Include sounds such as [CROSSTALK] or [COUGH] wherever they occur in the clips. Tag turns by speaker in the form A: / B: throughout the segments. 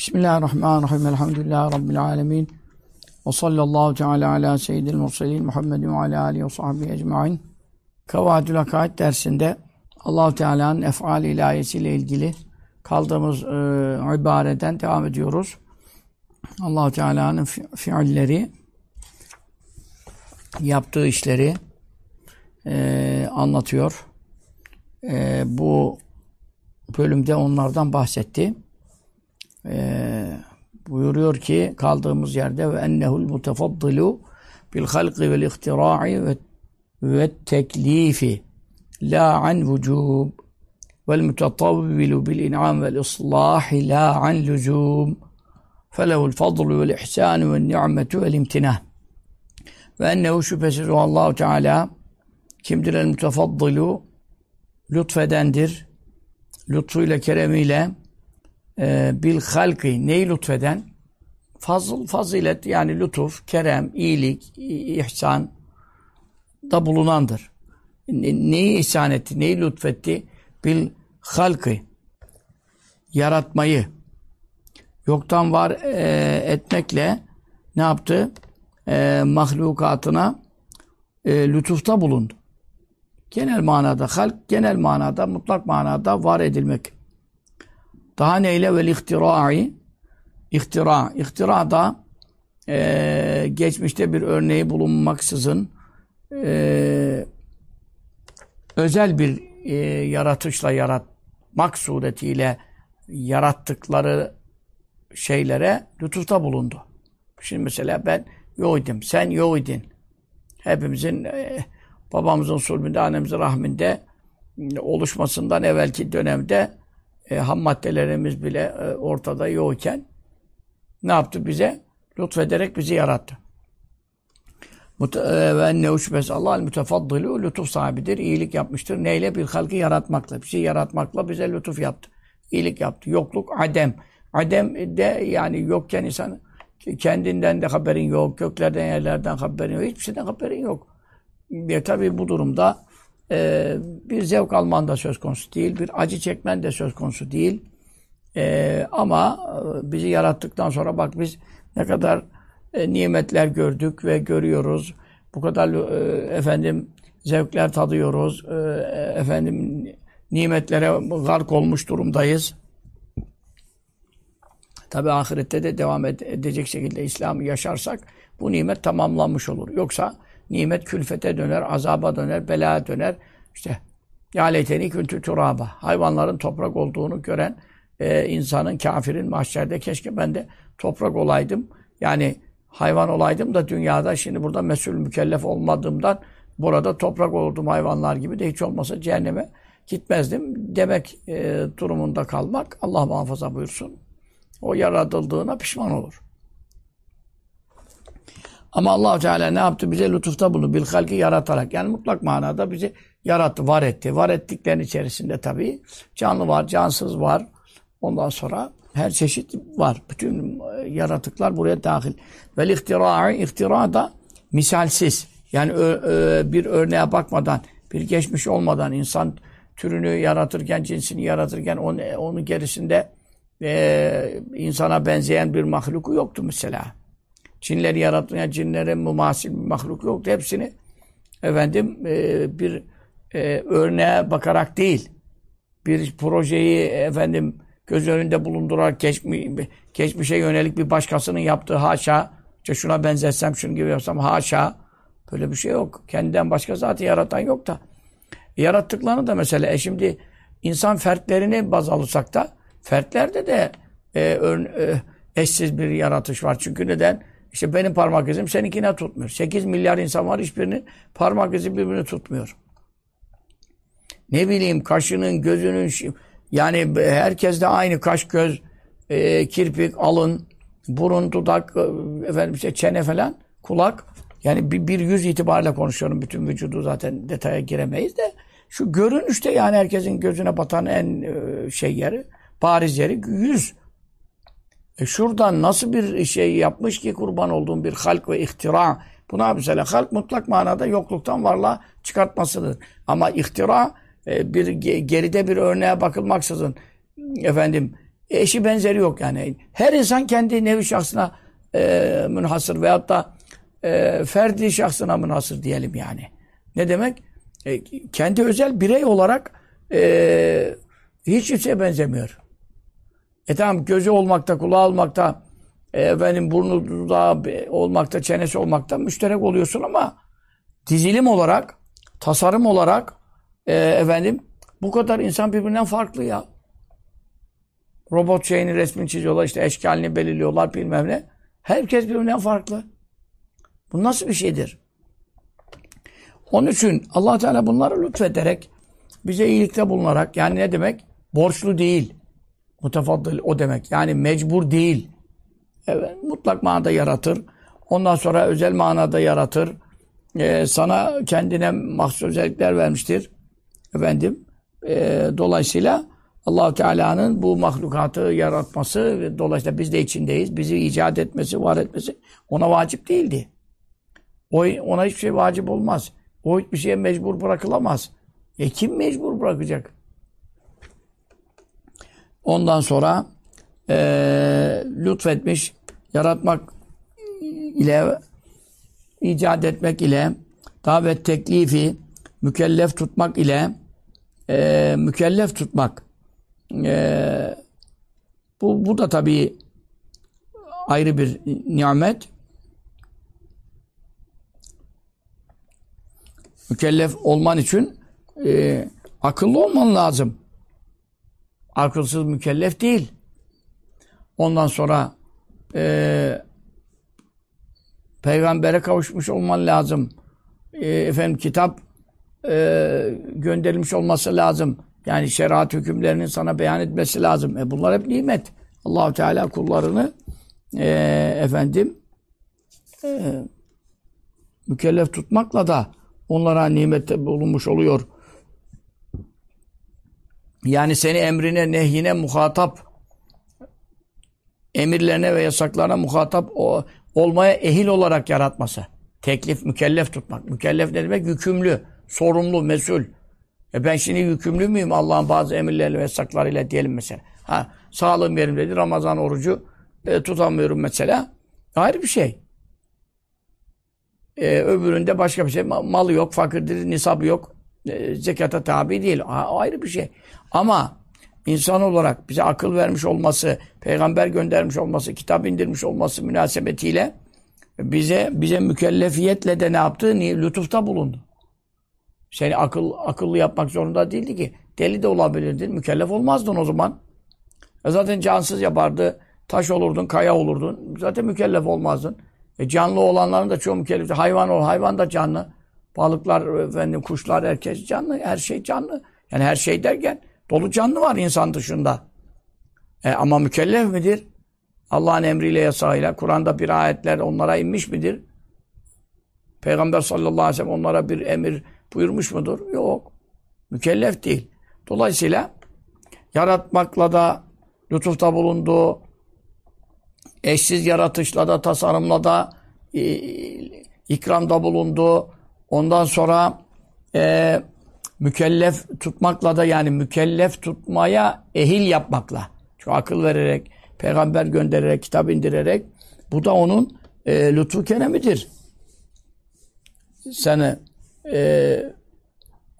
A: Bismillahirrahmanirrahim. Elhamdülillahi Rabbil alemin. Ve sallallahu teala ala seyyidil murselin Muhammedin ve ala alihi ve sahbihi ecma'in. Kavadül Hakaid dersinde allah Teala'nın efal ilahiyesiyle ilgili kaldığımız e, ibareden devam ediyoruz. allah Teala'nın fi fiilleri, yaptığı işleri e, anlatıyor. E, bu bölümde onlardan bahsetti. E, buyuruyor ki kaldığımız yerde ve ennehul mutefaddilu bil halqi vel ihtira'i ve teklifi la an vücub vel mutetavvilu bil in'am vel islahi la an lüzum felehul fadlu vel ihsanu vel ni'metu vel imtinah. Ve ennehu şüphesiz o Allahu Teala kimdir el mutefaddilu? Lütfedendir. Lütfuyla keremiyle e, bil halki neyi lütfeden fazıl fazilet yani lütuf kerem iyilik ihsan da bulunandır. Neyi ihsan etti? Neyi lütfetti? Bil halkı. Yaratmayı. Yoktan var e, etmekle ne yaptı? E, mahlukatına e, lütufta bulundu. Genel manada halk, genel manada, mutlak manada var edilmek. Daha neyle? Vel ihtirai. İhtira. İhtira da e, geçmişte bir örneği bulunmaksızın e, özel bir e, yaratışla yaratmak suretiyle yarattıkları şeylere lütufta bulundu. Şimdi mesela ben yoğuydum, sen yoğuydun. Hepimizin e, babamızın sulbünde, annemizin rahminde e, oluşmasından evvelki dönemde e, ham maddelerimiz bile e, ortada yokken ne yaptı bize? Lütfederek bizi yarattı. E, ve enne şüphesiz Allah mütefaddilu lütuf sahibidir. İyilik yapmıştır. Neyle? Bir halkı yaratmakla. Bir şey yaratmakla bize lütuf yaptı. İyilik yaptı. Yokluk adem. Adem de yani yokken insan kendinden de haberin yok. Göklerden yerlerden haberin yok. Hiçbir şeyden haberin yok. E, tabi bu durumda e, bir zevk alman da söz konusu değil. Bir acı çekmen de söz konusu değil. E, ama bizi yarattıktan sonra bak biz ne kadar e, nimetler gördük ve görüyoruz. Bu kadar e, efendim zevkler tadıyoruz. E, efendim nimetlere gark olmuş durumdayız. Tabi ahirette de devam edecek şekilde İslam'ı yaşarsak bu nimet tamamlanmış olur. Yoksa nimet külfete döner, azaba döner, bela döner. İşte ya leyteni kültü turaba. Hayvanların toprak olduğunu gören e, insanın, kafirin mahşerde keşke ben de toprak olaydım. Yani hayvan olaydım da dünyada şimdi burada mesul mükellef olmadığımdan burada toprak oldum hayvanlar gibi de hiç olmasa cehenneme gitmezdim demek e, durumunda kalmak Allah muhafaza buyursun. O yaratıldığına pişman olur. Ama allah Teala ne yaptı? Bize lütufta bulundu. Bil halki yaratarak. Yani mutlak manada bizi yarattı, var etti. Var ettiklerin içerisinde tabii canlı var, cansız var. Ondan sonra her çeşit var. Bütün e, yaratıklar buraya dahil. Ve ihtira'i, ihtira da misalsiz. Yani ö, bir örneğe bakmadan, bir geçmiş olmadan insan türünü yaratırken, cinsini yaratırken onun, onun gerisinde e, insana benzeyen bir mahluku yoktu mesela. Cinleri yaratmaya cinlere mumasil bir mahluk yoktu. Hepsini efendim e, bir e, örneğe bakarak değil, bir projeyi efendim göz önünde bulundurarak geçmi, geçmişe yönelik bir başkasının yaptığı haşa, işte şuna benzetsem, şunu gibi yapsam haşa, böyle bir şey yok. Kendinden başka zaten yaratan yok da. Yarattıklarını da mesela, e şimdi insan fertlerini baz alırsak da, fertlerde de e, ör, e, eşsiz bir yaratış var. Çünkü neden? İşte benim parmak izim seninkine tutmuyor. 8 milyar insan var hiçbirinin parmak izi birbirini tutmuyor. Ne bileyim kaşının, gözünün yani herkes de aynı kaş, göz, e, kirpik, alın, burun, dudak, e, efendim işte çene falan, kulak. Yani bir, bir yüz itibariyle konuşuyorum. Bütün vücudu zaten detaya giremeyiz de. Şu görünüşte yani herkesin gözüne batan en e, şey yeri, bariz yeri yüz. E şuradan nasıl bir şey yapmış ki kurban olduğum bir halk ve ihtira. Buna mesela halk mutlak manada yokluktan varlığa çıkartmasıdır. Ama ihtira e, bir geride bir örneğe bakılmaksızın efendim eşi benzeri yok yani. Her insan kendi nevi şahsına e, münhasır veyahut da e, ferdi şahsına münhasır diyelim yani. Ne demek? E, kendi özel birey olarak e, hiç kimseye benzemiyor. E tamam gözü olmakta, kulağı olmakta, e, efendim burnu dudağı olmakta, çenesi olmakta müşterek oluyorsun ama dizilim olarak, tasarım olarak e, efendim bu kadar insan birbirinden farklı ya. Robot şeyini resmini çiziyorlar, işte eşkalini belirliyorlar bilmem ne. Herkes birbirinden farklı. Bu nasıl bir şeydir? Onun için allah Teala bunları lütfederek, bize iyilikte bulunarak, yani ne demek? Borçlu değil. Mutefaddıl o demek. Yani mecbur değil. Evet, mutlak manada yaratır. Ondan sonra özel manada yaratır. Ee, sana kendine mahsus özellikler vermiştir. Efendim. E, dolayısıyla allah Teala'nın bu mahlukatı yaratması, dolayısıyla biz de içindeyiz. Bizi icat etmesi, var etmesi ona vacip değildi. O, ona hiçbir şey vacip olmaz. O hiçbir şeye mecbur bırakılamaz. E kim mecbur bırakacak? Ondan sonra e, lütfetmiş, yaratmak ile icat etmek ile davet teklifi mükellef tutmak ile e, mükellef tutmak e, bu, bu da tabii ayrı bir nimet. Mükellef olman için e, akıllı olman lazım. Akılsız mükellef değil. Ondan sonra e, peygambere kavuşmuş olman lazım. E, efendim kitap e, gönderilmiş olması lazım. Yani şeriat hükümlerinin sana beyan etmesi lazım. E bunlar hep nimet. Allahu Teala kullarını e, efendim e, mükellef tutmakla da onlara nimette bulunmuş oluyor. Yani seni emrine, nehyine muhatap, emirlerine ve yasaklarına muhatap o, olmaya ehil olarak yaratması. Teklif, mükellef tutmak. Mükellef ne demek? Yükümlü, sorumlu, mesul. E ben şimdi yükümlü müyüm Allah'ın bazı emirleri ve yasaklarıyla diyelim mesela. Ha, sağlığım yerimdedir, Ramazan orucu e, tutamıyorum mesela. Ayrı bir şey. E, öbüründe başka bir şey. Malı yok, fakirdir, nisabı yok. E, zekata tabi değil. A, ayrı bir şey. Ama insan olarak bize akıl vermiş olması, peygamber göndermiş olması, kitap indirmiş olması münasebetiyle bize bize mükellefiyetle de ne yaptı? Lütufta bulundu. Seni akıl akıllı yapmak zorunda değildi ki. Deli de olabilirdin. Mükellef olmazdın o zaman. E zaten cansız yapardı. Taş olurdun, kaya olurdun. Zaten mükellef olmazdın. E canlı olanların da çoğu mükellef. Hayvan ol, hayvan da canlı. Balıklar, efendim, kuşlar, herkes canlı. Her şey canlı. Yani her şey derken dolu canlı var insan dışında. E, ama mükellef midir? Allah'ın emriyle, yasağıyla, Kur'an'da bir ayetler onlara inmiş midir? Peygamber sallallahu aleyhi ve sellem onlara bir emir buyurmuş mudur? Yok. Mükellef değil. Dolayısıyla yaratmakla da lütufta bulunduğu, eşsiz yaratışla da, tasarımla da e, ikramda bulundu. Ondan sonra e, mükellef tutmakla da yani mükellef tutmaya ehil yapmakla. Şu akıl vererek, peygamber göndererek, kitap indirerek bu da onun e, lütfu keremidir. Seni e,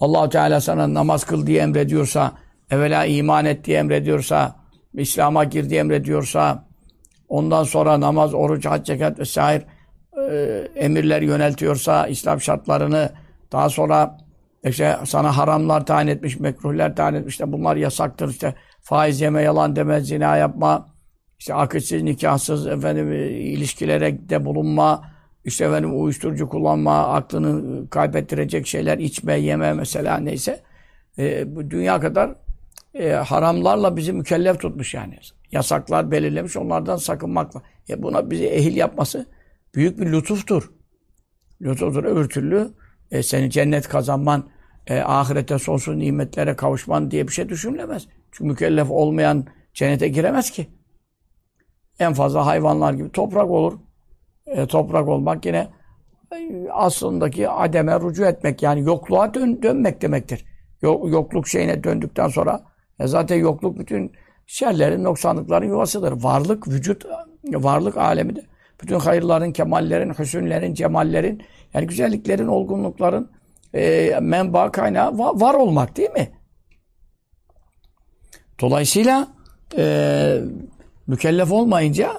A: allah Teala sana namaz kıl diye emrediyorsa, evvela iman et diye emrediyorsa, İslam'a gir diye emrediyorsa, ondan sonra namaz, oruç, hac, zekat vesaire e, emirler yöneltiyorsa, İslam şartlarını daha sonra işte sana haramlar tayin etmiş, mekruhler tayin etmiş. İşte bunlar yasaktır. İşte faiz yeme, yalan deme, zina yapma, işte akıtsız, nikahsız efendim ilişkilere de bulunma, işte efendim uyuşturucu kullanma, aklını kaybettirecek şeyler, içme, yeme mesela neyse. E, bu dünya kadar e, haramlarla bizi mükellef tutmuş yani. Yasaklar belirlemiş, onlardan sakınmakla. E buna bizi ehil yapması büyük bir lütuftur. Lütuftur. Öbür türlü e, senin cennet kazanman, e, ahirette sonsuz nimetlere kavuşman diye bir şey düşünülemez. Çünkü mükellef olmayan cennete giremez ki. En fazla hayvanlar gibi toprak olur. E, toprak olmak yine e, aslındaki ademe rucu etmek yani yokluğa dön, dönmek demektir. Yok, yokluk şeyine döndükten sonra e zaten yokluk bütün şerlerin, noksanlıkların yuvasıdır. Varlık, vücut, varlık alemidir. Bütün hayırların, kemallerin, hüsünlerin, cemallerin, yani güzelliklerin, olgunlukların e, menba kaynağı var, var olmak değil mi? Dolayısıyla e, mükellef olmayınca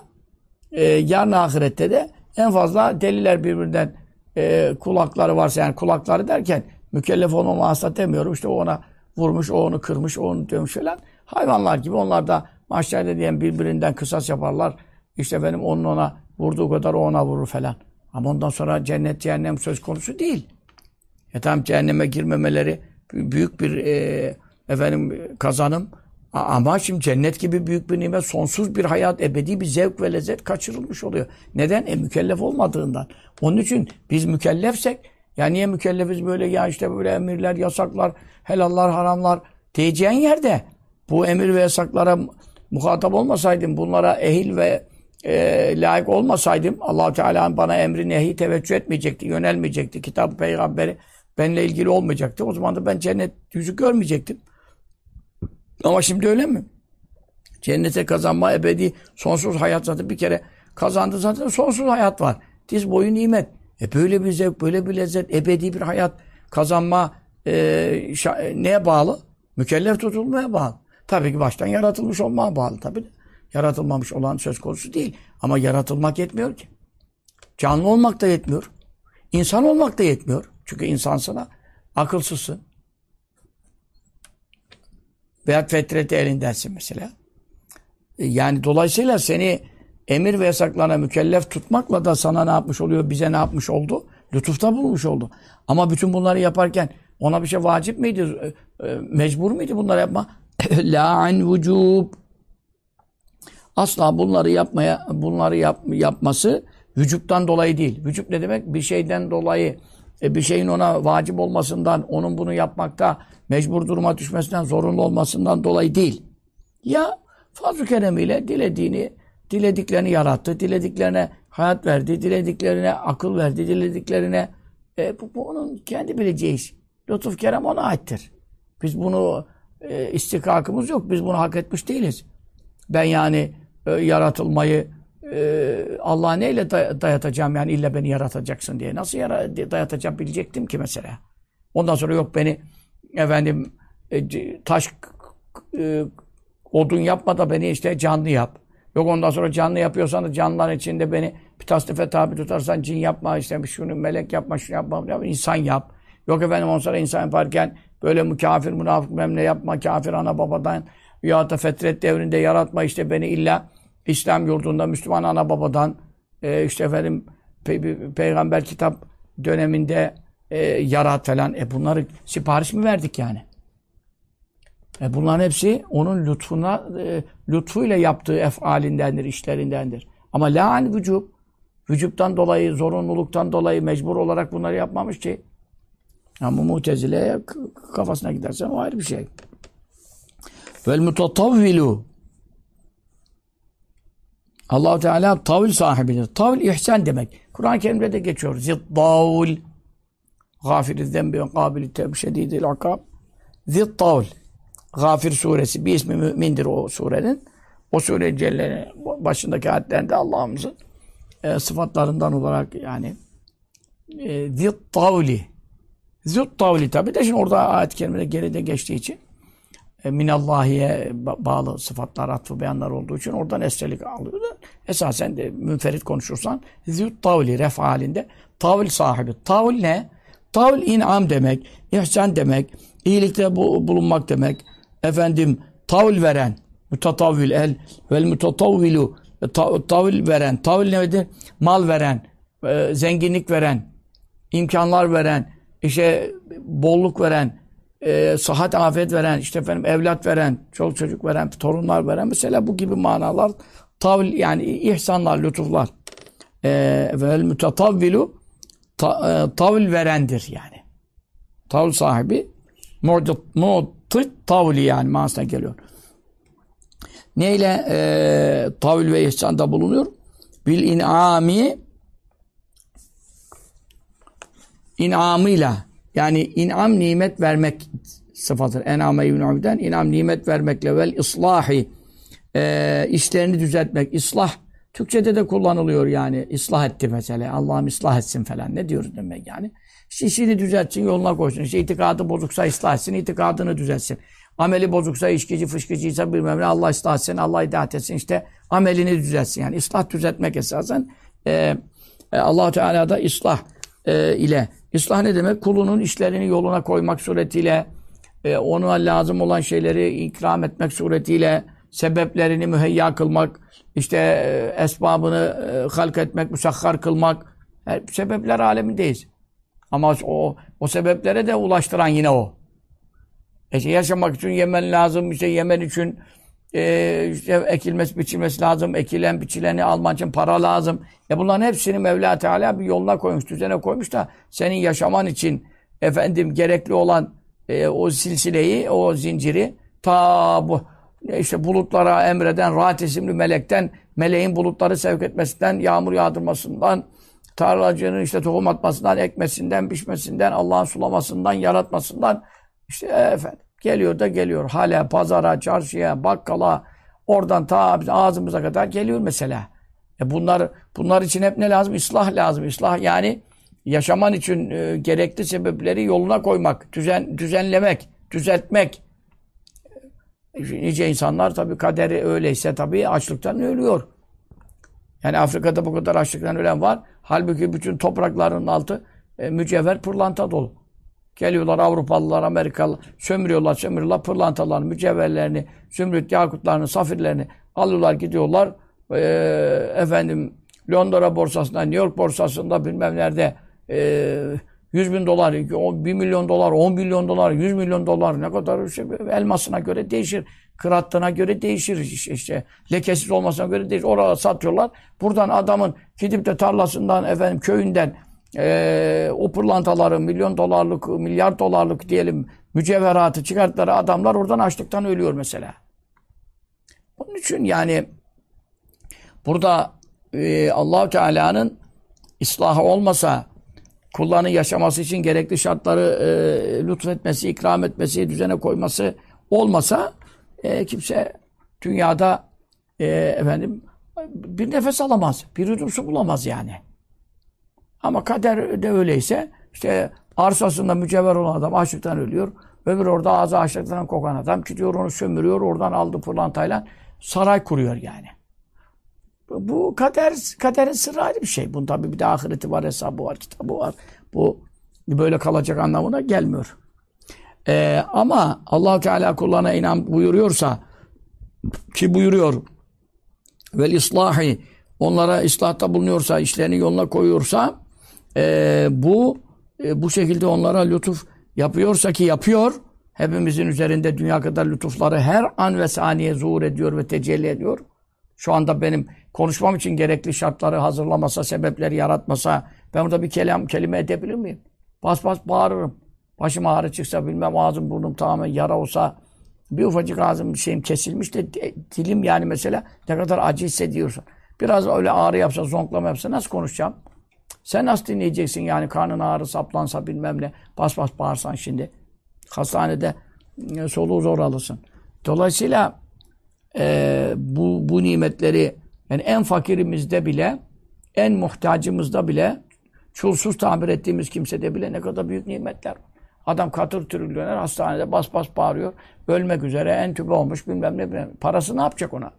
A: e, yarın ahirette de en fazla deliler birbirinden e, kulakları varsa yani kulakları derken mükellef olmama hasta demiyorum. İşte ona vurmuş, o onu kırmış, o onu dövmüş falan. Hayvanlar gibi onlar da mahşerde diyen birbirinden kısas yaparlar. İşte benim onun ona vurduğu kadar ona vurur falan. Ama ondan sonra cennet cehennem söz konusu değil. E tamam cehenneme girmemeleri büyük bir e, efendim kazanım. Ama şimdi cennet gibi büyük bir nimet, sonsuz bir hayat, ebedi bir zevk ve lezzet kaçırılmış oluyor. Neden? E mükellef olmadığından. Onun için biz mükellefsek, ya niye mükellefiz böyle ya işte böyle emirler, yasaklar, helallar, haramlar diyeceğin yerde bu emir ve yasaklara muhatap olmasaydım, bunlara ehil ve e, layık olmasaydım allah Teala bana emri nehi teveccüh etmeyecekti, yönelmeyecekti. Kitap peygamberi benimle ilgili olmayacaktı. O zaman da ben cennet yüzü görmeyecektim. Ama şimdi öyle mi? Cennete kazanma ebedi sonsuz hayat zaten bir kere kazandı zaten sonsuz hayat var. Diz boyu nimet. E böyle bir zevk, böyle bir lezzet, ebedi bir hayat kazanma e, neye bağlı? Mükellef tutulmaya bağlı. Tabii ki baştan yaratılmış olmaya bağlı tabii. Yaratılmamış olan söz konusu değil. Ama yaratılmak yetmiyor ki. Canlı olmak da yetmiyor. İnsan olmak da yetmiyor. Çünkü insansına akılsızsın. Veya fetreti elindensin mesela. E, yani dolayısıyla seni emir ve yasaklarına mükellef tutmakla da sana ne yapmış oluyor, bize ne yapmış oldu? Lütufta bulmuş oldu. Ama bütün bunları yaparken ona bir şey vacip miydi? E, e, mecbur muydu bunları yapma? [LAUGHS] La an vücub. Asla bunları yapmaya, bunları yap, yapması vücuttan dolayı değil. Vücut ne demek? Bir şeyden dolayı, bir şeyin ona vacip olmasından, onun bunu yapmakta mecbur duruma düşmesinden, zorunlu olmasından dolayı değil. Ya fazl-ı keremiyle dilediğini, dilediklerini yarattı, dilediklerine hayat verdi, dilediklerine akıl verdi, dilediklerine e, bu, bu onun kendi bileceği iş. Lütuf kerem ona aittir. Biz bunu e, istikakımız yok. Biz bunu hak etmiş değiliz. Ben yani e, yaratılmayı e, Allah'a neyle day dayatacağım yani illa beni yaratacaksın diye. Nasıl dayatacağım bilecektim ki mesela. Ondan sonra yok beni efendim e, taş e, odun yapma da beni işte canlı yap. Yok ondan sonra canlı yapıyorsan da canlıların içinde beni bir tasnife tabi tutarsan cin yapma işte şunu melek yapma şunu yapma insan yap. Yok efendim ondan sonra insan yaparken böyle mükafir münafık memle yapma kafir ana babadan ya da fetret devrinde yaratma işte beni illa İslam yurdunda Müslüman ana babadan e, işte efendim pe peygamber kitap döneminde e, yarat falan. E bunları sipariş mi verdik yani? E bunların hepsi onun lütfuna, e, lütfuyla yaptığı efalindendir, işlerindendir. Ama la vücub, vücubtan dolayı, zorunluluktan dolayı mecbur olarak bunları yapmamış ki. Ama mutezileye kafasına gidersen o ayrı bir şey. Vel mutatavvilu Allahu Teala tavil sahibidir. Tavil ihsan demek. Kur'an-ı Kerim'de de geçiyor. Ziddavul Gafir-i zembi ve kabili tevb şedidil akab. Zittavl. Gafir suresi. Bir ismi mümindir o surenin. O sure Celle'nin başındaki ayetlerinde Allah'ımızın e, sıfatlarından olarak yani e, zittavli. Zittavli tabi de şimdi orada ayet-i geride geçtiği için e, minallahiye bağlı sıfatlar, atfı beyanlar olduğu için oradan esrelik alıyorlar. Esasen de münferit konuşursan züt tavli ref halinde tavil sahibi. Tavil ne? Tavl inam demek, ihsan demek, iyilikte bulunmak demek. Efendim tavl veren, mutatavvil el vel mutatavvilu tavil veren, tavil nedir? Mal veren, e, zenginlik veren, imkanlar veren, işte bolluk veren, e, sıhhat afet veren, işte efendim evlat veren, çoluk çocuk veren, torunlar veren mesela bu gibi manalar tavil yani ihsanlar, lütuflar. E, vel mutatavvilu ta, e, tavil verendir yani. Tavil sahibi mu'tit tavli yani manasına geliyor. Neyle e, tavil ve ihsanda bulunuyor? Bil in'ami inamıyla yani inam nimet vermek sıfatır. Ename ibn Abid'den inam nimet vermekle vel islahi e, işlerini düzeltmek, ıslah. Türkçede de kullanılıyor yani. ıslah etti mesela. Allah'ım ıslah etsin falan. Ne diyoruz demek yani. İşte işini düzeltsin, yoluna koysun. İşte itikadı bozuksa ıslah etsin, itikadını düzeltsin. Ameli bozuksa, işkici, fışkıcıysa bilmem ne Allah ıslah etsin, Allah itaat etsin. İşte amelini düzeltsin. Yani ıslah düzeltmek esasen e, e, allah Teala da ıslah e, ile. Islah ne demek? Kulunun işlerini yoluna koymak suretiyle, e, ona lazım olan şeyleri ikram etmek suretiyle, sebeplerini müheyya kılmak, işte e, esbabını e, halk etmek, müsahhar kılmak. E, sebepler alemindeyiz. Ama o, o sebeplere de ulaştıran yine o. E işte yaşamak için yemen lazım, işte yemen için e, işte ekilmesi, biçilmesi lazım, ekilen, biçileni alman için para lazım. E bunların hepsini Mevla Teala bir yoluna koymuş, düzene koymuş da senin yaşaman için efendim gerekli olan e, o silsileyi, o zinciri ta bu işte bulutlara emreden rahat isimli melekten, meleğin bulutları sevk etmesinden, yağmur yağdırmasından, tarlacının işte tohum atmasından, ekmesinden, pişmesinden, Allah'ın sulamasından, yaratmasından işte efendim geliyor da geliyor. Hale, pazara, çarşıya, bakkala, oradan ta ağzımıza kadar geliyor mesela. E bunlar bunlar için hep ne lazım? İslah lazım. İslah yani yaşaman için e, gerekli sebepleri yoluna koymak, düzen düzenlemek, düzeltmek. E, nice insanlar tabii kaderi öyleyse tabii açlıktan ölüyor. Yani Afrika'da bu kadar açlıktan ölen var. Halbuki bütün toprakların altı e, mücevher pırlanta dolu. Geliyorlar Avrupalılar, Amerikalılar, sömürüyorlar, sömürüyorlar pırlantalarını, mücevherlerini, zümrüt, yakutlarını, safirlerini alıyorlar, gidiyorlar. Ee, efendim Londra borsasında, New York borsasında bilmem nerede e, 100 bin dolar, 1 milyon dolar, 10 milyon dolar, 100 milyon dolar ne kadar şey, elmasına göre değişir. Kırattığına göre değişir işte. Lekesiz olmasına göre değişir. Orada satıyorlar. Buradan adamın gidip de tarlasından, efendim köyünden e, o pırlantaları milyon dolarlık, milyar dolarlık diyelim mücevheratı çıkarttıkları adamlar oradan açlıktan ölüyor mesela. Onun için yani burada e, Allahu Teala'nın ıslahı olmasa kullarının yaşaması için gerekli şartları e, lütfetmesi, ikram etmesi, düzene koyması olmasa e, kimse dünyada e, efendim bir nefes alamaz. Bir yudum su bulamaz yani. Ama kader de öyleyse işte arsasında mücevher olan adam açlıktan ölüyor. Öbür orada ağzı açlıktan kokan adam gidiyor onu sömürüyor. Oradan aldı pırlantayla saray kuruyor yani. Bu kader, kaderin sırrı ayrı bir şey. Bunun tabi bir de ahireti var, hesabı var, kitabı var. Bu böyle kalacak anlamına gelmiyor. Ee, ama allah Teala kullarına inan buyuruyorsa ki buyuruyor ve islahi onlara ıslahta bulunuyorsa, işlerini yoluna koyuyorsa e, bu e, bu şekilde onlara lütuf yapıyorsa ki yapıyor, hepimizin üzerinde dünya kadar lütufları her an ve saniye zuhur ediyor ve tecelli ediyor. Şu anda benim konuşmam için gerekli şartları hazırlamasa, sebepleri yaratmasa ben burada bir kelam, kelime edebilir miyim? Bas bas bağırırım. Başım ağrı çıksa bilmem ağzım burnum tamamen yara olsa bir ufacık ağzım bir şeyim kesilmiş de dilim yani mesela ne kadar acı hissediyorsun. Biraz öyle ağrı yapsa, zonklama yapsa nasıl konuşacağım? Sen nasıl dinleyeceksin yani karnın ağrı saplansa bilmem ne. Bas bas bağırsan şimdi. Hastanede e, soluğu zor alırsın. Dolayısıyla e, bu, bu nimetleri yani en fakirimizde bile en muhtacımızda bile çulsuz tamir ettiğimiz kimsede bile ne kadar büyük nimetler var. Adam katır trilyoner hastanede bas bas bağırıyor. Ölmek üzere entübe olmuş bilmem ne bilmem. Parası ne yapacak ona?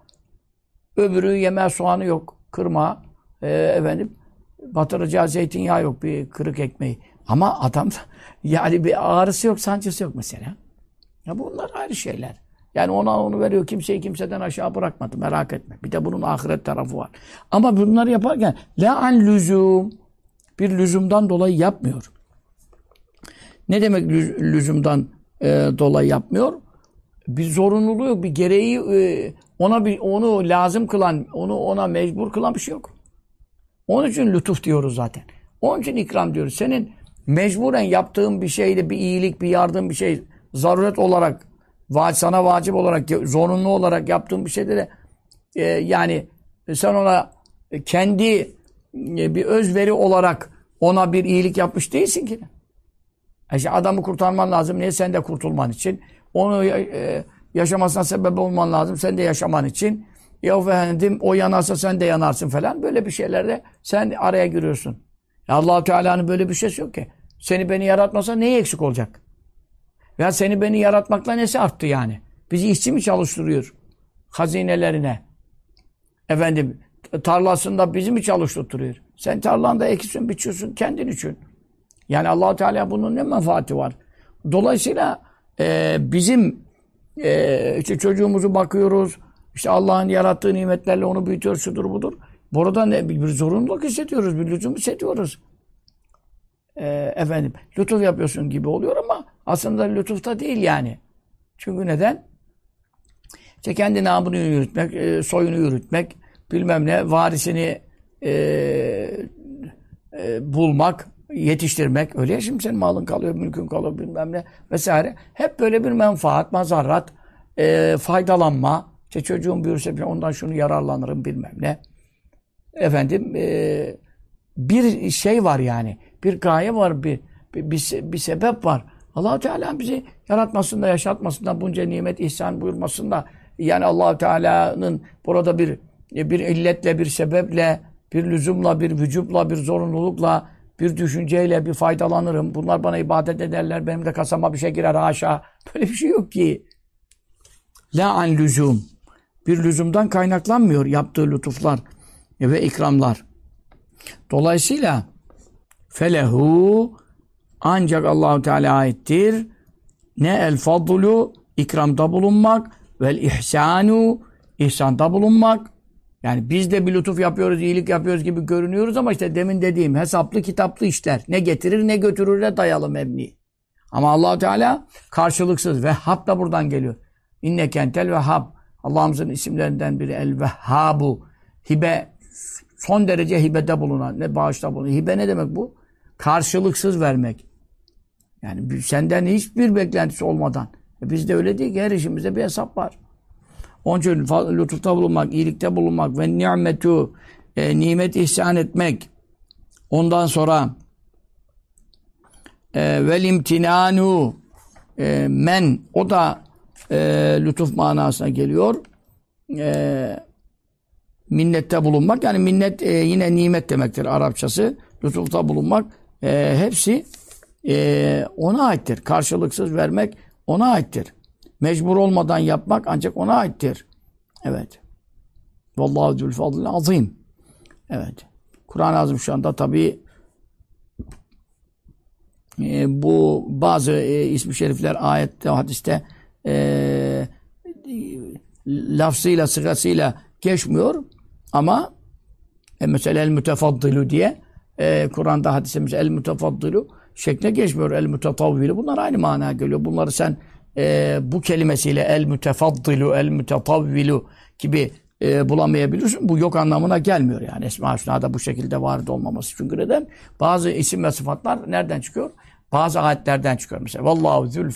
A: Öbürü yemeğe soğanı yok. Kırma. E, efendim batıracağı zeytinyağı yok bir kırık ekmeği. Ama adam yani bir ağrısı yok, sancısı yok mesela. Ya bunlar ayrı şeyler. Yani ona onu veriyor. Kimseyi kimseden aşağı bırakmadı. Merak etme. Bir de bunun ahiret tarafı var. Ama bunları yaparken la an lüzum bir lüzumdan dolayı yapmıyor. Ne demek lüzumdan e, dolayı yapmıyor? Bir zorunluluğu bir gereği e, ona bir onu lazım kılan, onu ona mecbur kılan bir şey yok. Onun için lütuf diyoruz zaten. Onun için ikram diyoruz. Senin mecburen yaptığın bir şeyde bir iyilik, bir yardım, bir şey zaruret olarak sana vacip olarak, zorunlu olarak yaptığın bir şeyde de e, yani sen ona kendi e, bir özveri olarak ona bir iyilik yapmış değilsin ki. E işte adamı kurtarman lazım. Niye? Sen de kurtulman için. Onu e, yaşamasına sebep olman lazım. Sen de yaşaman için. Ya efendim o yanarsa sen de yanarsın falan. Böyle bir şeylerde sen araya giriyorsun. Ya allah Teala'nın böyle bir şeysi yok ki. Seni beni yaratmasa neyi eksik olacak? Ya seni beni yaratmakla nesi arttı yani? Bizi işçi mi çalıştırıyor? Hazinelerine. Efendim tarlasında bizi mi çalıştırıyor? Sen tarlanda ekiyorsun, biçiyorsun kendin için. Yani allah Teala bunun ne menfaati var? Dolayısıyla e, bizim e, işte çocuğumuzu bakıyoruz, işte Allah'ın yarattığı nimetlerle onu büyütüyor, şudur budur. Burada ne, bir zorunluluk hissediyoruz, bir lüzum hissediyoruz. E, efendim, lütuf yapıyorsun gibi oluyor ama aslında lütufta değil yani. Çünkü neden? İşte kendi namını yürütmek, e, soyunu yürütmek, bilmem ne, varisini e, e, bulmak, yetiştirmek. Öyle ya şimdi senin malın kalıyor, mülkün kalıyor bilmem ne vesaire. Hep böyle bir menfaat, mazarrat, e, faydalanma. İşte çocuğum büyürse ondan şunu yararlanırım bilmem ne. Efendim e, bir şey var yani. Bir gaye var, bir bir, bir, bir sebep var. allah Teala bizi yaratmasında, yaşatmasında, bunca nimet ihsan buyurmasında yani allah Teala'nın burada bir bir illetle, bir sebeple, bir lüzumla, bir vücubla, bir zorunlulukla, bir düşünceyle bir faydalanırım. Bunlar bana ibadet ederler. Benim de kasama bir şey girer haşa. Böyle bir şey yok ki. La an lüzum. Bir lüzumdan kaynaklanmıyor yaptığı lütuflar ve ikramlar. Dolayısıyla felehu ancak Allahu Teala aittir. Ne el fadlu ikramda bulunmak vel ihsanu ihsanda bulunmak yani biz de bir lütuf yapıyoruz, iyilik yapıyoruz gibi görünüyoruz ama işte demin dediğim hesaplı kitaplı işler. Ne getirir ne götürürle dayalı mebni. Ama allah Teala karşılıksız. Vehhab da buradan geliyor. İnne kentel vehhab. Allah'ımızın isimlerinden biri el vehhabu. Hibe son derece hibede bulunan, ne bağışta bulunan. Hibe ne demek bu? Karşılıksız vermek. Yani senden hiçbir beklentisi olmadan. E bizde öyle değil ki her işimizde bir hesap var. Onun için lütufta bulunmak, iyilikte bulunmak ve nimetu e, nimet ihsan etmek. Ondan sonra e, vel imtinanu e, men o da e, lütuf manasına geliyor. E, minnette bulunmak yani minnet e, yine nimet demektir Arapçası. Lütufta bulunmak e, hepsi e, ona aittir. Karşılıksız vermek ona aittir. Mecbur olmadan yapmak ancak ona aittir. Evet. Vallahu zülfadl azim. Evet. Kur'an-ı Azim şu anda tabi e, bu bazı e, ismi şerifler ayette, hadiste e, lafzıyla, sıgasıyla geçmiyor ama e, mesela el mütefaddilu diye e, Kur'an'da hadisimiz el mütefaddilu şekle geçmiyor. El mütetavvilu. Bunlar aynı manaya geliyor. Bunları sen e, bu kelimesiyle el mütefaddilu, el mütetavvilu gibi e, bulamayabilirsin. Bu yok anlamına gelmiyor yani. Esma-i Hüsna'da bu şekilde varid olmaması. Çünkü neden? Bazı isim ve sıfatlar nereden çıkıyor? Bazı ayetlerden çıkıyor. Mesela Vallahu zül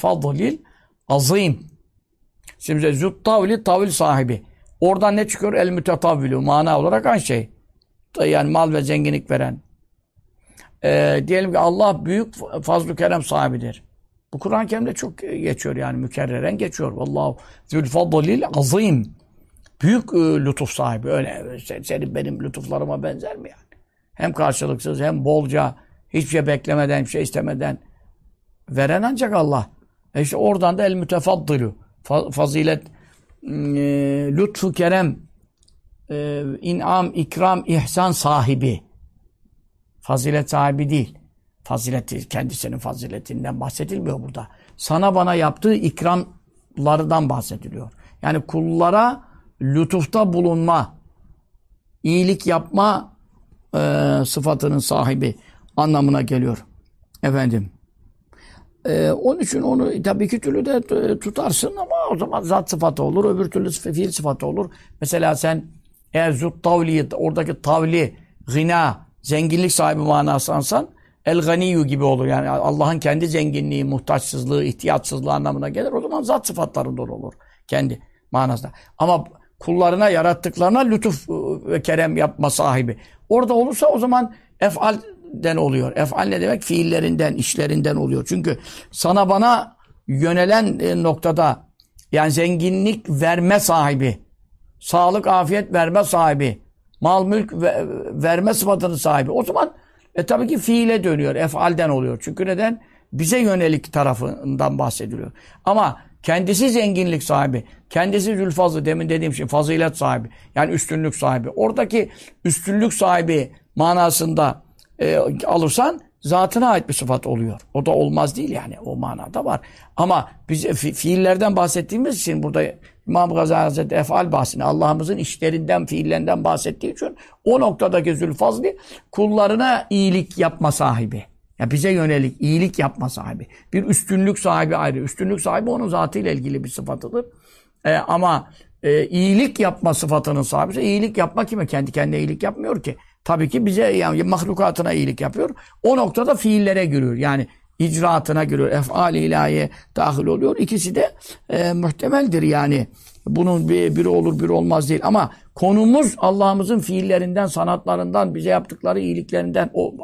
A: azim. Şimdi zut tavli tavil sahibi. Oradan ne çıkıyor? El mütetavvilu. Mana olarak aynı şey. Yani mal ve zenginlik veren. Ee, diyelim ki Allah büyük fazl-ı kerem sahibidir. Bu Kur'an-ı Kerim'de çok geçiyor yani mükerreren geçiyor. Vallahu zülfadlil azim. Büyük e, lütuf sahibi. Öyle senin benim lütuflarıma benzer mi yani? Hem karşılıksız hem bolca hiçbir şey beklemeden, hiçbir şey istemeden veren ancak Allah. E işte oradan da el mütefaddilu. Fazilet, e, lütfu kerem, e, inam, ikram, ihsan sahibi. Fazilet sahibi değil. Fazileti, kendisinin faziletinden bahsedilmiyor burada. Sana bana yaptığı ikramlardan bahsediliyor. Yani kullara lütufta bulunma, iyilik yapma e, sıfatının sahibi anlamına geliyor. Efendim. E, onun için onu tabii iki türlü de e, tutarsın ama o zaman zat sıfatı olur, öbür türlü fiil sıfatı olur. Mesela sen eğer zut tavli, oradaki tavli, gına, zenginlik sahibi manası ansan el ganiyu gibi olur. Yani Allah'ın kendi zenginliği, muhtaçsızlığı, ihtiyatsızlığı anlamına gelir. O zaman zat sıfatlarında olur. Kendi manasında. Ama kullarına yarattıklarına lütuf ıı, ve kerem yapma sahibi. Orada olursa o zaman efalden oluyor. Efal ne demek? Fiillerinden, işlerinden oluyor. Çünkü sana bana yönelen e, noktada yani zenginlik verme sahibi sağlık, afiyet verme sahibi, mal, mülk ve, verme sıfatının sahibi. O zaman e tabii ki fiile dönüyor, efalden oluyor. Çünkü neden? Bize yönelik tarafından bahsediliyor. Ama kendisi zenginlik sahibi, kendisi zülfazlı, demin dediğim şey fazilet sahibi, yani üstünlük sahibi. Oradaki üstünlük sahibi manasında e, alırsan zatına ait bir sıfat oluyor. O da olmaz değil yani. O manada var. Ama biz fi fiillerden bahsettiğimiz için burada İmam Gazali Hazretleri efal bahsini Allah'ımızın işlerinden, fiillerinden bahsettiği için o noktadaki Zülfazli kullarına iyilik yapma sahibi. Ya bize yönelik iyilik yapma sahibi. Bir üstünlük sahibi ayrı. Üstünlük sahibi onun zatıyla ilgili bir sıfatıdır. Ee, ama e, iyilik yapma sıfatının sahibi iyilik yapma kime? Kendi kendine iyilik yapmıyor ki. Tabii ki bize yani mahlukatına iyilik yapıyor. O noktada fiillere giriyor. Yani icraatına giriyor. Efal-i ilahiye dahil oluyor. İkisi de e, muhtemeldir yani. Bunun bir, biri olur biri olmaz değil. Ama konumuz Allah'ımızın fiillerinden, sanatlarından, bize yaptıkları iyiliklerinden o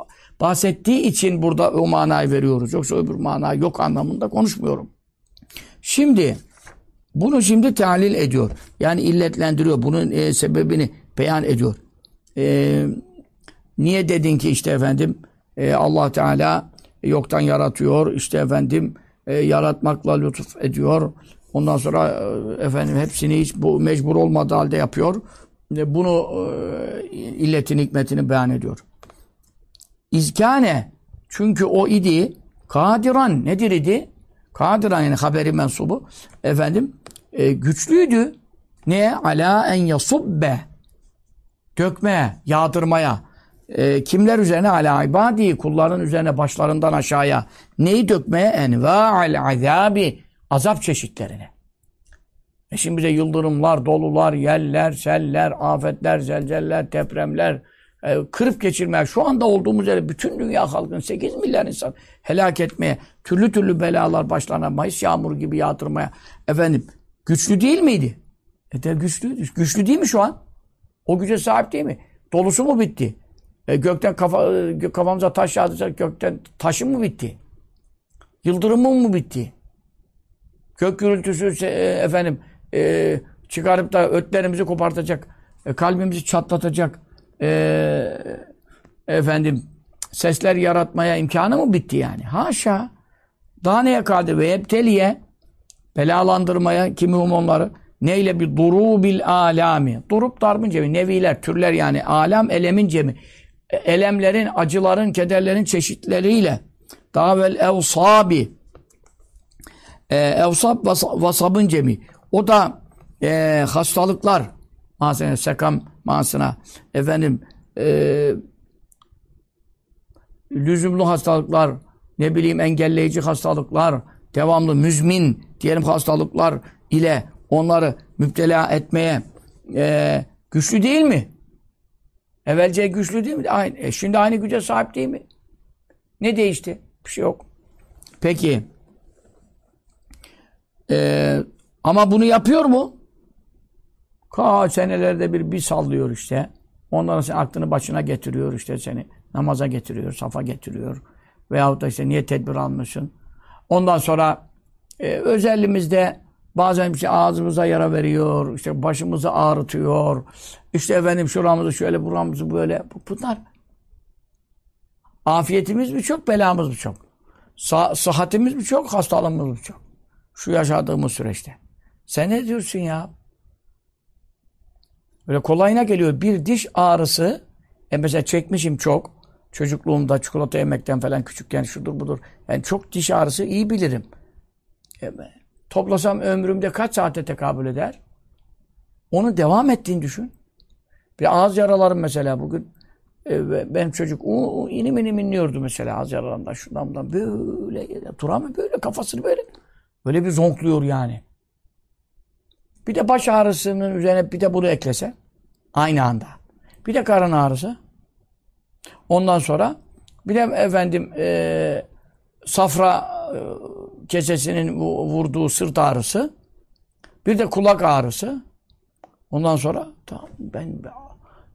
A: bahsettiği için burada o manayı veriyoruz. Yoksa öbür mana yok anlamında konuşmuyorum. Şimdi bunu şimdi tahlil ediyor. Yani illetlendiriyor. Bunun e, sebebini beyan ediyor. E, niye dedin ki işte efendim e, Allah Teala yoktan yaratıyor. İşte efendim e, yaratmakla lütuf ediyor. Ondan sonra e, efendim hepsini hiç bu mecbur olmadığı halde yapıyor. E, bunu e, illetin hikmetini beyan ediyor. İzkane çünkü o idi kadiran nedir idi? Kadiran yani haberi mensubu efendim e, güçlüydü. Ne? Ala en yasubbe dökmeye, yağdırmaya. E, kimler üzerine? Ala ibadi kulların üzerine başlarından aşağıya. Neyi dökmeye? Enva'al azabi azap çeşitlerini. E şimdi bize yıldırımlar, dolular, yeller, seller, afetler, zelzeller, depremler, e, kırıp geçirmeye, şu anda olduğumuz yere bütün dünya halkını 8 milyar insan helak etmeye, türlü türlü belalar başlarına Mayıs yağmuru gibi yağdırmaya. Efendim, güçlü değil miydi? E de güçlü. Güçlü değil mi şu an? O güce sahip değil mi? Dolusu mu bitti? E, gökten kafa, kafamıza taş yağdıracak gökten taşı mı bitti? Yıldırımı mı bitti? Gök gürültüsü e, efendim e, çıkarıp da ötlerimizi kopartacak, e, kalbimizi çatlatacak, e, efendim sesler yaratmaya imkanı mı bitti yani? Haşa. Daha neye kadir ve ebteliye belalandırmaya kimi onları neyle bir duru bil alami. Durup darbın cemi. Neviler, türler yani. Alam elemin cemi. Elemlerin, acıların, kederlerin çeşitleriyle. Daha vel evsabi. E, evsab vasabın cemi. O da e, hastalıklar manasına, sekam manasına efendim e, lüzumlu hastalıklar, ne bileyim engelleyici hastalıklar, devamlı müzmin diyelim hastalıklar ile onları müptela etmeye e, güçlü değil mi? Evvelce güçlü değil mi? Aynı. E şimdi aynı güce sahip değil mi? Ne değişti? Bir şey yok. Peki. E, ama bunu yapıyor mu? Kaç senelerde bir bir sallıyor işte. Ondan sonra aklını başına getiriyor işte seni. Namaza getiriyor, safa getiriyor. Veyahut da işte niye tedbir almışsın? Ondan sonra e, özelliğimizde bazen işte ağzımıza yara veriyor, işte başımızı ağrıtıyor. İşte efendim şuramızı şöyle, buramızı böyle. Bunlar afiyetimiz mi çok, belamız mı çok? Sa sıhhatimiz mi çok, hastalığımız mı çok? Şu yaşadığımız süreçte. Sen ne diyorsun ya? Böyle kolayına geliyor. Bir diş ağrısı, e mesela çekmişim çok. Çocukluğumda çikolata yemekten falan küçükken şudur budur. Yani çok diş ağrısı iyi bilirim. E, toplasam ömrümde kaç saate tekabül eder? Onu devam ettiğini düşün. Bir ağız yaralarım mesela bugün. E, benim çocuk o, inim inim inliyordu mesela ağız yaralarından şundan bundan. Böyle duramıyor böyle kafasını böyle. Böyle bir zonkluyor yani. Bir de baş ağrısının üzerine bir de bunu eklese aynı anda. Bir de karın ağrısı. Ondan sonra bir de efendim e, safra e, kesesinin vurduğu sırt ağrısı. Bir de kulak ağrısı. Ondan sonra tamam ben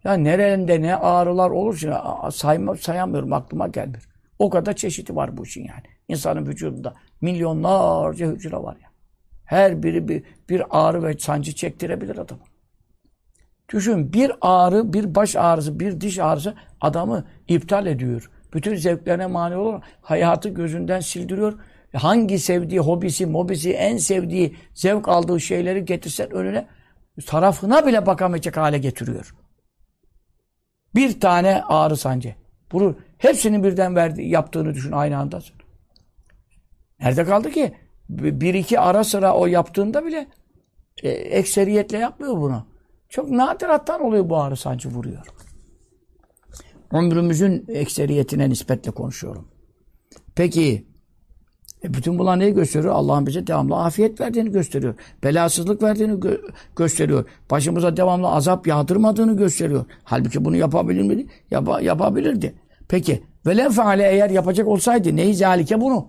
A: ya nerelinde ne ağrılar olur şimdi sayma, sayamıyorum aklıma gelmiyor. O kadar çeşidi var bu işin yani. İnsanın vücudunda milyonlarca hücre var ya. Her biri bir, bir ağrı ve sancı çektirebilir adamı. Düşün bir ağrı, bir baş ağrısı, bir diş ağrısı adamı iptal ediyor. Bütün zevklerine mani olur. Hayatı gözünden sildiriyor. Hangi sevdiği, hobisi, mobisi, en sevdiği, zevk aldığı şeyleri getirsen önüne tarafına bile bakamayacak hale getiriyor. Bir tane ağrı sancı. Bunu hepsinin birden verdi, yaptığını düşün aynı anda. Nerede kaldı ki? Bir iki ara sıra o yaptığında bile e, ekseriyetle yapmıyor bunu. Çok nadirattan oluyor bu ağrı sancı vuruyor. Ömrümüzün ekseriyetine nispetle konuşuyorum. Peki e bütün bunlar neyi gösteriyor? Allah'ın bize devamlı afiyet verdiğini gösteriyor. Belasızlık verdiğini gö gösteriyor. Başımıza devamlı azap yağdırmadığını gösteriyor. Halbuki bunu yapabilir miydi? Yap yapabilirdi. Peki velen feale eğer yapacak olsaydı neyi zalike bunu?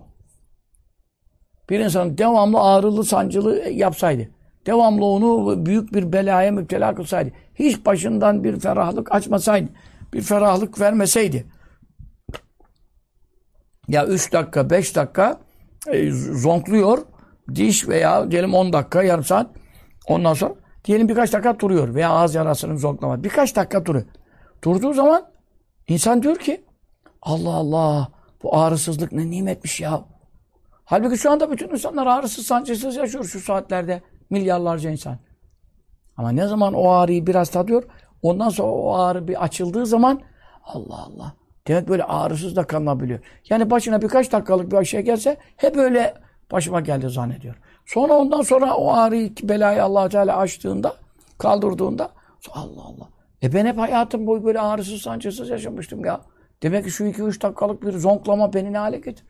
A: Bir insan devamlı ağrılı, sancılı yapsaydı. Devamlı onu büyük bir belaya müptela kılsaydı. Hiç başından bir ferahlık açmasaydı. Bir ferahlık vermeseydi. Ya üç dakika, beş dakika e, zonkluyor. Diş veya diyelim 10 dakika, yarım saat. Ondan sonra diyelim birkaç dakika duruyor. Veya ağız yarasının zonklama. Birkaç dakika duruyor. Durduğu zaman insan diyor ki Allah Allah bu ağrısızlık ne nimetmiş ya. Halbuki şu anda bütün insanlar ağrısız, sancısız yaşıyor şu saatlerde. Milyarlarca insan. Ama ne zaman o ağrıyı biraz tadıyor, ondan sonra o ağrı bir açıldığı zaman Allah Allah. Demek böyle ağrısız da kalınabiliyor. Yani başına birkaç dakikalık bir şey gelse hep öyle başıma geldi zannediyor. Sonra ondan sonra o ağrıyı, belayı allah Teala açtığında, kaldırdığında Allah Allah. E ben hep hayatım boyu böyle ağrısız, sancısız yaşamıştım ya. Demek ki şu iki üç dakikalık bir zonklama beni ne hale getir.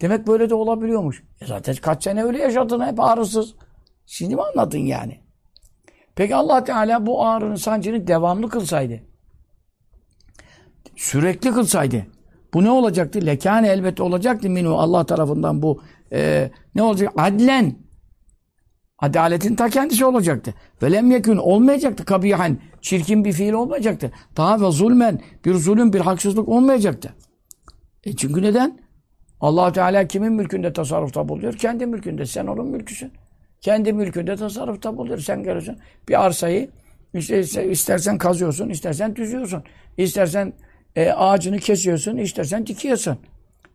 A: Demek böyle de olabiliyormuş. E zaten kaç sene öyle yaşadın hep ağrısız. Şimdi mi anladın yani? Peki allah Teala bu ağrının sancını devamlı kılsaydı. Sürekli kılsaydı. Bu ne olacaktı? Lekane elbette olacaktı minu Allah tarafından bu e, ne olacak? Adlen. Adaletin ta kendisi olacaktı. Velem yekün olmayacaktı kabihan. Çirkin bir fiil olmayacaktı. Daha ve zulmen bir zulüm, bir haksızlık olmayacaktı. E çünkü neden? allah Teala kimin mülkünde tasarrufta buluyor? Kendi mülkünde. Sen onun mülküsün. Kendi mülkünde tasarrufta buluyor. Sen görüyorsun. Bir arsayı işte istersen kazıyorsun, istersen düzüyorsun. İstersen e, ağacını kesiyorsun, istersen dikiyorsun.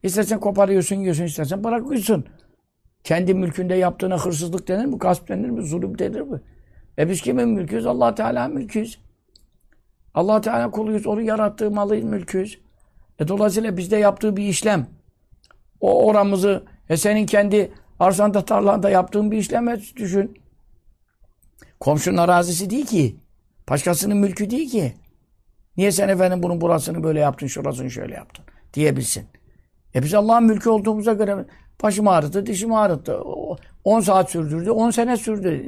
A: İstersen koparıyorsun, yiyorsun, istersen bırakıyorsun. Kendi mülkünde yaptığına hırsızlık denir mi? Gasp denir mi? Zulüm denir mi? E biz kimin mülküyüz? allah Teala mülküyüz. allah Teala kuluyuz. Onu yarattığı malı mülküyüz. E dolayısıyla bizde yaptığı bir işlem. O oramızı e senin kendi arsanda tarlanda yaptığın bir işleme düşün. Komşunun arazisi değil ki. Başkasının mülkü değil ki. Niye sen efendim bunun burasını böyle yaptın, şurasını şöyle yaptın diyebilsin. E biz Allah'ın mülkü olduğumuza göre başım ağrıttı, dişim ağrıttı. 10 saat sürdürdü, 10 sene sürdü.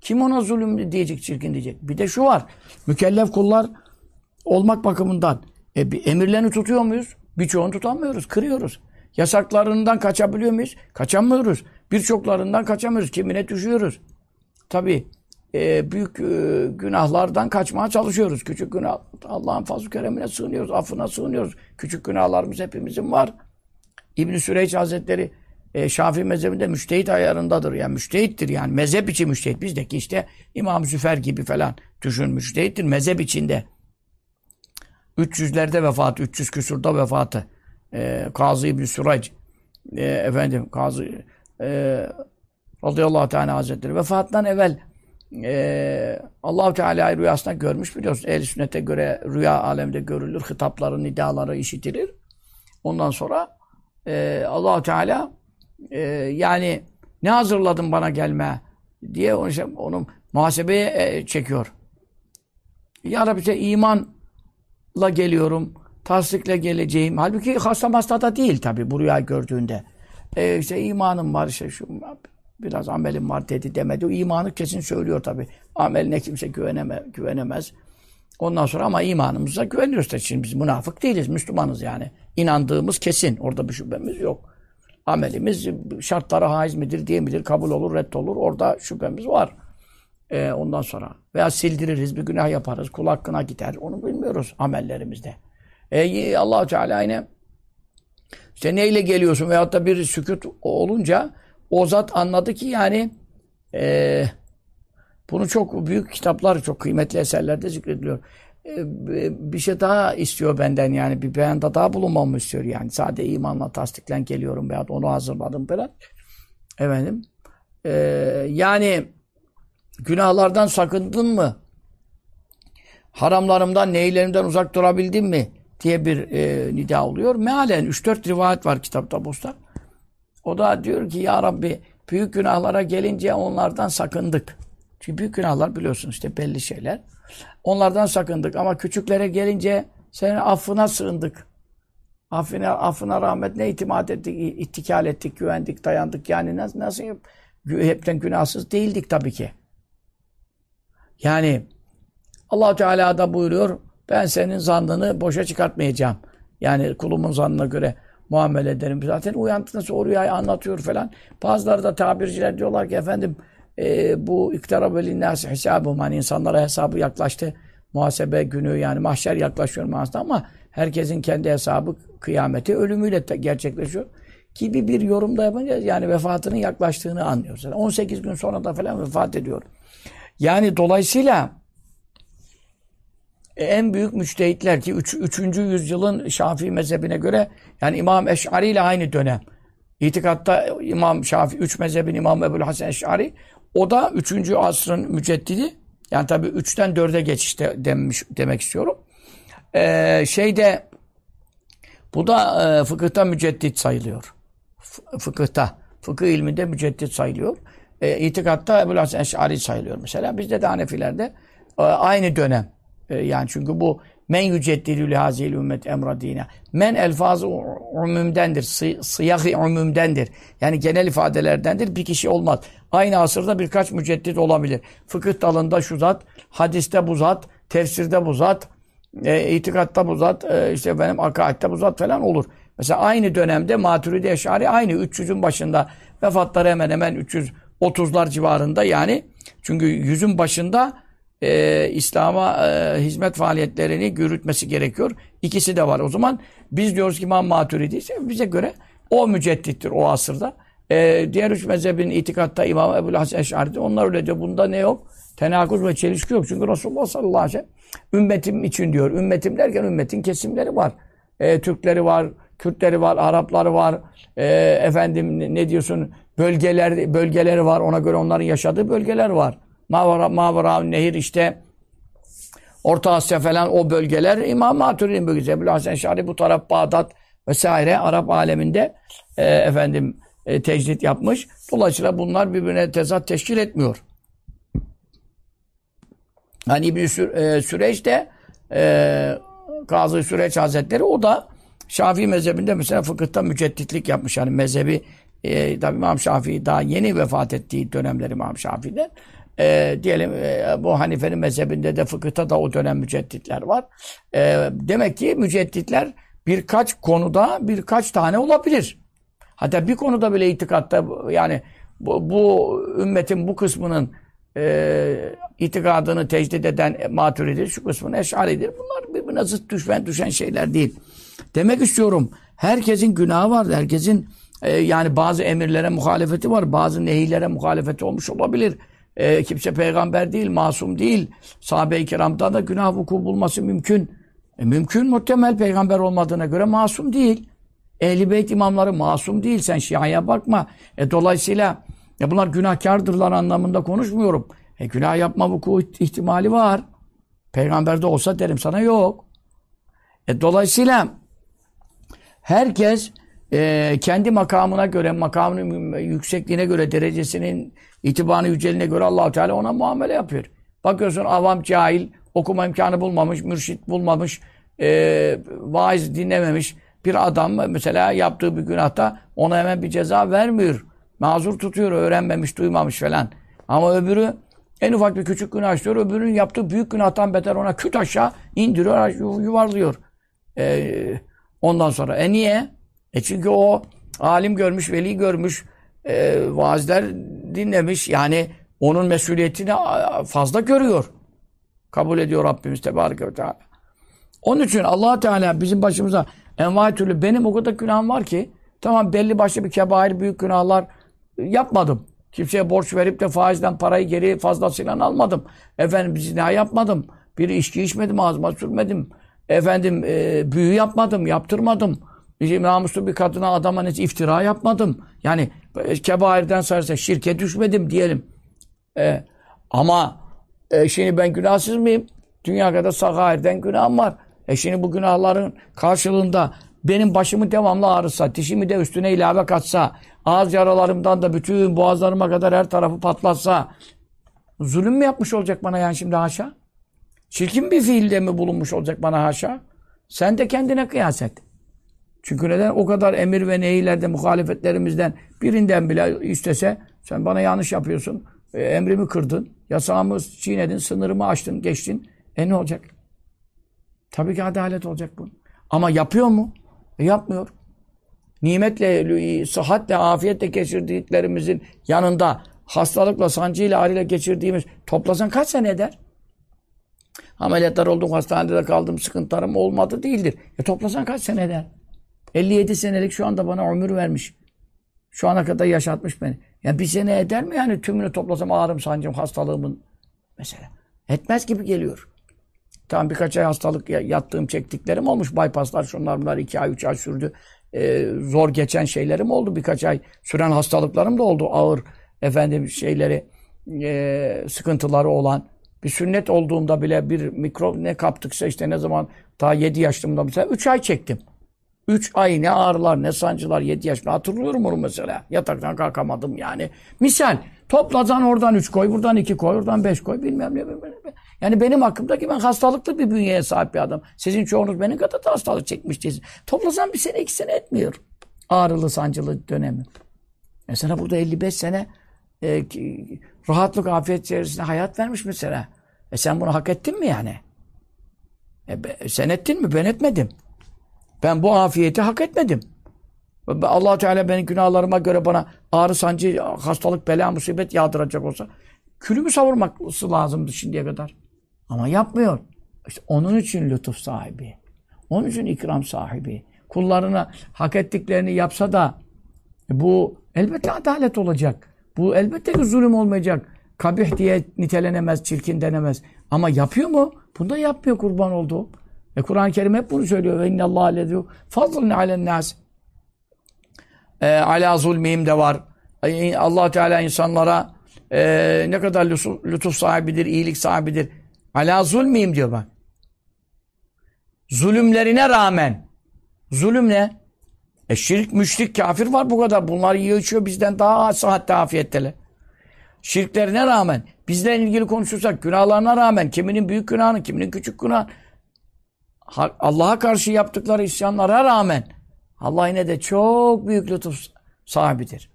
A: Kim ona zulüm diyecek, çirkin diyecek. Bir de şu var. Mükellef kullar olmak bakımından e, emirlerini tutuyor muyuz? Birçoğunu tutamıyoruz, kırıyoruz. Yasaklarından kaçabiliyor muyuz? Kaçamıyoruz. Birçoklarından kaçamıyoruz. Kimine düşüyoruz. Tabii e, büyük e, günahlardan kaçmaya çalışıyoruz. Küçük günah Allah'ın fazl keremine sığınıyoruz, affına sığınıyoruz. Küçük günahlarımız hepimizin var. İbn Süreyç Hazretleri e, Şafii mezhebinde müştehit ayarındadır. Yani müştehittir yani. Mezhep içi müştehit. Bizdeki işte İmam Züfer gibi falan düşün müştehittir. Mezhep içinde. 300'lerde vefatı, 300 küsurda vefatı. E, Kazı İbn Süreyç efendim Kazı e, radıyallahu teala hazretleri vefatından evvel e, Allahu Teala rüyasında görmüş biliyorsunuz. Ehl-i sünnete göre rüya alemde görülür. Hitapları, nidaları işitilir. Ondan sonra e, Allahu Teala e, yani ne hazırladın bana gelme diye onu, işte, onu muhasebeye e, çekiyor. Ya Rabbi işte imanla geliyorum, tasdikle geleceğim. Halbuki hasta hasta da değil tabi bu rüya gördüğünde. E, işte imanım var işte şu biraz amelim var dedi demedi. O imanı kesin söylüyor tabi. Ameline kimse güveneme, güvenemez. Ondan sonra ama imanımıza güveniyoruz da şimdi biz münafık değiliz, Müslümanız yani. İnandığımız kesin. Orada bir şüphemiz yok. Amelimiz şartlara haiz midir, diye midir, kabul olur, red olur. Orada şüphemiz var. Ee, ondan sonra veya sildiririz, bir günah yaparız, kul hakkına gider. Onu bilmiyoruz amellerimizde. Ee, allah Teala yine işte neyle geliyorsun veyahut da bir sükut olunca o zat anladı ki yani e, Bunu çok büyük kitaplar, çok kıymetli eserlerde zikrediliyor. Ee, bir şey daha istiyor benden yani bir beyanda daha bulunmamı istiyor yani. Sadece imanla tasdiklen geliyorum veya onu hazırladım falan. Efendim. Ee, yani günahlardan sakındın mı? Haramlarımdan, neylerimden uzak durabildin mi? diye bir e, nida oluyor. Mealen 3-4 rivayet var kitapta Busta. O da diyor ki ya Rabbi büyük günahlara gelince onlardan sakındık. Çünkü büyük günahlar biliyorsun işte belli şeyler. Onlardan sakındık ama küçüklere gelince senin affına sığındık. Affına, affına rahmetine itimat ettik, ittikal ettik, güvendik, dayandık. Yani nasıl, nasıl hepten günahsız değildik tabii ki. Yani allah Teala da buyuruyor ben senin zannını boşa çıkartmayacağım. Yani kulumun zannına göre muamele ederim. Zaten uyandığında o rüyayı anlatıyor falan. Bazıları da tabirciler diyorlar ki efendim e, bu iktara ve linnâsi hesabım. Hani insanlara hesabı yaklaştı. Muhasebe günü yani mahşer yaklaşıyor manasında ama herkesin kendi hesabı kıyameti ölümüyle gerçekleşiyor. Gibi bir yorumda yapınca yani vefatının yaklaştığını anlıyoruz. Yani 18 gün sonra da falan vefat ediyor. Yani dolayısıyla en büyük müçtehitler ki 3. Üç, 3. yüzyılın Şafii mezhebine göre yani İmam Eş'ari ile aynı dönem. İtikatta İmam Şafii 3 mezhebin İmam Ebu'l Hasan Eş'ari o da 3. asrın müceddidi. Yani tabii 3'ten 4'e geçişte demiş, demek istiyorum. Ee, şeyde bu da e, fıkıhta müceddit sayılıyor. F fıkıhta. Fıkıh ilminde müceddit sayılıyor. E, itikatta Ebu'l Hasan Eş'ari sayılıyor mesela. Bizde de Hanefilerde e, aynı dönem. E, yani çünkü bu men yüceddilü lihazil ümmet emradine. Men elfazı umumdendir. Sıyahı umumdendir. Yani genel ifadelerdendir. Bir kişi olmaz. Aynı asırda birkaç müceddit olabilir. Fıkıh dalında şu zat, hadiste bu zat, tefsirde bu zat, e, itikatta bu zat, e, işte benim akaidde bu zat falan olur. Mesela aynı dönemde Maturidi Eşari aynı 300'ün başında vefatları hemen hemen 330'lar civarında yani. Çünkü yüzün başında e, İslam'a e, hizmet faaliyetlerini yürütmesi gerekiyor. İkisi de var. O zaman biz diyoruz ki İmam Maturidi ise bize göre o müceddittir o asırda. E, diğer üç mezhebin itikatta İmam Ebu'l Hasan Eş'ari'de onlar öyle diyor. Bunda ne yok? Tenakuz ve çelişki yok. Çünkü Resulullah sallallahu aleyhi ve sellem ümmetim için diyor. Ümmetim derken ümmetin kesimleri var. E, Türkleri var, Kürtleri var, Arapları var. E, efendim ne diyorsun? Bölgeler bölgeleri var. Ona göre onların yaşadığı bölgeler var. Mavara, Mavara Nehir işte Orta Asya falan o bölgeler İmam Maturidi'nin bölgesi. Ebu Hasan Şari bu taraf Bağdat vesaire Arap aleminde e, efendim e, tecrit yapmış. Dolayısıyla bunlar birbirine tezat teşkil etmiyor. Hani İbn-i Sü e, Süreç de e, Kazı Süreç Hazretleri o da Şafii mezhebinde mesela fıkıhta mücedditlik yapmış. Yani mezhebi e, tabi İmam Şafii daha yeni vefat ettiği dönemler İmam Şafii'de e, diyelim e, bu Hanife'nin mezhebinde de fıkıhta da o dönem mücedditler var. E, demek ki mücedditler birkaç konuda birkaç tane olabilir. Hatta bir konuda bile itikatta yani bu, bu ümmetin bu kısmının e, itikadını tecdid eden maturidir, şu kısmının eşaridir. Bunlar birbirine zıt düşen, düşen şeyler değil. Demek istiyorum herkesin günahı var. Herkesin e, yani bazı emirlere muhalefeti var. Bazı nehirlere muhalefeti olmuş olabilir. E, kimse peygamber değil, masum değil. Sahabe-i kiramdan da günah vuku bulması mümkün. E, mümkün muhtemel peygamber olmadığına göre masum değil. Ehli beyt imamları masum değil. Sen Şia'ya bakma. E, dolayısıyla e, bunlar günahkardırlar anlamında konuşmuyorum. E, günah yapma vuku ihtimali var. Peygamberde olsa derim sana yok. E, dolayısıyla herkes e, kendi makamına göre, makamının yüksekliğine göre, derecesinin itibarı yüceliğine göre Allahu Teala ona muamele yapıyor. Bakıyorsun avam cahil, okuma imkanı bulmamış, mürşit bulmamış, e, vaiz dinlememiş bir adam mesela yaptığı bir günahta ona hemen bir ceza vermiyor. Mazur tutuyor, öğrenmemiş, duymamış falan. Ama öbürü en ufak bir küçük günah işliyor, öbürünün yaptığı büyük günahtan beter ona küt aşağı indiriyor, yuvarlıyor. E, ondan sonra. E niye? E çünkü o alim görmüş, veli görmüş, e, vaazler dinlemiş. Yani onun mesuliyetini fazla görüyor. Kabul ediyor Rabbimiz Tebareke ve Teala. Onun için allah Teala bizim başımıza envai türlü benim o kadar günahım var ki tamam belli başlı bir kebair büyük günahlar yapmadım. Kimseye borç verip de faizden parayı geri fazlasıyla almadım. Efendim zina yapmadım. Bir içki içmedim, ağzıma sürmedim. Efendim e, büyü yapmadım, yaptırmadım. Namuslu bir kadına, adama ne iftira yapmadım. Yani e, kebairden sayarsa şirke düşmedim diyelim. E, ama e, şimdi ben günahsız mıyım? Dünya kadar sagairden günahım var. E şimdi bu günahların karşılığında benim başımı devamlı ağrısa, dişimi de üstüne ilave katsa, ağız yaralarımdan da bütün boğazlarıma kadar her tarafı patlatsa, zulüm mü yapmış olacak bana yani şimdi haşa? Çirkin bir fiilde mi bulunmuş olacak bana haşa? Sen de kendine kıyas et. Çünkü neden? O kadar emir ve nehilerde muhalefetlerimizden birinden bile istese sen bana yanlış yapıyorsun. E, emrimi kırdın. Yasağımı çiğnedin. Sınırımı aştın. Geçtin. E ne olacak? Tabii ki adalet olacak bu. Ama yapıyor mu? E, yapmıyor. Nimetle, sıhhatle, afiyetle geçirdiklerimizin yanında hastalıkla, sancıyla, ağrıyla geçirdiğimiz toplasan kaç sene eder? Ameliyatlar oldum, hastanede kaldım, sıkıntılarım olmadı değildir. E toplasan kaç sene eder? 57 senelik şu anda bana ömür vermiş. Şu ana kadar yaşatmış beni. Ya bir sene eder mi yani tümünü toplasam ağrım, sancım, hastalığımın mesela? Etmez gibi geliyor. Tamam birkaç ay hastalık yattığım, çektiklerim olmuş. Bypasslar şunlar bunlar iki ay, üç ay sürdü. Ee, zor geçen şeylerim oldu. Birkaç ay süren hastalıklarım da oldu. Ağır efendim şeyleri e, sıkıntıları olan. Bir sünnet olduğumda bile bir mikro ne kaptıksa işte ne zaman daha 7 yaşımda mesela 3 ay çektim. 3 ay ne ağrılar ne sancılar 7 yaşında hatırlıyorum onu mesela. Yataktan kalkamadım yani. Misal toplasan oradan 3 koy buradan 2 koy oradan 5 koy bilmem ne bilmem ne. Yani benim hakkımdaki ben hastalıklı bir bünyeye sahip bir adam. Sizin çoğunuz benim kadar da hastalık çekmiştiniz. Toplasan bir sene iki sene etmiyor. Ağrılı sancılı dönemi. Mesela burada 55 sene e, rahatlık, afiyet içerisinde hayat vermiş mesela. E sen bunu hak ettin mi yani? E, sen ettin mi? Ben etmedim. Ben bu afiyeti hak etmedim. allah Teala benim günahlarıma göre bana ağrı, sancı, hastalık, bela, musibet yağdıracak olsa külümü savurması lazımdı şimdiye kadar. Ama yapmıyor. İşte onun için lütuf sahibi. Onun için ikram sahibi. Kullarına hak ettiklerini yapsa da bu elbette adalet olacak. Bu elbette ki zulüm olmayacak. Kabih diye nitelenemez, çirkin denemez. Ama yapıyor mu? Bunda yapmıyor kurban olduğu. Ve Kur'an-ı Kerim hep bunu söylüyor. Ve innallâhe lezû fazlın alen nâs. E, ala zulmihim de var. E, allah Teala insanlara e, ne kadar lütuf, sahibidir, iyilik sahibidir. Ala zulmihim diyor bak. Zulümlerine rağmen. Zulüm ne? E şirk, müşrik, kafir var bu kadar. Bunlar yiyor içiyor bizden daha sıhhatte afiyetteler. Şirklerine rağmen, bizle ilgili konuşursak günahlarına rağmen, kiminin büyük günahını, kiminin küçük günahını, Allah'a karşı yaptıkları isyanlara rağmen Allah yine de çok büyük lütuf sahibidir.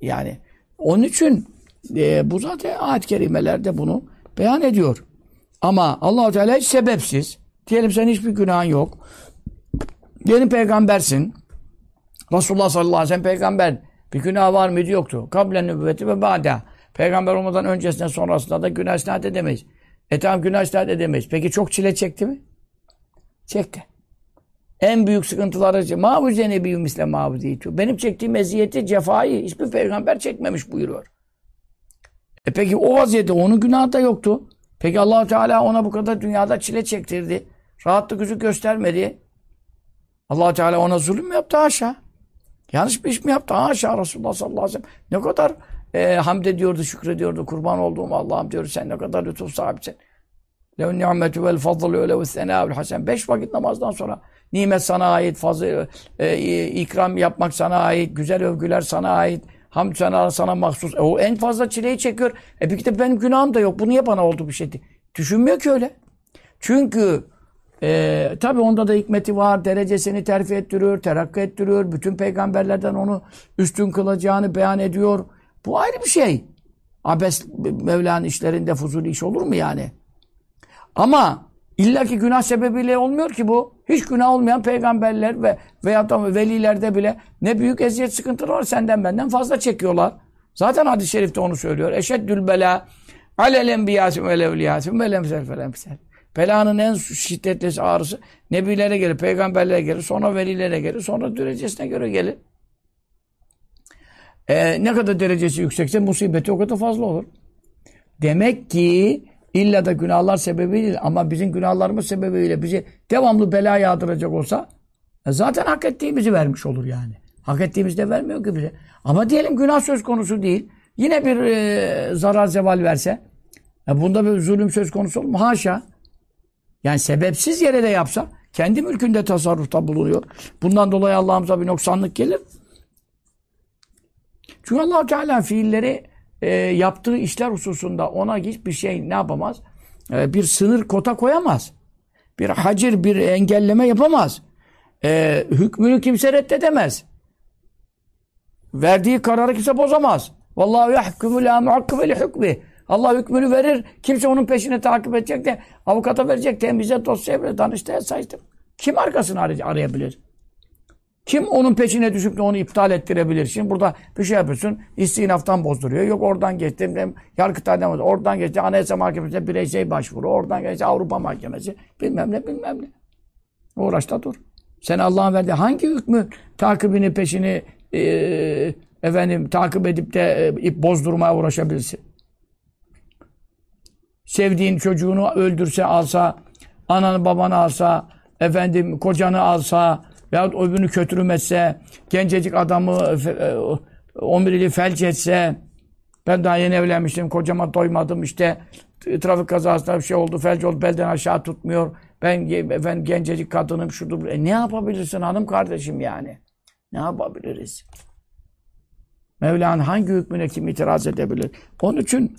A: Yani onun için e, bu zaten ayet-i kerimelerde bunu beyan ediyor. Ama allah Teala hiç sebepsiz. Diyelim sen hiçbir günahın yok. Diyelim peygambersin. Resulullah sallallahu aleyhi ve sellem peygamber. Bir günah var mıydı? Yoktu. Kablen nübüvveti ve ba'da. Peygamber olmadan öncesinde sonrasında da günah isnat edemeyiz. E tamam günah isnat edemeyiz. Peki çok çile çekti mi? Çekti. En büyük sıkıntıları mavüze nebiyyum misle mavüzeytü. Benim çektiğim eziyeti, cefayı hiçbir peygamber çekmemiş buyuruyor. E peki o vaziyette onun günahı da yoktu. Peki allah Teala ona bu kadar dünyada çile çektirdi. Rahatlık yüzü göstermedi. allah Teala ona zulüm mü yaptı? Haşa. Yanlış bir iş mi yaptı? Haşa Resulullah sallallahu aleyhi ve sellem. Ne kadar e, hamd ediyordu, şükrediyordu. Kurban olduğum Allah'ım diyor. Sen ne kadar lütuf sahibisin. Lev ni'metu vel fadlu ve senâ'ul hasen. Beş vakit namazdan sonra nimet sana ait, fazla e, ikram yapmak sana ait, güzel övgüler sana ait. Hamd sana, sana mahsus. E, o en fazla çileyi çekiyor. E peki de benim günahım da yok. Bu niye bana oldu bir şeydi? Düşünmüyor ki öyle. Çünkü e, tabi onda da hikmeti var. Derecesini terfi ettiriyor, terakki ettiriyor. Bütün peygamberlerden onu üstün kılacağını beyan ediyor. Bu ayrı bir şey. Abes Mevla'nın işlerinde fuzuli iş olur mu yani? Ama illaki günah sebebiyle olmuyor ki bu. Hiç günah olmayan peygamberler ve veya da velilerde bile ne büyük eziyet sıkıntıları var senden benden fazla çekiyorlar. Zaten hadis-i şerifte onu söylüyor. Eşeddül bela alel enbiyâsim ve levliyâsim ve lemsel felemsel. Belanın en şiddetli ağrısı nebilere gelir, peygamberlere gelir, sonra velilere gelir, sonra derecesine göre gelir. E, ne kadar derecesi yüksekse musibeti o kadar fazla olur. Demek ki illa da günahlar sebebi değil ama bizim günahlarımız sebebiyle bizi devamlı bela yağdıracak olsa e, zaten hak ettiğimizi vermiş olur yani. Hak ettiğimizi de vermiyor ki bize. Ama diyelim günah söz konusu değil. Yine bir e, zarar zeval verse e, bunda bir zulüm söz konusu olur mu? Haşa. Yani sebepsiz yere de yapsa kendi mülkünde tasarrufta bulunuyor. Bundan dolayı Allah'ımıza bir noksanlık gelir. Çünkü allah Teala fiilleri e, yaptığı işler hususunda ona hiçbir şey ne yapamaz? E, bir sınır kota koyamaz. Bir hacir, bir engelleme yapamaz. E, hükmünü kimse reddedemez. Verdiği kararı kimse bozamaz. Vallahu yahkumu la muhakkibe li. Allah hükmünü verir. Kimse onun peşine takip edecek de avukata verecek, temize dosyaya verir, danıştaya sayıştır. Kim arkasını arayabilir? Kim onun peşine düşüp de onu iptal ettirebilir? Şimdi burada bir şey yapıyorsun, istinaftan bozduruyor. Yok oradan geçti, Yargıtay'dan bozduruyor. Oradan geçti, Anayasa Mahkemesi'ne bireysel başvuru. Oradan geçti, Avrupa Mahkemesi. Bilmem ne, bilmem ne. Uğraş da dur. Sen Allah'ın verdiği hangi hükmü takibini, peşini e, efendim takip edip de e, ip bozdurmaya uğraşabilirsin? Sevdiğin çocuğunu öldürse, alsa, ananı babanı alsa, efendim kocanı alsa, veyahut öbürünü kötürüm gencecik adamı 11 e, ili felç etse, ben daha yeni evlenmiştim, kocama doymadım işte, trafik kazasında bir şey oldu, felç oldu, belden aşağı tutmuyor, ben efendim, gencecik kadınım, şudur, e, ne yapabilirsin hanım kardeşim yani? Ne yapabiliriz? Mevla'nın hangi hükmüne kim itiraz edebilir? Onun için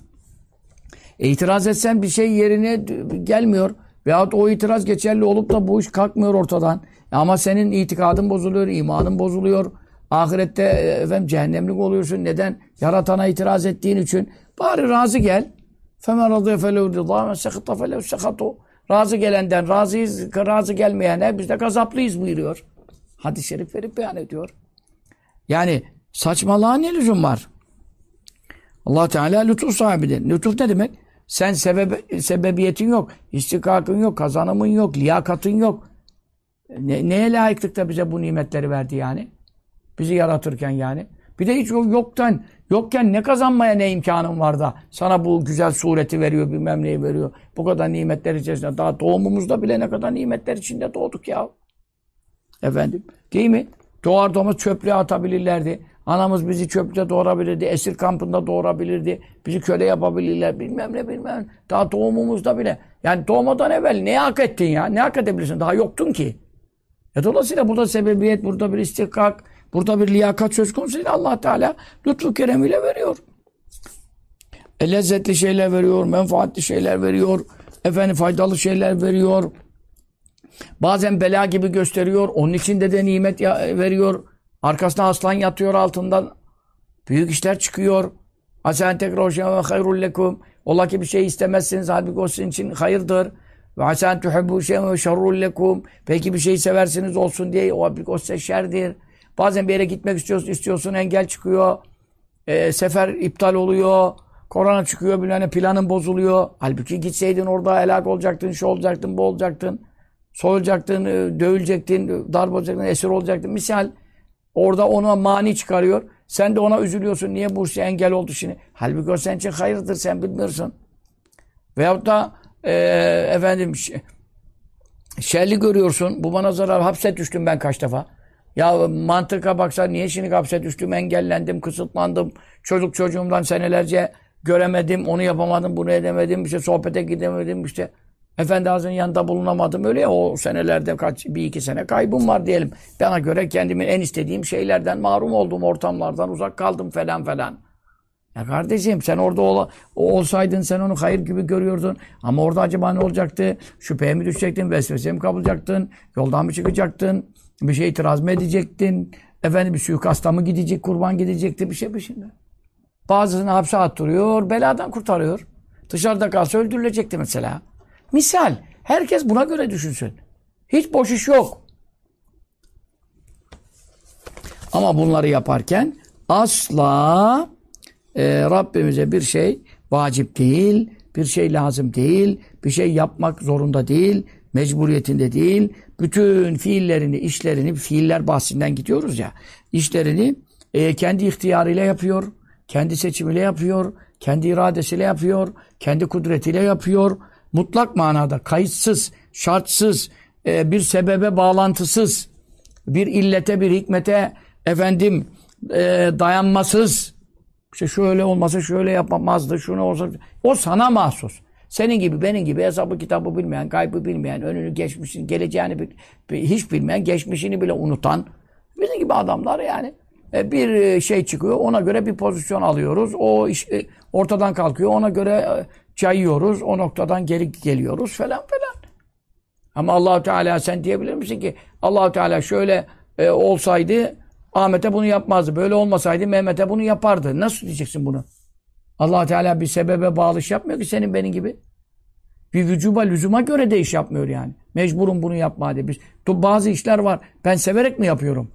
A: e, itiraz etsen bir şey yerine gelmiyor. Veyahut o itiraz geçerli olup da bu iş kalkmıyor ortadan. Ama senin itikadın bozuluyor, imanın bozuluyor. Ahirette e, efendim cehennemlik oluyorsun. Neden? Yaratana itiraz ettiğin için. Bari razı gel. فَمَنْ رَضِيَ فَلَوْ رِضَى مَنْ سَخِطَ فَلَوْ سَخَطُ Razı gelenden razıyız, razı gelmeyene biz de gazaplıyız buyuruyor. Hadis-i şerif verip beyan ediyor. Yani saçmalığa ne lüzum var? allah Teala lütuf sahibidir. Lütuf ne demek? Sen sebebe, sebebiyetin yok, istikakın yok, kazanımın yok, liyakatın yok. Ne, neye layıklıkta bize bu nimetleri verdi yani? Bizi yaratırken yani. Bir de hiç yoktan, yokken ne kazanmaya ne imkanın var da sana bu güzel sureti veriyor, bilmem neyi veriyor. Bu kadar nimetler içerisinde. Daha doğumumuzda bile ne kadar nimetler içinde doğduk ya. Efendim. Değil mi? Doğar doğmaz çöplüğe atabilirlerdi. Anamız bizi çöplükte doğurabilirdi, esir kampında doğurabilirdi, bizi köle yapabilirler, bilmem ne bilmem. Daha doğumumuzda bile. Yani doğmadan evvel ne hak ettin ya? Ne hak edebilirsin? Daha yoktun ki. E dolayısıyla burada sebebiyet, burada bir istihkak, burada bir liyakat söz konusu değil. allah Teala lütfu keremiyle veriyor. E lezzetli şeyler veriyor, menfaatli şeyler veriyor, efendim faydalı şeyler veriyor. Bazen bela gibi gösteriyor, onun içinde de nimet veriyor. Arkasında aslan yatıyor altından. Büyük işler çıkıyor. Asen tekrar ve hayrul. Ola ki bir şey istemezsiniz. Halbuki o sizin için hayırdır. Ve asen tuhebbu şeyen ve şerrul lekum. Belki bir şey seversiniz olsun diye. O, o size şerdir. Bazen bir yere gitmek istiyorsun, istiyorsun engel çıkıyor. E, sefer iptal oluyor. Korona çıkıyor, bilmem planın bozuluyor. Halbuki gitseydin orada helak olacaktın, şu olacaktın, bu olacaktın. Soyulacaktın, e, dövülecektin, darp olacaktın, esir olacaktın. Misal Orada ona mani çıkarıyor. Sen de ona üzülüyorsun. Niye bu şey engel oldu şimdi? Halbuki o senin için hayırdır. Sen bilmiyorsun. Veyahut da e, efendim şerli görüyorsun. Bu bana zarar. Hapse düştüm ben kaç defa. Ya mantıka baksa niye şimdi hapse düştüm? Engellendim, kısıtlandım. Çocuk çocuğumdan senelerce göremedim. Onu yapamadım, bunu edemedim. İşte sohbete gidemedim. işte Efendi Hazretleri'nin yanında bulunamadım. Öyle ya o senelerde kaç bir iki sene kaybım var diyelim. Bana göre kendimin en istediğim şeylerden mahrum oldum. Ortamlardan uzak kaldım falan falan. Ya kardeşim sen orada ol, olsaydın sen onu hayır gibi görüyordun. Ama orada acaba ne olacaktı? Şüpheye mi düşecektin? Vesveseye mi kapılacaktın? Yoldan mı çıkacaktın? Bir şey itiraz mı edecektin? Efendim bir suikasta mı gidecek? Kurban gidecekti? Bir şey şey. Bazısını hapse attırıyor. Beladan kurtarıyor. Dışarıda kalsa öldürülecekti mesela. Misal. Herkes buna göre düşünsün. Hiç boş iş yok. Ama bunları yaparken asla e, Rabbimize bir şey vacip değil, bir şey lazım değil, bir şey yapmak zorunda değil, mecburiyetinde değil. Bütün fiillerini, işlerini, fiiller bahsinden gidiyoruz ya, işlerini e, kendi ihtiyarıyla yapıyor, kendi seçimiyle yapıyor, kendi iradesiyle yapıyor, kendi kudretiyle yapıyor. Mutlak manada kayıtsız, şartsız, e, bir sebebe bağlantısız, bir illete, bir hikmete efendim e, dayanmasız. İşte şöyle olmasa şöyle yapamazdı, şunu olsa. O sana mahsus. Senin gibi, benim gibi hesabı kitabı bilmeyen, kaybı bilmeyen, önünü geçmişini, geleceğini bil, hiç bilmeyen, geçmişini bile unutan bizim gibi adamlar yani. E, bir e, şey çıkıyor, ona göre bir pozisyon alıyoruz. O iş e, ortadan kalkıyor, ona göre cayıyoruz, o noktadan geri geliyoruz falan falan. Ama Allahu Teala sen diyebilir misin ki Allahu Teala şöyle e, olsaydı Ahmet'e bunu yapmazdı. Böyle olmasaydı Mehmet'e bunu yapardı. Nasıl diyeceksin bunu? allah Teala bir sebebe bağlı iş yapmıyor ki senin benim gibi. Bir vücuba, lüzuma göre de iş yapmıyor yani. Mecburum bunu yapma diye. Biz, bazı işler var. Ben severek mi yapıyorum?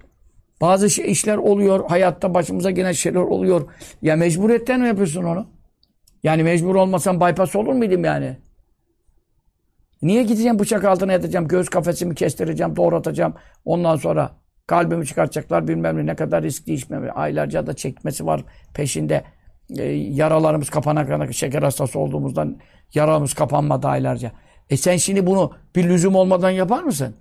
A: Bazı şey, işler oluyor. Hayatta başımıza gelen şeyler oluyor. Ya mecburiyetten mi yapıyorsun onu? Yani mecbur olmasam bypass olur muydum yani? Niye gideceğim bıçak altına yatacağım, göz kafesimi kestireceğim, doğratacağım. Ondan sonra kalbimi çıkartacaklar bilmem ne, ne kadar riskli mi? Aylarca da çekmesi var peşinde. E, yaralarımız kapana kadar şeker hastası olduğumuzdan yaramız kapanmadı aylarca. E sen şimdi bunu bir lüzum olmadan yapar mısın?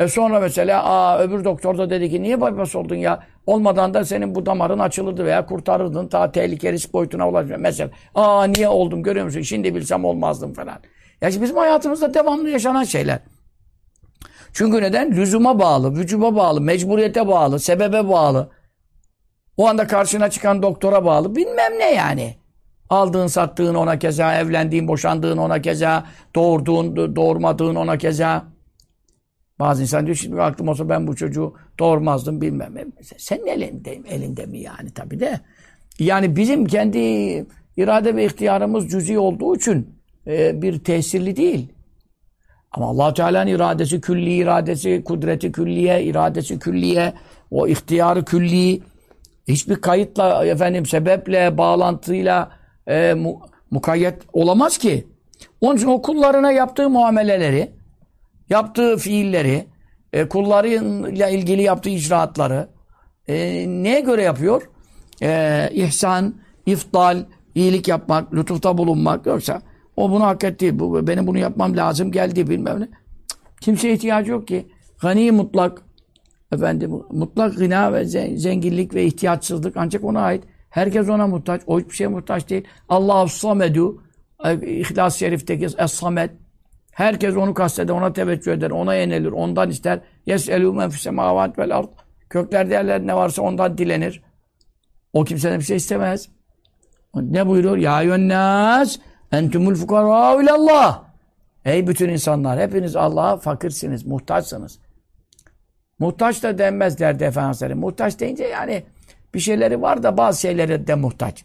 A: E sonra mesela aa, öbür doktor da dedi ki niye bypass oldun ya? Olmadan da senin bu damarın açılırdı veya kurtarırdın. Ta tehlike risk boyutuna ulaşmıyor. Mesela aa niye oldum görüyor musun? Şimdi bilsem olmazdım falan. Ya şimdi bizim hayatımızda devamlı yaşanan şeyler. Çünkü neden? Lüzuma bağlı, vücuba bağlı, mecburiyete bağlı, sebebe bağlı. O anda karşına çıkan doktora bağlı. Bilmem ne yani. Aldığın, sattığın ona keza, evlendiğin, boşandığın ona keza, doğurduğun, doğurmadığın ona keza. Bazı insan diyor şimdi aklım olsa ben bu çocuğu doğurmazdım bilmem. Senin elinde, elinde mi yani tabii de. Yani bizim kendi irade ve ihtiyarımız cüzi olduğu için e, bir tesirli değil. Ama allah Teala'nın iradesi külli, iradesi, kudreti külliye, iradesi külliye, o ihtiyarı külli, hiçbir kayıtla, efendim sebeple, bağlantıyla e, mu, mukayyet olamaz ki. Onun için o kullarına yaptığı muameleleri, yaptığı fiilleri, e, kullarıyla ilgili yaptığı icraatları e, neye göre yapıyor? E, ihsan, iftal, iyilik yapmak, lütufta bulunmak yoksa o bunu hak etti. Bu, benim bunu yapmam lazım geldi bilmem ne. Kimseye ihtiyacı yok ki. Gani mutlak efendim mutlak gına ve zenginlik ve ihtiyaçsızlık ancak ona ait. Herkes ona muhtaç. O hiçbir şeye muhtaç değil. Allahu samedu İhlas-ı Şerif'teki Es-Samed Herkes onu kasteder, ona teveccüh eder, ona yenilir, ondan ister. Yes'elû men fissemâvât vel ard. Köklerde yerler ne varsa ondan dilenir. O kimseden bir şey istemez. Ne buyuruyor? Ya yönnâs entumul fukarâ ilallah. Ey bütün insanlar, hepiniz Allah'a fakirsiniz, muhtaçsınız. Muhtaç da denmez derdi Efendimizleri. Muhtaç deyince yani bir şeyleri var da bazı şeyleri de muhtaç.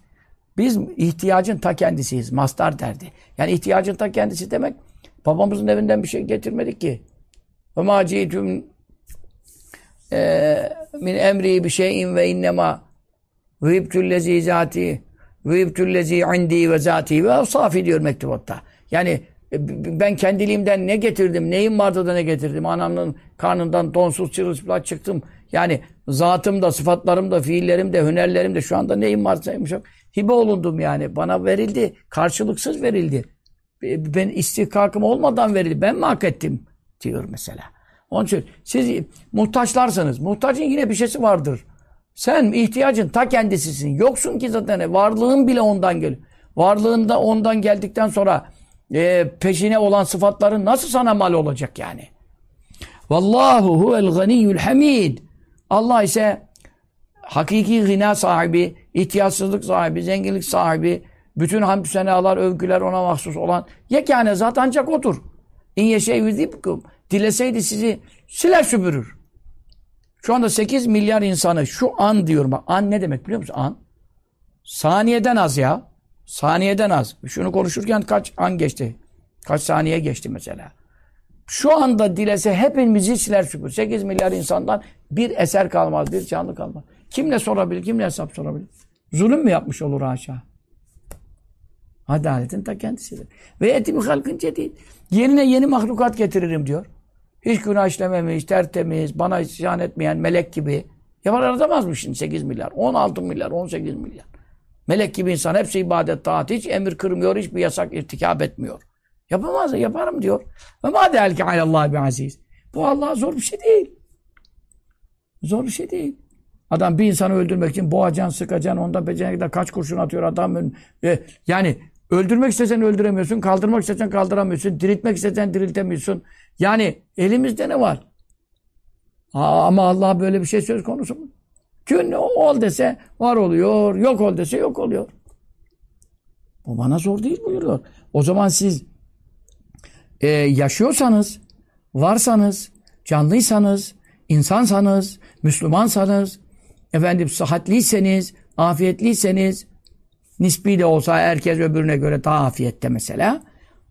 A: Biz ihtiyacın ta kendisiyiz. Mastar derdi. Yani ihtiyacın ta kendisi demek babamızın evinden bir şey getirmedik ki. Ve ma ci'tum min emri bir şeyin ve innema vibtüllezi zati vibtüllezi indi ve zati ve safi diyor mektubatta. Yani e, ben kendiliğimden ne getirdim, neyim vardı da ne getirdim. Anamın karnından donsuz çırılçıplak çıktım. Yani zatım da, sıfatlarım da, fiillerim de, hünerlerim de şu anda neyim varsa yok. Hibe olundum yani. Bana verildi. Karşılıksız verildi. Ben istihkakım olmadan verildi. Ben mi hak ettim? Diyor mesela. Onun için siz muhtaçlarsınız. Muhtacın yine bir şeysi vardır. Sen ihtiyacın ta kendisisin. Yoksun ki zaten. Varlığın bile ondan geliyor. Varlığında ondan geldikten sonra e, peşine olan sıfatların nasıl sana mal olacak yani? Vallahu huvel ganiyyul hamid. Allah ise hakiki gina sahibi, ihtiyaçsızlık sahibi, zenginlik sahibi, bütün hamdü senalar, övgüler ona mahsus olan yekâne zat ancak odur. İn yüzibkum. Dileseydi sizi siler süpürür. Şu anda 8 milyar insanı şu an diyorum. An ne demek biliyor musun? An. Saniyeden az ya. Saniyeden az. Şunu konuşurken kaç an geçti? Kaç saniye geçti mesela? Şu anda dilese hepimizi siler süpür. 8 milyar insandan bir eser kalmaz, bir canlı kalmaz. Kimle sorabilir, kimle hesap sorabilir? Zulüm mü yapmış olur haşa? Adaletin ta kendisidir. Ve etimi halkın cedid. Yerine yeni mahlukat getiririm diyor. Hiç günah işlememiş, tertemiz, bana isyan etmeyen melek gibi. Yapar yaratamaz mı şimdi 8 milyar, 16 milyar, 18 milyar? Melek gibi insan hepsi ibadet, taat, hiç emir kırmıyor, hiçbir yasak irtikap etmiyor. Yapamaz, yaparım diyor. Ve ma delke alallah bi aziz. Bu Allah'a zor bir şey değil. Zor bir şey değil. Adam bir insanı öldürmek için boğacaksın, sıkacaksın, onda becerene kadar kaç kurşun atıyor adam. E, yani öldürmek istesen öldüremiyorsun, kaldırmak istesen kaldıramıyorsun, diriltmek istesen diriltemiyorsun. Yani elimizde ne var? Aa, ama Allah böyle bir şey söz konusu mu? Gün ol dese var oluyor, yok ol dese yok oluyor. Bu bana zor değil buyuruyor. O zaman siz e, yaşıyorsanız, varsanız, canlıysanız, insansanız, Müslümansanız, efendim sıhhatliyseniz, afiyetliyseniz, nispi de olsa herkes öbürüne göre daha afiyette mesela.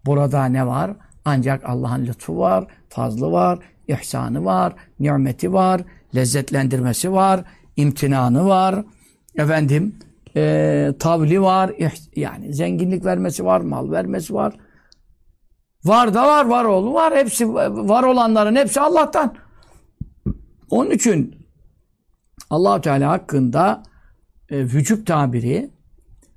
A: Burada ne var? Ancak Allah'ın lütfu var, fazlı var, ihsanı var, nimeti var, lezzetlendirmesi var, imtinanı var, efendim e, tavli var, yani zenginlik vermesi var, mal vermesi var. Var da var, var oğlu var. Hepsi var olanların hepsi Allah'tan. Onun için allah Teala hakkında e, vücut tabiri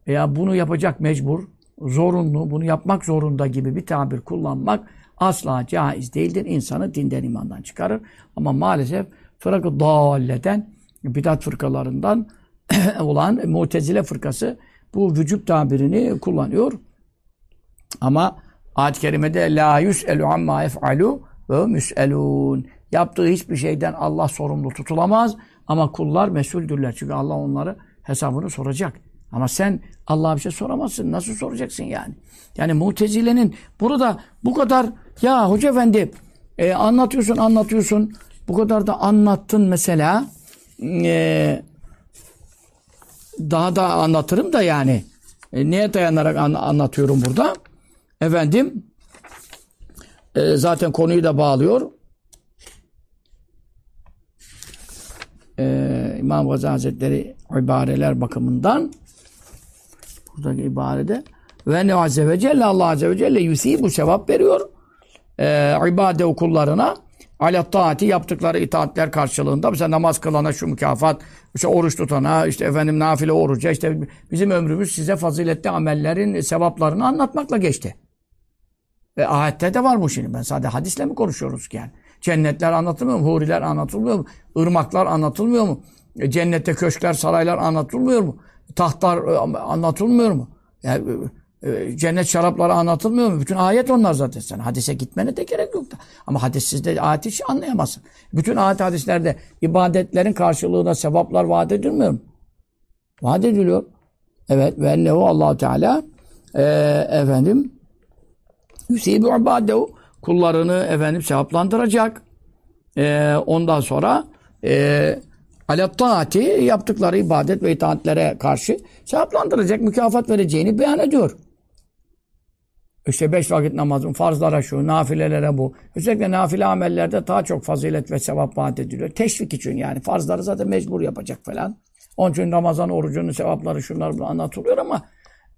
A: veya bunu yapacak mecbur, zorunlu, bunu yapmak zorunda gibi bir tabir kullanmak asla caiz değildir. İnsanı dinden imandan çıkarır. Ama maalesef fırakı dalleden, bidat fırkalarından [CLEARS THROAT] olan mutezile fırkası bu vücut tabirini kullanıyor. Ama ayet-i kerimede la yus'elu amma ef'alu ve müs'elun. Yaptığı hiçbir şeyden Allah sorumlu tutulamaz ama kullar mesuldürler. Çünkü Allah onları hesabını soracak. Ama sen Allah'a bir şey soramazsın. Nasıl soracaksın yani? Yani Mutezile'nin burada bu kadar ya Hoca Efendi e, anlatıyorsun anlatıyorsun bu kadar da anlattın mesela e, daha da anlatırım da yani e, neye dayanarak an, anlatıyorum burada? Efendim e, zaten konuyu da bağlıyor. E, İmam Gazali Hazretleri ibareler bakımından buradaki ibarede ve ne azze ve celle Allah azze ve celle bu sevap veriyor. E, ibade kullarına ala taati yaptıkları itaatler karşılığında mesela namaz kılana şu mükafat, işte oruç tutana, işte efendim nafile oruca, işte bizim ömrümüz size faziletli amellerin sevaplarını anlatmakla geçti. Ve ayette de var bu şimdi. Ben sadece hadisle mi konuşuyoruz ki yani? Cennetler anlatılmıyor mu? Huriler anlatılmıyor mu? Irmaklar anlatılmıyor mu? E, cennette köşkler, saraylar anlatılmıyor mu? Tahtlar e, anlatılmıyor mu? Yani e, cennet şarapları anlatılmıyor mu? Bütün ayet onlar zaten. Sen hadise gitmene de gerek yok da. Ama hadissizde de ayet hiç anlayamazsın. Bütün ayet hadislerde ibadetlerin karşılığında sevaplar vaat edilmiyor mu? Vaat ediliyor. Evet ve ennehu allah Teala e, efendim Yusibu ibadehu kullarını efendim sevaplandıracak. E, ondan sonra e, alat taati yaptıkları ibadet ve itaatlere karşı sevaplandıracak, mükafat vereceğini beyan ediyor. İşte beş vakit namazın farzlara şu, nafilelere bu. Özellikle nafile amellerde daha çok fazilet ve sevap vaat ediliyor. Teşvik için yani. Farzları zaten mecbur yapacak falan. Onun için Ramazan orucunun sevapları şunlar bunu anlatılıyor ama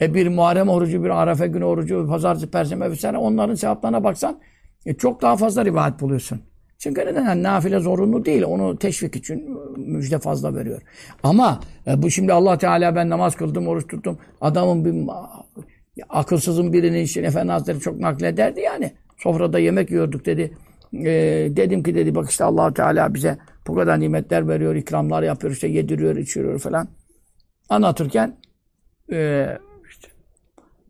A: e bir Muharrem orucu, bir Arafa günü orucu, bir Pazartesi, Perşembe vesaire onların sevaplarına baksan e, çok daha fazla rivayet buluyorsun. Çünkü neden? Yani nafile zorunlu değil. Onu teşvik için müjde fazla veriyor. Ama e, bu şimdi Allah Teala ben namaz kıldım, oruç tuttum. Adamın bir akılsızın birinin için Efendi Hazretleri çok naklederdi yani. Sofrada yemek yiyorduk dedi. E, dedim ki dedi bak işte allah Teala bize bu kadar nimetler veriyor, ikramlar yapıyor, işte yediriyor, içiriyor falan. Anlatırken e,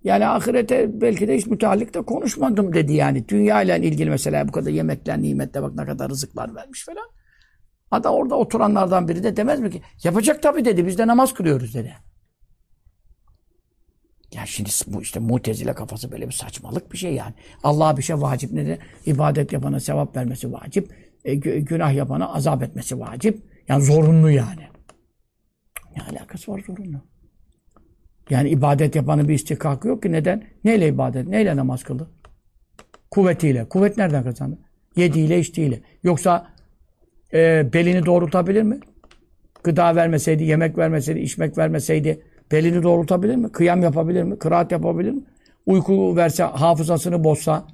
A: yani ahirete belki de hiç müteallik de konuşmadım dedi yani. Dünya ile ilgili mesela bu kadar yemekler, nimetler bak ne kadar rızıklar vermiş falan. Hatta orada oturanlardan biri de demez mi ki? Yapacak tabii dedi. Biz de namaz kılıyoruz dedi. Ya şimdi bu işte mutezile kafası böyle bir saçmalık bir şey yani. Allah'a bir şey vacip nedir? İbadet yapana sevap vermesi vacip. E, günah yapana azap etmesi vacip. Yani zorunlu yani. Ne alakası var zorunlu? Yani ibadet yapanın bir istihkakı yok ki. Neden? Neyle ibadet? Neyle namaz kıldı? Kuvvetiyle. Kuvvet nereden kazandı? Yediğiyle, içtiğiyle. Yoksa e, belini doğrultabilir mi? Gıda vermeseydi, yemek vermeseydi, içmek vermeseydi belini doğrultabilir mi? Kıyam yapabilir mi? Kıraat yapabilir mi? Uyku verse, hafızasını bozsa,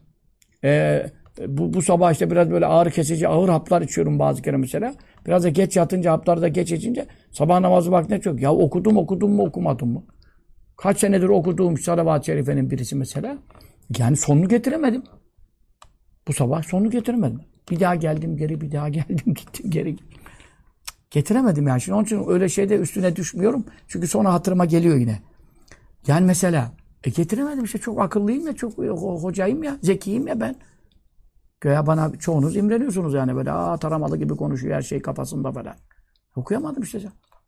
A: e, Bu, bu sabah işte biraz böyle ağrı kesici, ağır haplar içiyorum bazı kere mesela. Biraz da geç yatınca, hapları da geç içince sabah namazı vaktinde çok. Ya okudum okudum mu okumadım mı? Kaç senedir okuduğum salavat-ı şerifenin birisi mesela. Yani sonunu getiremedim. Bu sabah sonunu getiremedim. Bir daha geldim geri, bir daha [LAUGHS] geldim gittim geri. Getiremedim yani. Şimdi onun için öyle şeyde üstüne düşmüyorum. Çünkü sonra hatırıma geliyor yine. Yani mesela e getiremedim işte çok akıllıyım ya, çok ho- hocayım ya, zekiyim ya ben. Göya bana çoğunuz imreniyorsunuz yani böyle aa taramalı gibi konuşuyor her şey kafasında falan. Okuyamadım işte.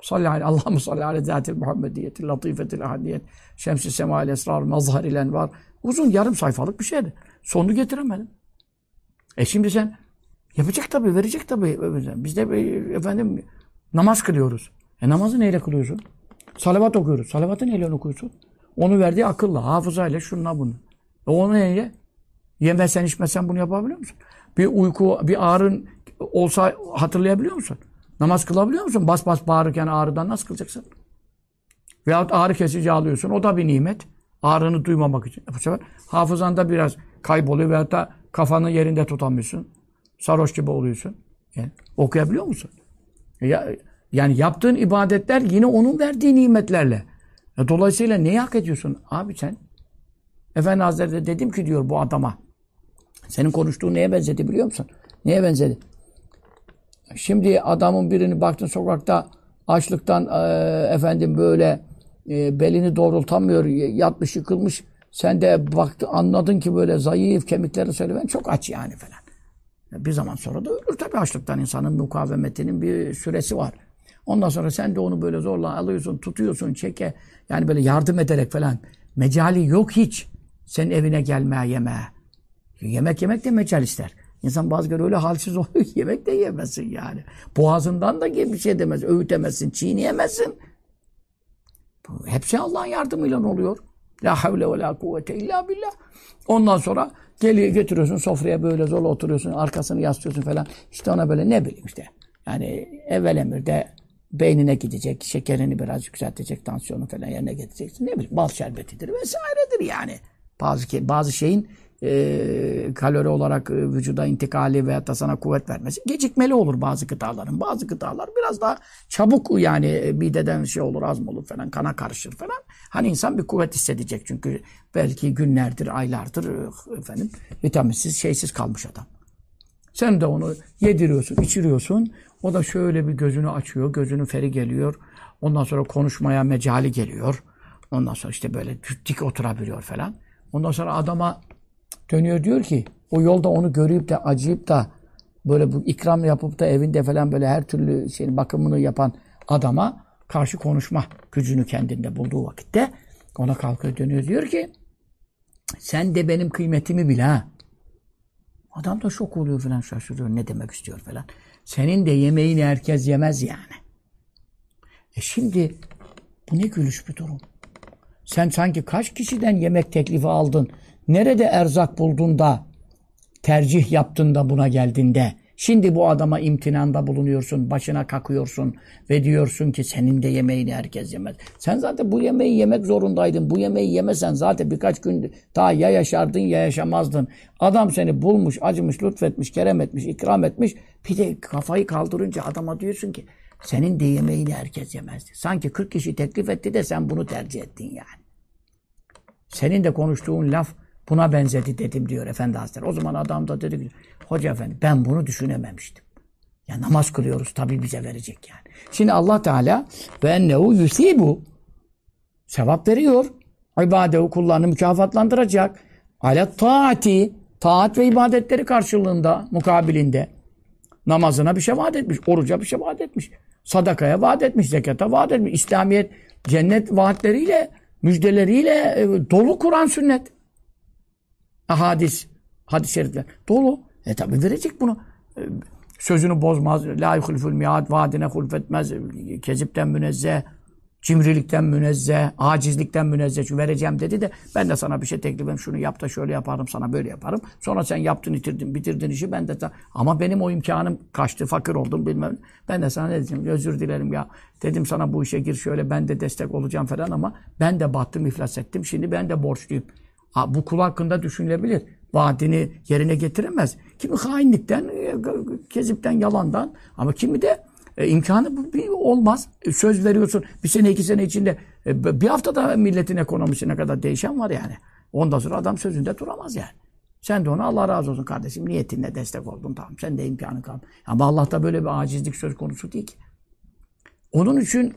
A: Salli aleyhi, Allah'ım salli aleyhi zatil Muhammediyeti, latifetil ahadiyet, şemsi semâil esrar, mazharil envar. Uzun yarım sayfalık bir şeydi. Sonunu getiremedim. E şimdi sen yapacak tabii, verecek tabii. Biz de efendim namaz kılıyoruz. E namazı neyle kılıyorsun? Salavat okuyoruz. Salavatı neyle okuyorsun? Onu verdiği akılla, hafızayla, şununla bunu. E onu neyle? Yemesen içmesen bunu yapabiliyor musun? Bir uyku, bir ağrın olsa hatırlayabiliyor musun? Namaz kılabiliyor musun? Bas bas bağırırken ağrıdan nasıl kılacaksın? Veyahut ağrı kesici alıyorsun. O da bir nimet. Ağrını duymamak için. Bu sefer hafızanda biraz kayboluyor veyahut da kafanı yerinde tutamıyorsun. Sarhoş gibi oluyorsun. Yani okuyabiliyor musun? Ya, yani yaptığın ibadetler yine onun verdiği nimetlerle. E, dolayısıyla neyi hak ediyorsun? Abi sen Efendi Hazretleri de dedim ki diyor bu adama. Senin konuştuğun neye benzedi biliyor musun? Neye benzedi? Şimdi adamın birini baktın sokakta açlıktan e, efendim böyle e, belini doğrultamıyor, yatmış yıkılmış. Sen de baktı anladın ki böyle zayıf kemikleri söylemen çok aç yani falan. Bir zaman sonra da ölür tabii açlıktan insanın mukavemetinin bir süresi var. Ondan sonra sen de onu böyle zorla alıyorsun, tutuyorsun, çeke. Yani böyle yardım ederek falan. Mecali yok hiç. Senin evine gelmeye, yemeğe. Yemek yemek de mecal ister. İnsan bazı kere öyle halsiz oluyor [LAUGHS] yemek de yemezsin yani. Boğazından da bir şey demez, öğütemezsin, çiğneyemezsin. Bu hepsi Allah'ın yardımıyla oluyor. La havle ve la kuvvete illa billah. Ondan sonra geliyor getiriyorsun sofraya böyle zorla oturuyorsun, arkasını yaslıyorsun falan. İşte ona böyle ne bileyim işte. Yani evvel emirde beynine gidecek, şekerini biraz yükseltecek, tansiyonu falan yerine getireceksin. Ne bileyim bal şerbetidir vesairedir yani. Bazı bazı şeyin e, kalori olarak e, vücuda intikali veya da sana kuvvet vermesi gecikmeli olur bazı gıdaların. Bazı gıdalar biraz daha çabuk yani e, mideden şey olur, azm olur falan, kana karışır falan. Hani insan bir kuvvet hissedecek çünkü belki günlerdir, aylardır e, efendim vitaminsiz, şeysiz kalmış adam. Sen de onu yediriyorsun, içiriyorsun. O da şöyle bir gözünü açıyor, gözünün feri geliyor. Ondan sonra konuşmaya mecali geliyor. Ondan sonra işte böyle dik oturabiliyor falan. Ondan sonra adama dönüyor diyor ki o yolda onu görüp de acıyıp da böyle bu ikram yapıp da evinde falan böyle her türlü şeyin bakımını yapan adama karşı konuşma gücünü kendinde bulduğu vakitte ona kalkıyor dönüyor diyor ki sen de benim kıymetimi bil ha. Adam da şok oluyor falan şaşırıyor ne demek istiyor falan. Senin de yemeğini herkes yemez yani. E şimdi bu ne gülüş bir durum. Sen sanki kaç kişiden yemek teklifi aldın? Nerede erzak buldun da tercih yaptın da buna geldin de şimdi bu adama imtinanda bulunuyorsun, başına kakıyorsun ve diyorsun ki senin de yemeğini herkes yemez. Sen zaten bu yemeği yemek zorundaydın. Bu yemeği yemesen zaten birkaç gün daha ya yaşardın ya yaşamazdın. Adam seni bulmuş, acımış, lütfetmiş, kerem etmiş, ikram etmiş. Bir de kafayı kaldırınca adama diyorsun ki senin de yemeğini herkes yemezdi. Sanki 40 kişi teklif etti de sen bunu tercih ettin yani. Senin de konuştuğun laf buna benzedi dedim diyor Efendi Hazretleri. O zaman adam da dedi ki hoca efendi ben bunu düşünememiştim. Ya namaz kılıyoruz tabii bize verecek yani. Şimdi Allah Teala ve ennehu yusibu sevap veriyor. İbadehu kullarını mükafatlandıracak. Alet taati taat ve ibadetleri karşılığında mukabilinde namazına bir şey vaat etmiş. Oruca bir şey vaat etmiş. Sadakaya vaat etmiş. Zekata vaat etmiş. İslamiyet cennet vaatleriyle müjdeleriyle e, dolu Kur'an sünnet. Hadis, hadis-i şerifler dolu. E tabi verecek bunu. E, sözünü bozmaz. La yuhliful miad, vaadine hulfetmez. Kezipten münezzeh, cimrilikten münezzeh, acizlikten münezzeh. Şu vereceğim dedi de ben de sana bir şey teklif edeyim. Şunu yap da şöyle yaparım sana böyle yaparım. Sonra sen yaptın, bitirdin, bitirdin işi. Ben de ama benim o imkanım kaçtı, fakir oldum bilmem. Ben de sana ne diyeceğim? Özür dilerim ya. Dedim sana bu işe gir şöyle ben de destek olacağım falan ama ben de battım, iflas ettim. Şimdi ben de borçluyum. Bu kul hakkında düşünülebilir. vaadini yerine getiremez. Kimi hainlikten, e, kezipten, yalandan ama kimi de e, imkanı bir olmaz. E, söz veriyorsun bir sene iki sene içinde e, bir haftada milletin ekonomisine kadar değişen var yani. Ondan sonra adam sözünde duramaz yani. Sen de ona Allah razı olsun kardeşim. Niyetinle destek oldun tamam. Sen de imkanı kal. Ama Allah'ta böyle bir acizlik söz konusu değil ki. Onun için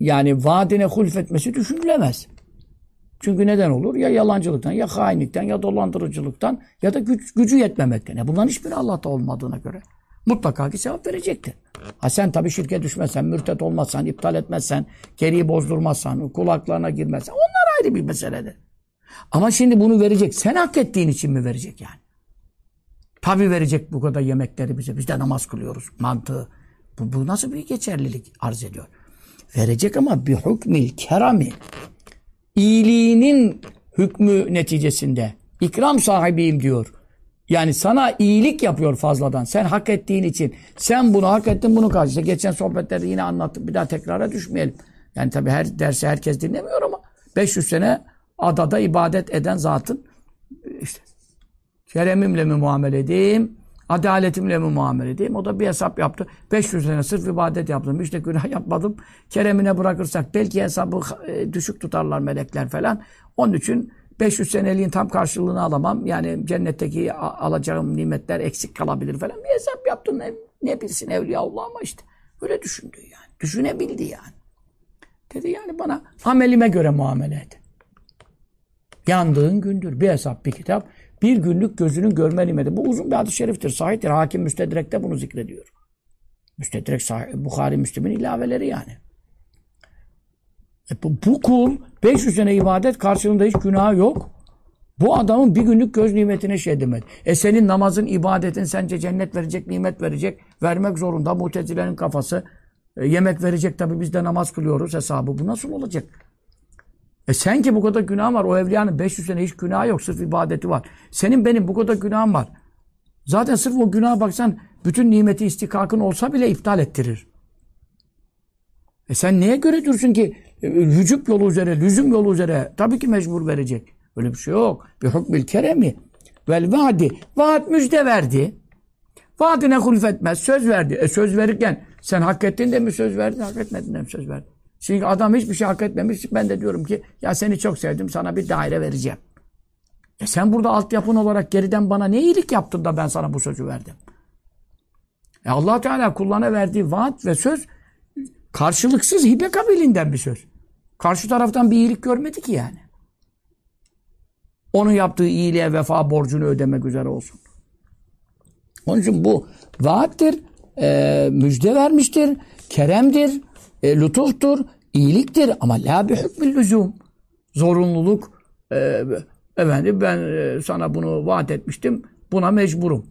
A: yani vaadine hulfetmesi düşünülemez. Çünkü neden olur? Ya yalancılıktan, ya hainlikten, ya dolandırıcılıktan, ya da güç, gücü yetmemekten. Ya bunların hiçbiri Allah'ta olmadığına göre mutlaka ki cevap verecektir. Ha sen tabii şirke düşmezsen, mürtet olmazsan, iptal etmezsen, geriyi bozdurmazsan, kulaklarına girmezsen onlar ayrı bir meseledir. Ama şimdi bunu verecek. Sen hak ettiğin için mi verecek yani? Tabii verecek bu kadar yemekleri bize. Biz de namaz kılıyoruz. Mantığı. Bu, bu nasıl bir geçerlilik arz ediyor? Verecek ama bir hükmil kerami. İyiliğinin hükmü neticesinde. ikram sahibiyim diyor. Yani sana iyilik yapıyor fazladan. Sen hak ettiğin için. Sen bunu hak ettin bunu karşı. Geçen sohbetlerde yine anlattık. Bir daha tekrara düşmeyelim. Yani tabii her dersi herkes dinlemiyor ama 500 sene adada ibadet eden zatın işte keremimle mi muamele edeyim, adaletimle mi muamele edeyim? O da bir hesap yaptı. 500 sene sırf ibadet yaptım. Hiç de günah yapmadım. Keremine bırakırsak belki hesabı e, düşük tutarlar melekler falan. Onun için 500 seneliğin tam karşılığını alamam. Yani cennetteki alacağım nimetler eksik kalabilir falan. Bir hesap yaptım. Ne, ne bilsin Evliyaullah ama işte. Öyle düşündü yani. Düşünebildi yani. Dedi yani bana amelime göre muamele et. Yandığın gündür. Bir hesap, bir kitap. Bir günlük gözünün görme nimeti. Bu uzun bir hadis-i şeriftir. Sahihtir. Hakim Müstedrek'te bunu zikrediyor. Müstedrek sahih, Bukhari Müslim'in ilaveleri yani. E bu, bu kul 500 sene ibadet karşılığında hiç günah yok. Bu adamın bir günlük göz nimetine şey demedi. E senin namazın, ibadetin sence cennet verecek, nimet verecek. Vermek zorunda. Mutezilerin kafası. E, yemek verecek tabii biz de namaz kılıyoruz hesabı. Bu nasıl olacak? E sen ki bu kadar günah var. O evliyanın 500 sene hiç günah yok. Sırf ibadeti var. Senin benim bu kadar günahım var. Zaten sırf o günaha baksan bütün nimeti istikakın olsa bile iptal ettirir. E sen neye göre dursun ki e, vücut yolu üzere, lüzum yolu üzere tabii ki mecbur verecek. Öyle bir şey yok. Bir hükmül keremi vel vaadi. Vaat müjde verdi. Vaadine hulfetmez. Söz verdi. E söz verirken sen hak ettin de mi söz verdin, hak etmedin de mi söz verdin? Çünkü adam hiçbir şey hak etmemiş. Ben de diyorum ki ya seni çok sevdim sana bir daire vereceğim. E sen burada altyapın olarak geriden bana ne iyilik yaptın da ben sana bu sözü verdim. E allah Teala kullana verdiği vaat ve söz karşılıksız hibe kabilinden bir söz. Karşı taraftan bir iyilik görmedi ki yani. Onun yaptığı iyiliğe vefa borcunu ödemek üzere olsun. Onun için bu vaattir, e, müjde vermiştir, keremdir, e, lütuftur, iyiliktir ama la bi hükmül lüzum. Zorunluluk. E, efendim ben e, sana bunu vaat etmiştim. Buna mecburum.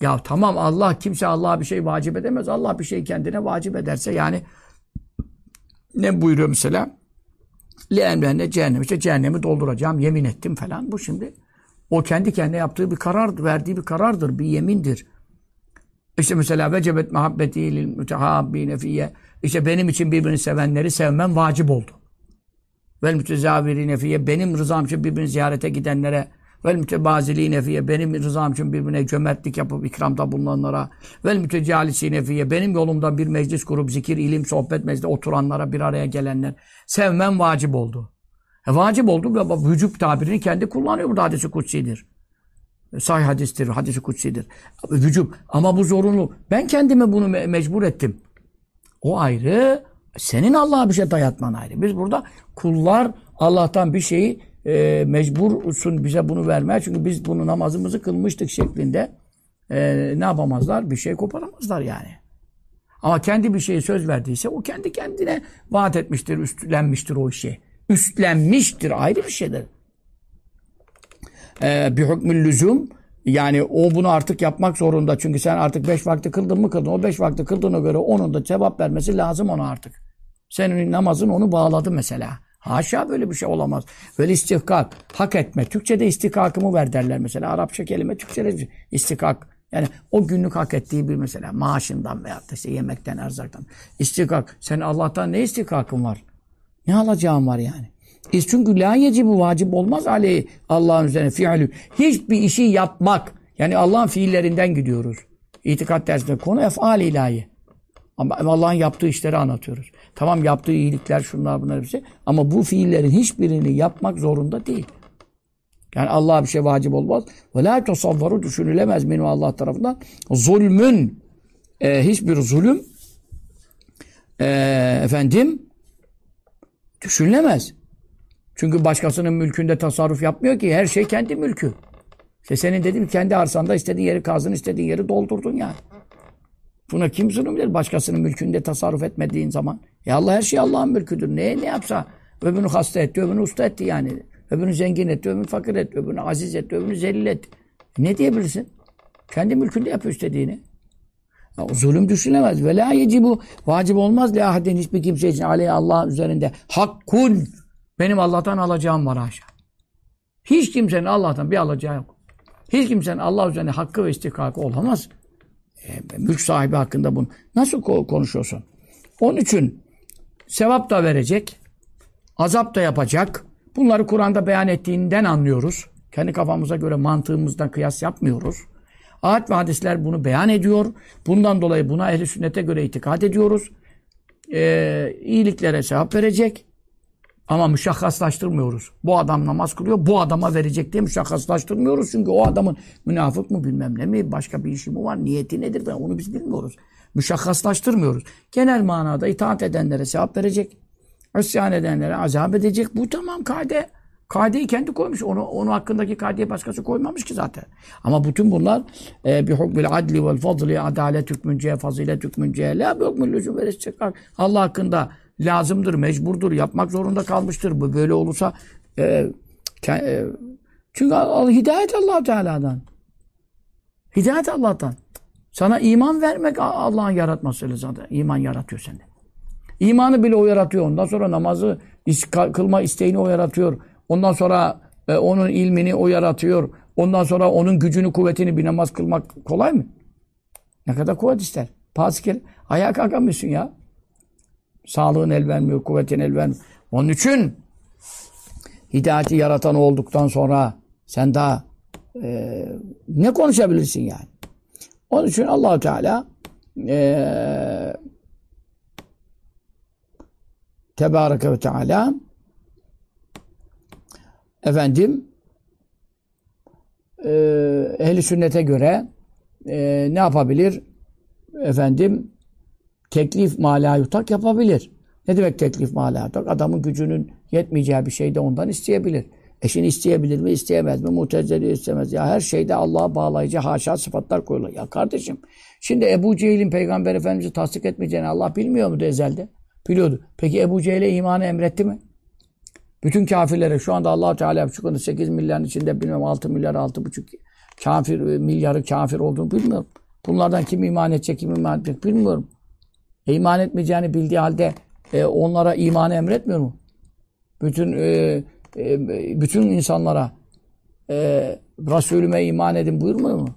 A: Ya tamam Allah kimse Allah'a bir şey vacip edemez. Allah bir şey kendine vacip ederse yani ne buyuruyor mesela? Li emrenne cehennem. İşte cehennemi dolduracağım. Yemin ettim falan. Bu şimdi o kendi kendine yaptığı bir karar, verdiği bir karardır. Bir yemindir. İşte mesela vecebet muhabbeti lil mütehabbine fiyye. İşte benim için birbirini sevenleri sevmem vacip oldu. Vel mütezavirine fiye benim rızam için birbirini ziyarete gidenlere. Vel mütebaziline fiye benim rızam için birbirine cömertlik yapıp ikramda bulunanlara. Vel mütecalisine fiye benim yolumda bir meclis kurup zikir, ilim, sohbet mecliste oturanlara bir araya gelenler. Sevmem vacip oldu. E, vacip oldu ve vücut tabirini kendi kullanıyor burada hadisi kutsidir. Sahih hadistir, hadisi kutsidir. Vücub. Ama bu zorunlu. Ben kendime bunu me mecbur ettim. O ayrı. Senin Allah'a bir şey dayatman ayrı. Biz burada kullar Allah'tan bir şeyi e, mecbursun bize bunu vermeye. Çünkü biz bunu namazımızı kılmıştık şeklinde e, ne yapamazlar? Bir şey koparamazlar yani. Ama kendi bir şeyi söz verdiyse o kendi kendine vaat etmiştir, üstlenmiştir o işe. Üstlenmiştir ayrı bir şeydir. Ee, bir hükmül lüzum yani o bunu artık yapmak zorunda. Çünkü sen artık beş vakti kıldın mı kıldın. O beş vakti kıldığına göre onun da cevap vermesi lazım ona artık. Senin namazın onu bağladı mesela. Haşa böyle bir şey olamaz. Böyle istihkak, hak etme. Türkçe'de istihkakımı ver derler mesela. Arapça kelime Türkçe'de istihkak. Yani o günlük hak ettiği bir mesela maaşından veya işte yemekten, erzaktan. İstihkak. Sen Allah'tan ne istihkakın var? Ne alacağın var yani? İz çünkü la yecibu vacip olmaz aleyhi Allah'ın üzerine fiilü. Hiçbir işi yapmak. Yani Allah'ın fiillerinden gidiyoruz. İtikat dersinde konu efal ilahi. Ama Allah'ın yaptığı işleri anlatıyoruz. Tamam yaptığı iyilikler şunlar bunlar hepsi. Ama bu fiillerin hiçbirini yapmak zorunda değil. Yani Allah'a bir şey vacip olmaz. Ve la tasavvaru düşünülemez minu Allah tarafından. Zulmün e, hiçbir zulüm e, efendim düşünülemez. Çünkü başkasının mülkünde tasarruf yapmıyor ki. Her şey kendi mülkü. İşte senin dedim kendi arsanda istediğin yeri kazdın, istediğin yeri doldurdun yani. Buna kim zulüm Başkasının mülkünde tasarruf etmediğin zaman. Ya Allah her şey Allah'ın mülküdür. Neye ne yapsa öbürünü hasta etti, öbürünü usta etti yani. Öbürünü zengin etti, öbürünü fakir etti, öbürünü aziz etti, öbürünü zelil etti. Ne diyebilirsin? Kendi mülkünde yapıyor istediğini. Ya, zulüm düşünemez. Ve la yecibu vacip olmaz. La ahadin hiçbir kimse için aleyhi Allah üzerinde hakkun. Benim Allah'tan alacağım var haşa. Hiç kimsenin Allah'tan bir alacağı yok. Hiç kimsenin Allah üzerine hakkı ve istikakı olamaz. E, mülk sahibi hakkında bunu nasıl konuşuyorsun? Onun için sevap da verecek, azap da yapacak. Bunları Kur'an'da beyan ettiğinden anlıyoruz. Kendi kafamıza göre mantığımızdan kıyas yapmıyoruz. Ayet ve hadisler bunu beyan ediyor. Bundan dolayı buna ehli sünnete göre itikad ediyoruz. Ee, iyiliklere sevap verecek. Ama müşahhaslaştırmıyoruz. Bu adam namaz kılıyor, bu adama verecek diye müşahhaslaştırmıyoruz. Çünkü o adamın münafık mı bilmem ne mi, başka bir işi mi var, niyeti nedir ben onu biz bilmiyoruz. Müşahhaslaştırmıyoruz. Genel manada itaat edenlere sevap verecek. İsyan edenlere azap edecek. Bu tamam kaide. Kaideyi kendi koymuş. Onu, onun hakkındaki kaideyi başkası koymamış ki zaten. Ama bütün bunlar e, bir hukmil adli vel fadli adalet hükmünce, fazilet hükmünce, la bir hukmil lüzum Allah hakkında lazımdır, mecburdur, yapmak zorunda kalmıştır. Bu böyle olursa e, e, çünkü hidayet Allah Teala'dan. Hidayet Allah'tan. Sana iman vermek Allah'ın yaratması zaten. İman yaratıyor sende. İmanı bile o yaratıyor. Ondan sonra namazı kılma isteğini o yaratıyor. Ondan sonra e, onun ilmini o yaratıyor. Ondan sonra onun gücünü, kuvvetini bir namaz kılmak kolay mı? Ne kadar kuvvet ister? Paskel ayağa kalkamıyorsun ya. Sağlığın el vermiyor, kuvvetin el vermiyor. Onun için hidayeti yaratan olduktan sonra sen daha e, ne konuşabilirsin yani? Onun için allah Teala e, Tebareke ve Teala efendim e, ehli sünnete göre e, ne yapabilir? Efendim teklif mala yutak yapabilir. Ne demek teklif mala yutak? Adamın gücünün yetmeyeceği bir şey de ondan isteyebilir. Eşini isteyebilir mi, isteyemez mi? Mutezeli istemez. Ya her şeyde Allah'a bağlayıcı haşa sıfatlar koyulur. Ya kardeşim, şimdi Ebu Cehil'in Peygamber Efendimiz'i tasdik etmeyeceğini Allah bilmiyor mu ezelde? Biliyordu. Peki Ebu Cehil'e imanı emretti mi? Bütün kafirlere şu anda allah Teala şu 8 milyarın içinde bilmem 6 milyar 6,5 kafir milyarı kafir olduğunu bilmiyorum. Bunlardan kim iman edecek, kim iman edecek bilmiyorum. E, iman etmeyeceğini bildiği halde e, onlara imanı emretmiyor mu? Bütün e, e, bütün insanlara e, Resulüme iman edin buyurmuyor mu?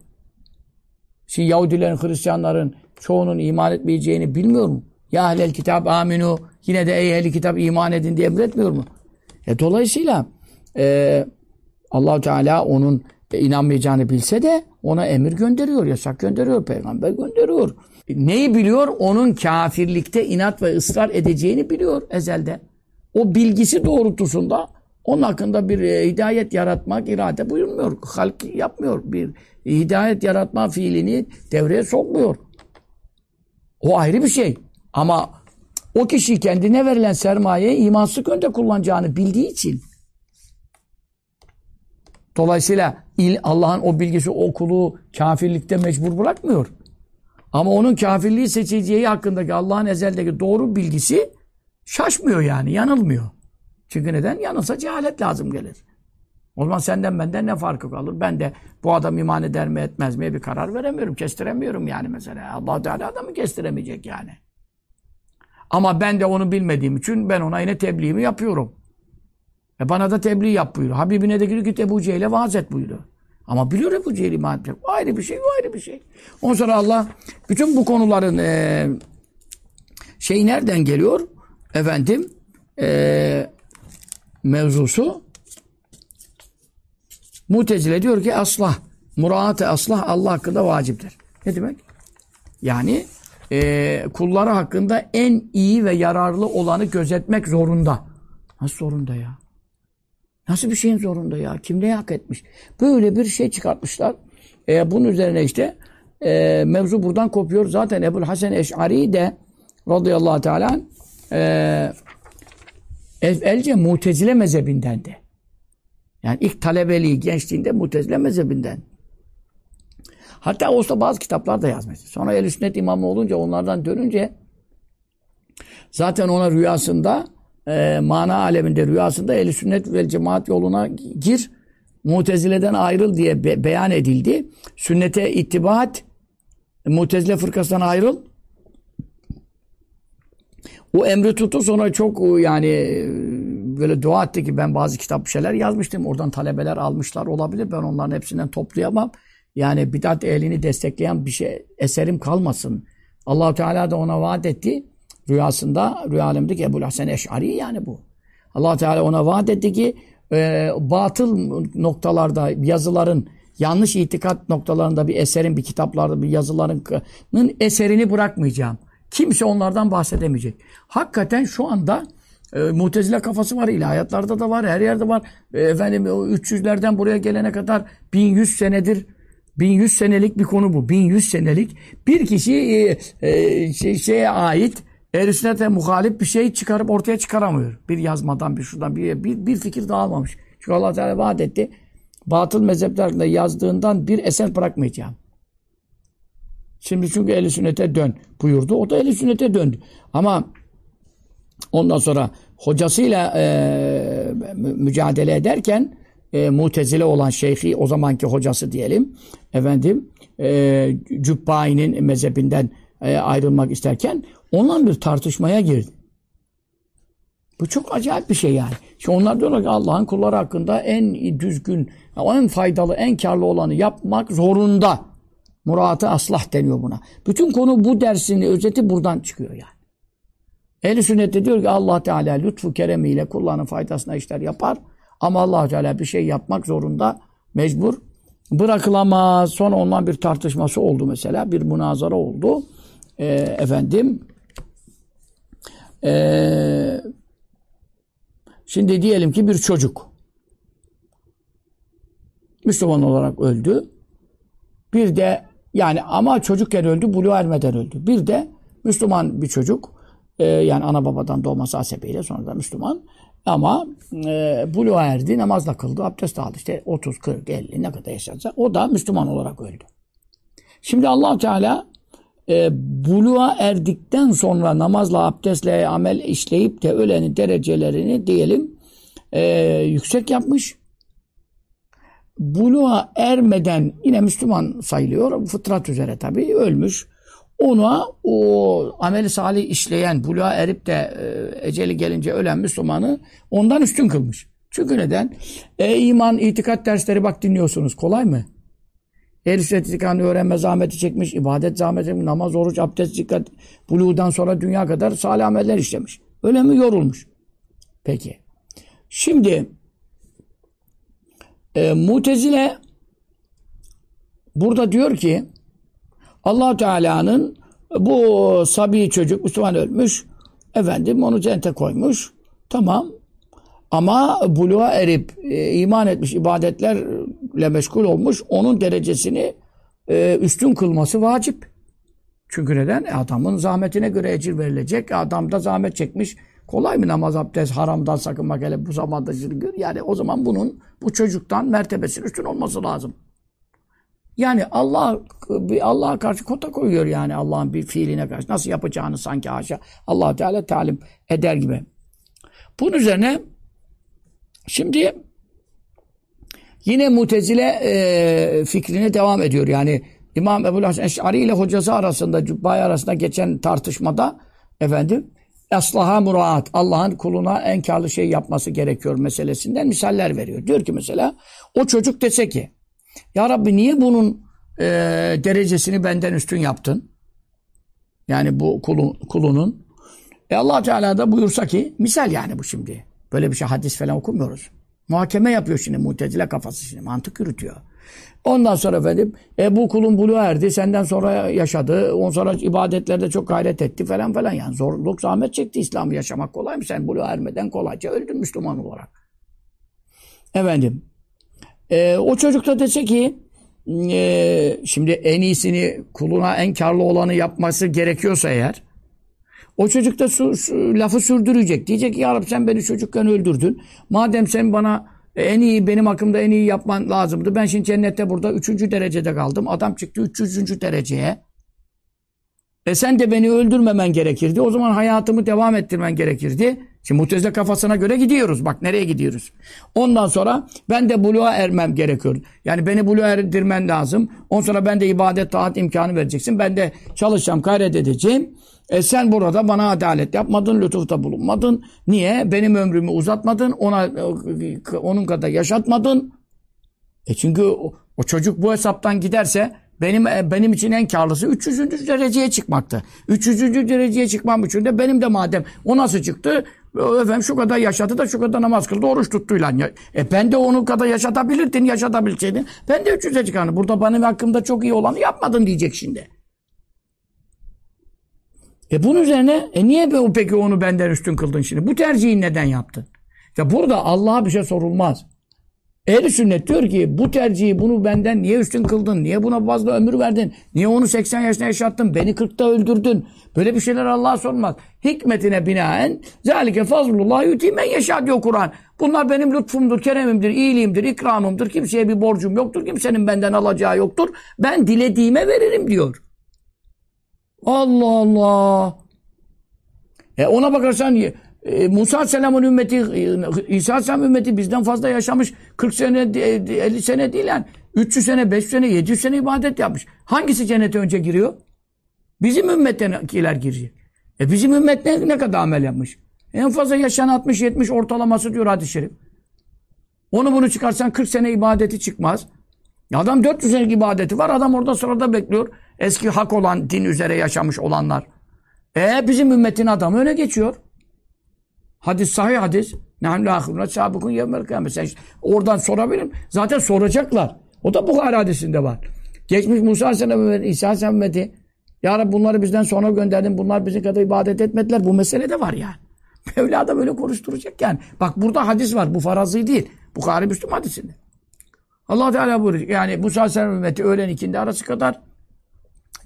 A: Şimdi Yahudilerin, Hristiyanların çoğunun iman etmeyeceğini bilmiyor mu? Ya ehlel kitap aminu yine de ey ehli kitap iman edin diye emretmiyor mu? E, dolayısıyla e, allah Teala onun e, inanmayacağını bilse de ona emir gönderiyor, yasak gönderiyor, peygamber gönderiyor. Neyi biliyor? Onun kafirlikte inat ve ısrar edeceğini biliyor ezelde. O bilgisi doğrultusunda onun hakkında bir e, hidayet yaratmak irade buyurmuyor. Halk yapmıyor. Bir hidayet yaratma fiilini devreye sokmuyor. O ayrı bir şey. Ama o kişi kendine verilen sermayeyi imansız yönde kullanacağını bildiği için dolayısıyla Allah'ın o bilgisi o kulu kafirlikte mecbur bırakmıyor. Ama onun kafirliği seçeceği hakkındaki Allah'ın ezeldeki doğru bilgisi şaşmıyor yani, yanılmıyor. Çünkü neden? Yanılsa cehalet lazım gelir. O zaman senden benden ne farkı kalır? Ben de bu adam iman eder mi etmez mi bir karar veremiyorum, kestiremiyorum yani mesela. Allah Teala adamı kestiremeyecek yani. Ama ben de onu bilmediğim için ben ona yine tebliğimi yapıyorum. E bana da tebliğ yap buyuruyor. Habibine de gidip git Ebu Cehil'e vaaz et buyuruyor. Ama biliyor Ebu Cehil iman etmek. O ayrı bir şey, ayrı bir şey. Ondan sonra Allah bütün bu konuların e, şey nereden geliyor? Efendim e, mevzusu Mutezile diyor ki aslah, muraate aslah Allah hakkında vaciptir. Ne demek? Yani e, kulları hakkında en iyi ve yararlı olanı gözetmek zorunda. Nasıl zorunda ya? Nasıl bir şeyin zorunda ya? Kim ne hak etmiş? Böyle bir şey çıkartmışlar. E, bunun üzerine işte e, mevzu buradan kopuyor. Zaten Ebu'l Hasan Eş'ari de radıyallahu teala e, evvelce mutezile mezhebindendi. Yani ilk talebeliği gençliğinde mutezile mezhebinden. Hatta olsa bazı kitaplar da yazmış. Sonra el sünnet imamı olunca onlardan dönünce zaten ona rüyasında e, mana aleminde rüyasında el sünnet ve cemaat yoluna gir. Mutezileden ayrıl diye be beyan edildi. Sünnete ittibaat Mutezile fırkasından ayrıl. O emri tuttu sonra çok yani böyle dua etti ki ben bazı kitap şeyler yazmıştım. Oradan talebeler almışlar olabilir. Ben onların hepsinden toplayamam. Yani bidat ehlini destekleyen bir şey eserim kalmasın. Allahu Teala da ona vaat etti. Rüyasında, rüya alemindeki Ebu Hasan Eş'ari yani bu. allah Teala ona vaat etti ki e, batıl noktalarda yazıların yanlış itikat noktalarında bir eserin, bir kitaplarda bir yazıların eserini bırakmayacağım. Kimse onlardan bahsedemeyecek. Hakikaten şu anda e, mutezile kafası var, ilahiyatlarda da var, her yerde var. E, efendim 300'lerden buraya gelene kadar 1100 senedir 1100 senelik bir konu bu. 1100 senelik bir kişi e, e, şey, şeye ait ehl sünnete muhalif bir şey çıkarıp ortaya çıkaramıyor. Bir yazmadan, bir şuradan, bir, bir, bir fikir dağılmamış. Çünkü allah Teala vaat etti. Batıl mezheplerinde yazdığından bir eser bırakmayacağım. Şimdi çünkü ehl sünnete dön buyurdu. O da ehl sünnete döndü. Ama Ondan sonra hocasıyla e, mücadele ederken e, mutezile olan şeyhi o zamanki hocası diyelim efendim e, Cübbai'nin mezhebinden e, ayrılmak isterken onunla bir tartışmaya girdi. Bu çok acayip bir şey yani. Şimdi onlar diyorlar ki Allah'ın kulları hakkında en düzgün, en faydalı, en karlı olanı yapmak zorunda. Muratı aslah deniyor buna. Bütün konu bu dersin özeti buradan çıkıyor yani. Ehl-i sünnette diyor ki Allah Teala lütfu keremiyle kullarının faydasına işler yapar. Ama allah Teala bir şey yapmak zorunda mecbur bırakılamaz. Sonra ondan bir tartışması oldu mesela. Bir münazara oldu. Ee, efendim ee, şimdi diyelim ki bir çocuk Müslüman olarak öldü. Bir de yani ama çocukken öldü, buluğa ermeden öldü. Bir de Müslüman bir çocuk e, yani ana babadan doğması hasebiyle sonra da Müslüman. Ama e, buluğa erdi, namazla kıldı, abdest aldı. İşte 30, 40, 50 ne kadar yaşarsa o da Müslüman olarak öldü. Şimdi allah Teala e, buluğa erdikten sonra namazla, abdestle amel işleyip de ölenin derecelerini diyelim e, yüksek yapmış. Buluğa ermeden yine Müslüman sayılıyor. Fıtrat üzere tabii ölmüş. Ona o ameli salih işleyen, buluğa erip de e, eceli gelince ölen Müslümanı ondan üstün kılmış. Çünkü neden? E, iman, itikat dersleri bak dinliyorsunuz. Kolay mı? Ehl-i sünnet öğrenme zahmeti çekmiş, ibadet zahmeti çekmiş, namaz, oruç, abdest, dikkat, buluğdan sonra dünya kadar salih ameller işlemiş. Öyle mi? Yorulmuş. Peki. Şimdi e, Mutezile burada diyor ki allah Teala'nın bu sabi çocuk Müslüman ölmüş. Efendim onu cennete koymuş. Tamam. Ama buluğa erip e, iman etmiş ibadetlerle meşgul olmuş. Onun derecesini e, üstün kılması vacip. Çünkü neden? E, adamın zahmetine göre ecir verilecek. Adam da zahmet çekmiş. Kolay mı namaz, abdest, haramdan sakınmak hele bu zamanda yani o zaman bunun bu çocuktan mertebesinin üstün olması lazım. Yani Allah Allah'a karşı kota koyuyor yani Allah'ın bir fiiline karşı. Nasıl yapacağını sanki haşa allah Teala talim eder gibi. Bunun üzerine şimdi yine mutezile e, fikrine devam ediyor. Yani İmam Ebu Hasan Eş'ari ile hocası arasında, Cübbay arasında geçen tartışmada efendim Aslaha muraat. Allah'ın kuluna en karlı şey yapması gerekiyor meselesinden misaller veriyor. Diyor ki mesela o çocuk dese ki ya Rabbi niye bunun e, derecesini benden üstün yaptın? Yani bu kulun, kulunun. E allah Teala da buyursa ki, misal yani bu şimdi. Böyle bir şey hadis falan okumuyoruz. Muhakeme yapıyor şimdi mutezile kafası şimdi. Mantık yürütüyor. Ondan sonra efendim e, bu kulun buluğa erdi. Senden sonra yaşadı. Ondan sonra ibadetlerde çok gayret etti falan falan. Yani zorluk zahmet çekti. İslam'ı yaşamak kolay mı? Sen buluğa ermeden kolayca öldün Müslüman olarak. Efendim. E, o çocuk da dese ki e, şimdi en iyisini kuluna en karlı olanı yapması gerekiyorsa eğer o çocuk da su, su, lafı sürdürecek. Diyecek ki ya Rabbi sen beni çocukken öldürdün. Madem sen bana en iyi benim hakkımda en iyi yapman lazımdı. Ben şimdi cennette burada üçüncü derecede kaldım. Adam çıktı 300. dereceye. E sen de beni öldürmemen gerekirdi. O zaman hayatımı devam ettirmen gerekirdi. Şimdi mutezile kafasına göre gidiyoruz. Bak nereye gidiyoruz. Ondan sonra ben de buluğa ermem gerekiyor. Yani beni buluğa erdirmen lazım. Ondan sonra ben de ibadet, taat imkanı vereceksin. Ben de çalışacağım, gayret edeceğim. E sen burada bana adalet yapmadın, lütufta bulunmadın. Niye? Benim ömrümü uzatmadın, ona onun kadar yaşatmadın. E çünkü o, o çocuk bu hesaptan giderse benim e, benim için en karlısı 300. dereceye çıkmaktı. 300. dereceye çıkmam için de benim de madem o nasıl çıktı? Efendim şu kadar yaşadı da şu kadar namaz kıldı, oruç tuttuyla. E ben de onun kadar yaşatabilirdin, yaşatabilseydin. Ben de 300'e çıkardım. Burada benim hakkımda çok iyi olanı yapmadın diyecek şimdi. E bunun üzerine e niye peki onu benden üstün kıldın şimdi? Bu tercihi neden yaptın? Ya burada Allah'a bir şey sorulmaz. Ehl-i sünnet diyor ki bu tercihi bunu benden niye üstün kıldın? Niye buna fazla ömür verdin? Niye onu 80 yaşına yaşattın? Beni 40'ta öldürdün. Böyle bir şeyler Allah'a sorulmaz. Hikmetine binaen zalike fazlullah yutimen yaşa diyor Kur'an. Bunlar benim lütfumdur, keremimdir, iyiliğimdir, ikramımdır. Kimseye bir borcum yoktur. Kimsenin benden alacağı yoktur. Ben dilediğime veririm diyor. Allah Allah. E ona bakarsan e, Musa Aleyhisselam'ın ümmeti, e, İsa Aleyhisselam ümmeti bizden fazla yaşamış. 40 sene, 50 e, sene değil yani. 300 sene, 500 sene, 700 sene ibadet yapmış. Hangisi cennete önce giriyor? Bizim ümmettekiler girecek. E bizim ümmet ne, ne kadar amel yapmış? En fazla yaşayan 60-70 ortalaması diyor hadis-i şerif. Onu bunu çıkarsan 40 sene ibadeti çıkmaz. Adam 400 senelik ibadeti var. Adam orada sırada bekliyor. Eski hak olan, din üzere yaşamış olanlar. E bizim ümmetin adamı öne geçiyor. Hadis sahih hadis. Nehmle ahiruna sabıkun yevmel kıyamet. Sen oradan sorabilirim. Zaten soracaklar. O da Bukhari hadisinde var. Geçmiş Musa Aleyhisselam ve İsa Aleyhisselam ümmeti. Ya Rabbi bunları bizden sonra gönderdin. Bunlar bizim kadar ibadet etmediler. Bu mesele de var yani. [LAUGHS] Mevla da böyle konuşturacak yani. Bak burada hadis var. Bu farazı değil. Bukhari Müslüm hadisinde. Allah Teala buyuruyor. Yani Musa Aleyhisselam ümmeti öğlen ikindi arası kadar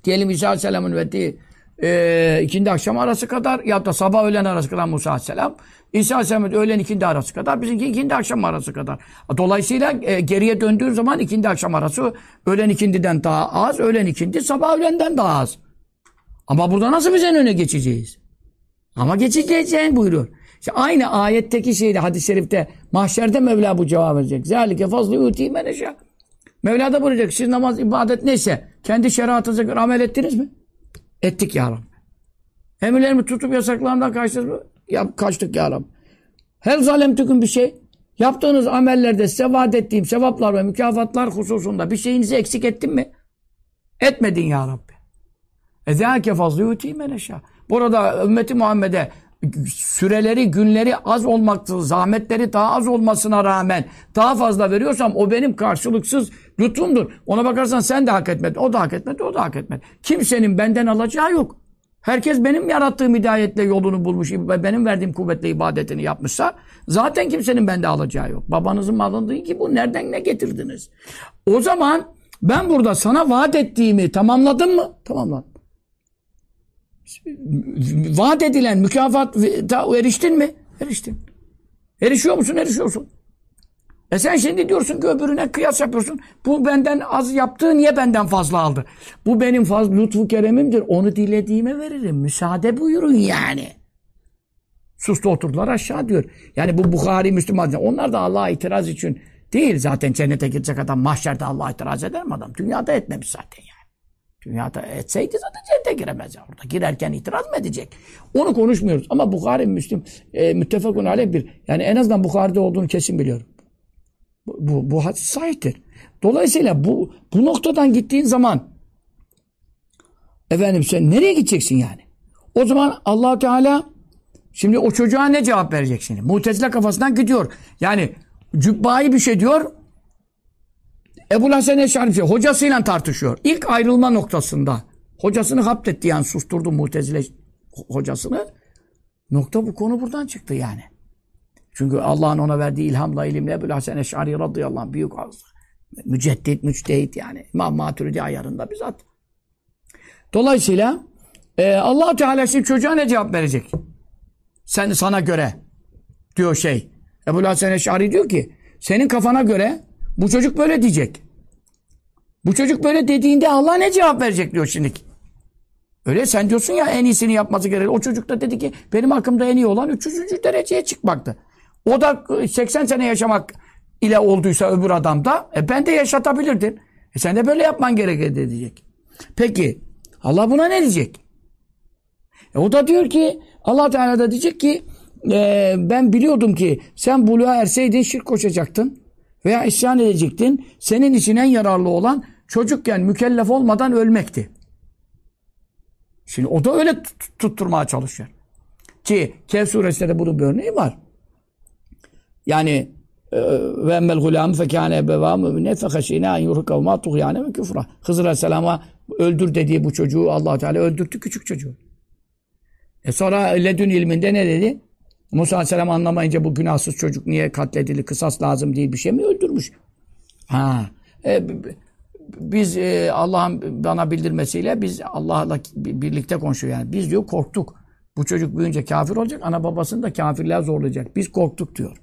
A: diyelim İsa Aleyhisselam'ın ümmeti e, ikindi akşam arası kadar ya da sabah öğlen arası kadar Musa Aleyhisselam. İsa Aleyhisselam öğlen ikindi arası kadar. Bizimki ikindi akşam arası kadar. Dolayısıyla e, geriye döndüğün zaman ikindi akşam arası öğlen ikindiden daha az, öğlen ikindi sabah öğlenden daha az. Ama burada nasıl biz en öne geçeceğiz? Ama geçeceğiz buyuruyor. İşte aynı ayetteki şeyde hadis-i şerifte mahşerde Mevla bu cevap verecek. Zalike fazlı yuti meneşa. Mevla da buyuracak. Siz namaz, ibadet neyse kendi şeriatınıza göre amel ettiniz mi? Ettik ya Rabbi. Emirlerimi tutup yasaklarımdan kaçtınız mı? Ya, kaçtık ya Rabbi. Her zalemtükün bir şey. Yaptığınız amellerde size ettiğim sevaplar ve mükafatlar hususunda bir şeyinizi eksik ettin mi? Etmedin ya Rabbi. Ezâke fazlı yuti meneşa. Burada ümmeti Muhammed'e süreleri, günleri az olmakta, zahmetleri daha az olmasına rağmen daha fazla veriyorsam o benim karşılıksız lütfumdur. Ona bakarsan sen de hak etmedin, o da hak etmedi, o da hak etmedi. Kimsenin benden alacağı yok. Herkes benim yarattığım hidayetle yolunu bulmuş, benim verdiğim kuvvetle ibadetini yapmışsa zaten kimsenin bende alacağı yok. Babanızın malını değil ki bu nereden ne getirdiniz? O zaman ben burada sana vaat ettiğimi tamamladım mı? Tamamladım vaat edilen mükafat eriştin mi? Eriştin. Erişiyor musun? Erişiyorsun. E sen şimdi diyorsun ki öbürüne kıyas yapıyorsun. Bu benden az yaptığı niye benden fazla aldı? Bu benim fazla lütfu keremimdir. Onu dilediğime veririm. Müsaade buyurun yani. Sustu oturdular aşağı diyor. Yani bu Bukhari Müslüman. Onlar da Allah'a itiraz için değil. Zaten cennete girecek adam mahşerde Allah'a itiraz eder mi adam? Dünyada etmemiş zaten yani. Dünyada etseydi zaten cennete giremez. Orada girerken itiraz mı edecek? Onu konuşmuyoruz. Ama Bukhari, Müslim, e, müttefakun aleyh bir. Yani en azından Bukhari'de olduğunu kesin biliyorum. Bu, bu, bu hadis sahiptir. Dolayısıyla bu, bu noktadan gittiğin zaman efendim sen nereye gideceksin yani? O zaman allah Teala Şimdi o çocuğa ne cevap verecek şimdi? Mutezile kafasından gidiyor. Yani cübbayı bir şey diyor. Ebu Hasan Eşari bir şey. Hocasıyla tartışıyor. İlk ayrılma noktasında. Hocasını haptetti yani susturdu Mutezile hocasını. Nokta bu konu buradan çıktı yani. Çünkü Allah'ın ona verdiği ilhamla, ilimle Ebu Hasan Eşari radıyallahu anh büyük müceddit, müçtehit yani. İmam Maturidi ayarında bizzat. Dolayısıyla e, allah Teala şimdi çocuğa ne cevap verecek? Sen sana göre diyor şey. Ebu Hasan Eşari diyor ki senin kafana göre bu çocuk böyle diyecek. Bu çocuk böyle dediğinde Allah ne cevap verecek diyor şimdi. Öyle sen diyorsun ya en iyisini yapması gerekir. O çocuk da dedi ki benim hakkımda en iyi olan 300. dereceye çıkmaktı. O da 80 sene yaşamak ile olduysa öbür adamda e ben de yaşatabilirdim. E sen de böyle yapman gerekir diyecek. Peki Allah buna ne diyecek? E o da diyor ki Allah Teala da diyecek ki e, ben biliyordum ki sen buluğa erseydin şirk koşacaktın veya isyan edecektin. Senin için en yararlı olan çocukken mükellef olmadan ölmekti. Şimdi o da öyle tutturmaya çalışıyor. Ki Kehf suresinde de bunun bir örneği var. Yani e, ve emmel gulâmı fekâne ebevâ mü'mine feheşînâ en yurhikav mâ tuğyâne ve küfra. Hızır Aleyhisselam'a öldür dediği bu çocuğu allah Teala öldürttü küçük çocuğu. E sonra ledün ilminde ne dedi? Musa Aleyhisselam anlamayınca bu günahsız çocuk niye katledildi, kısas lazım diye bir şey mi öldürmüş? Ha. E, biz e, Allah'ın bana bildirmesiyle biz Allah'la birlikte konuşuyor yani. Biz diyor korktuk. Bu çocuk büyüyünce kafir olacak, ana babasını da kafirliğe zorlayacak. Biz korktuk diyor.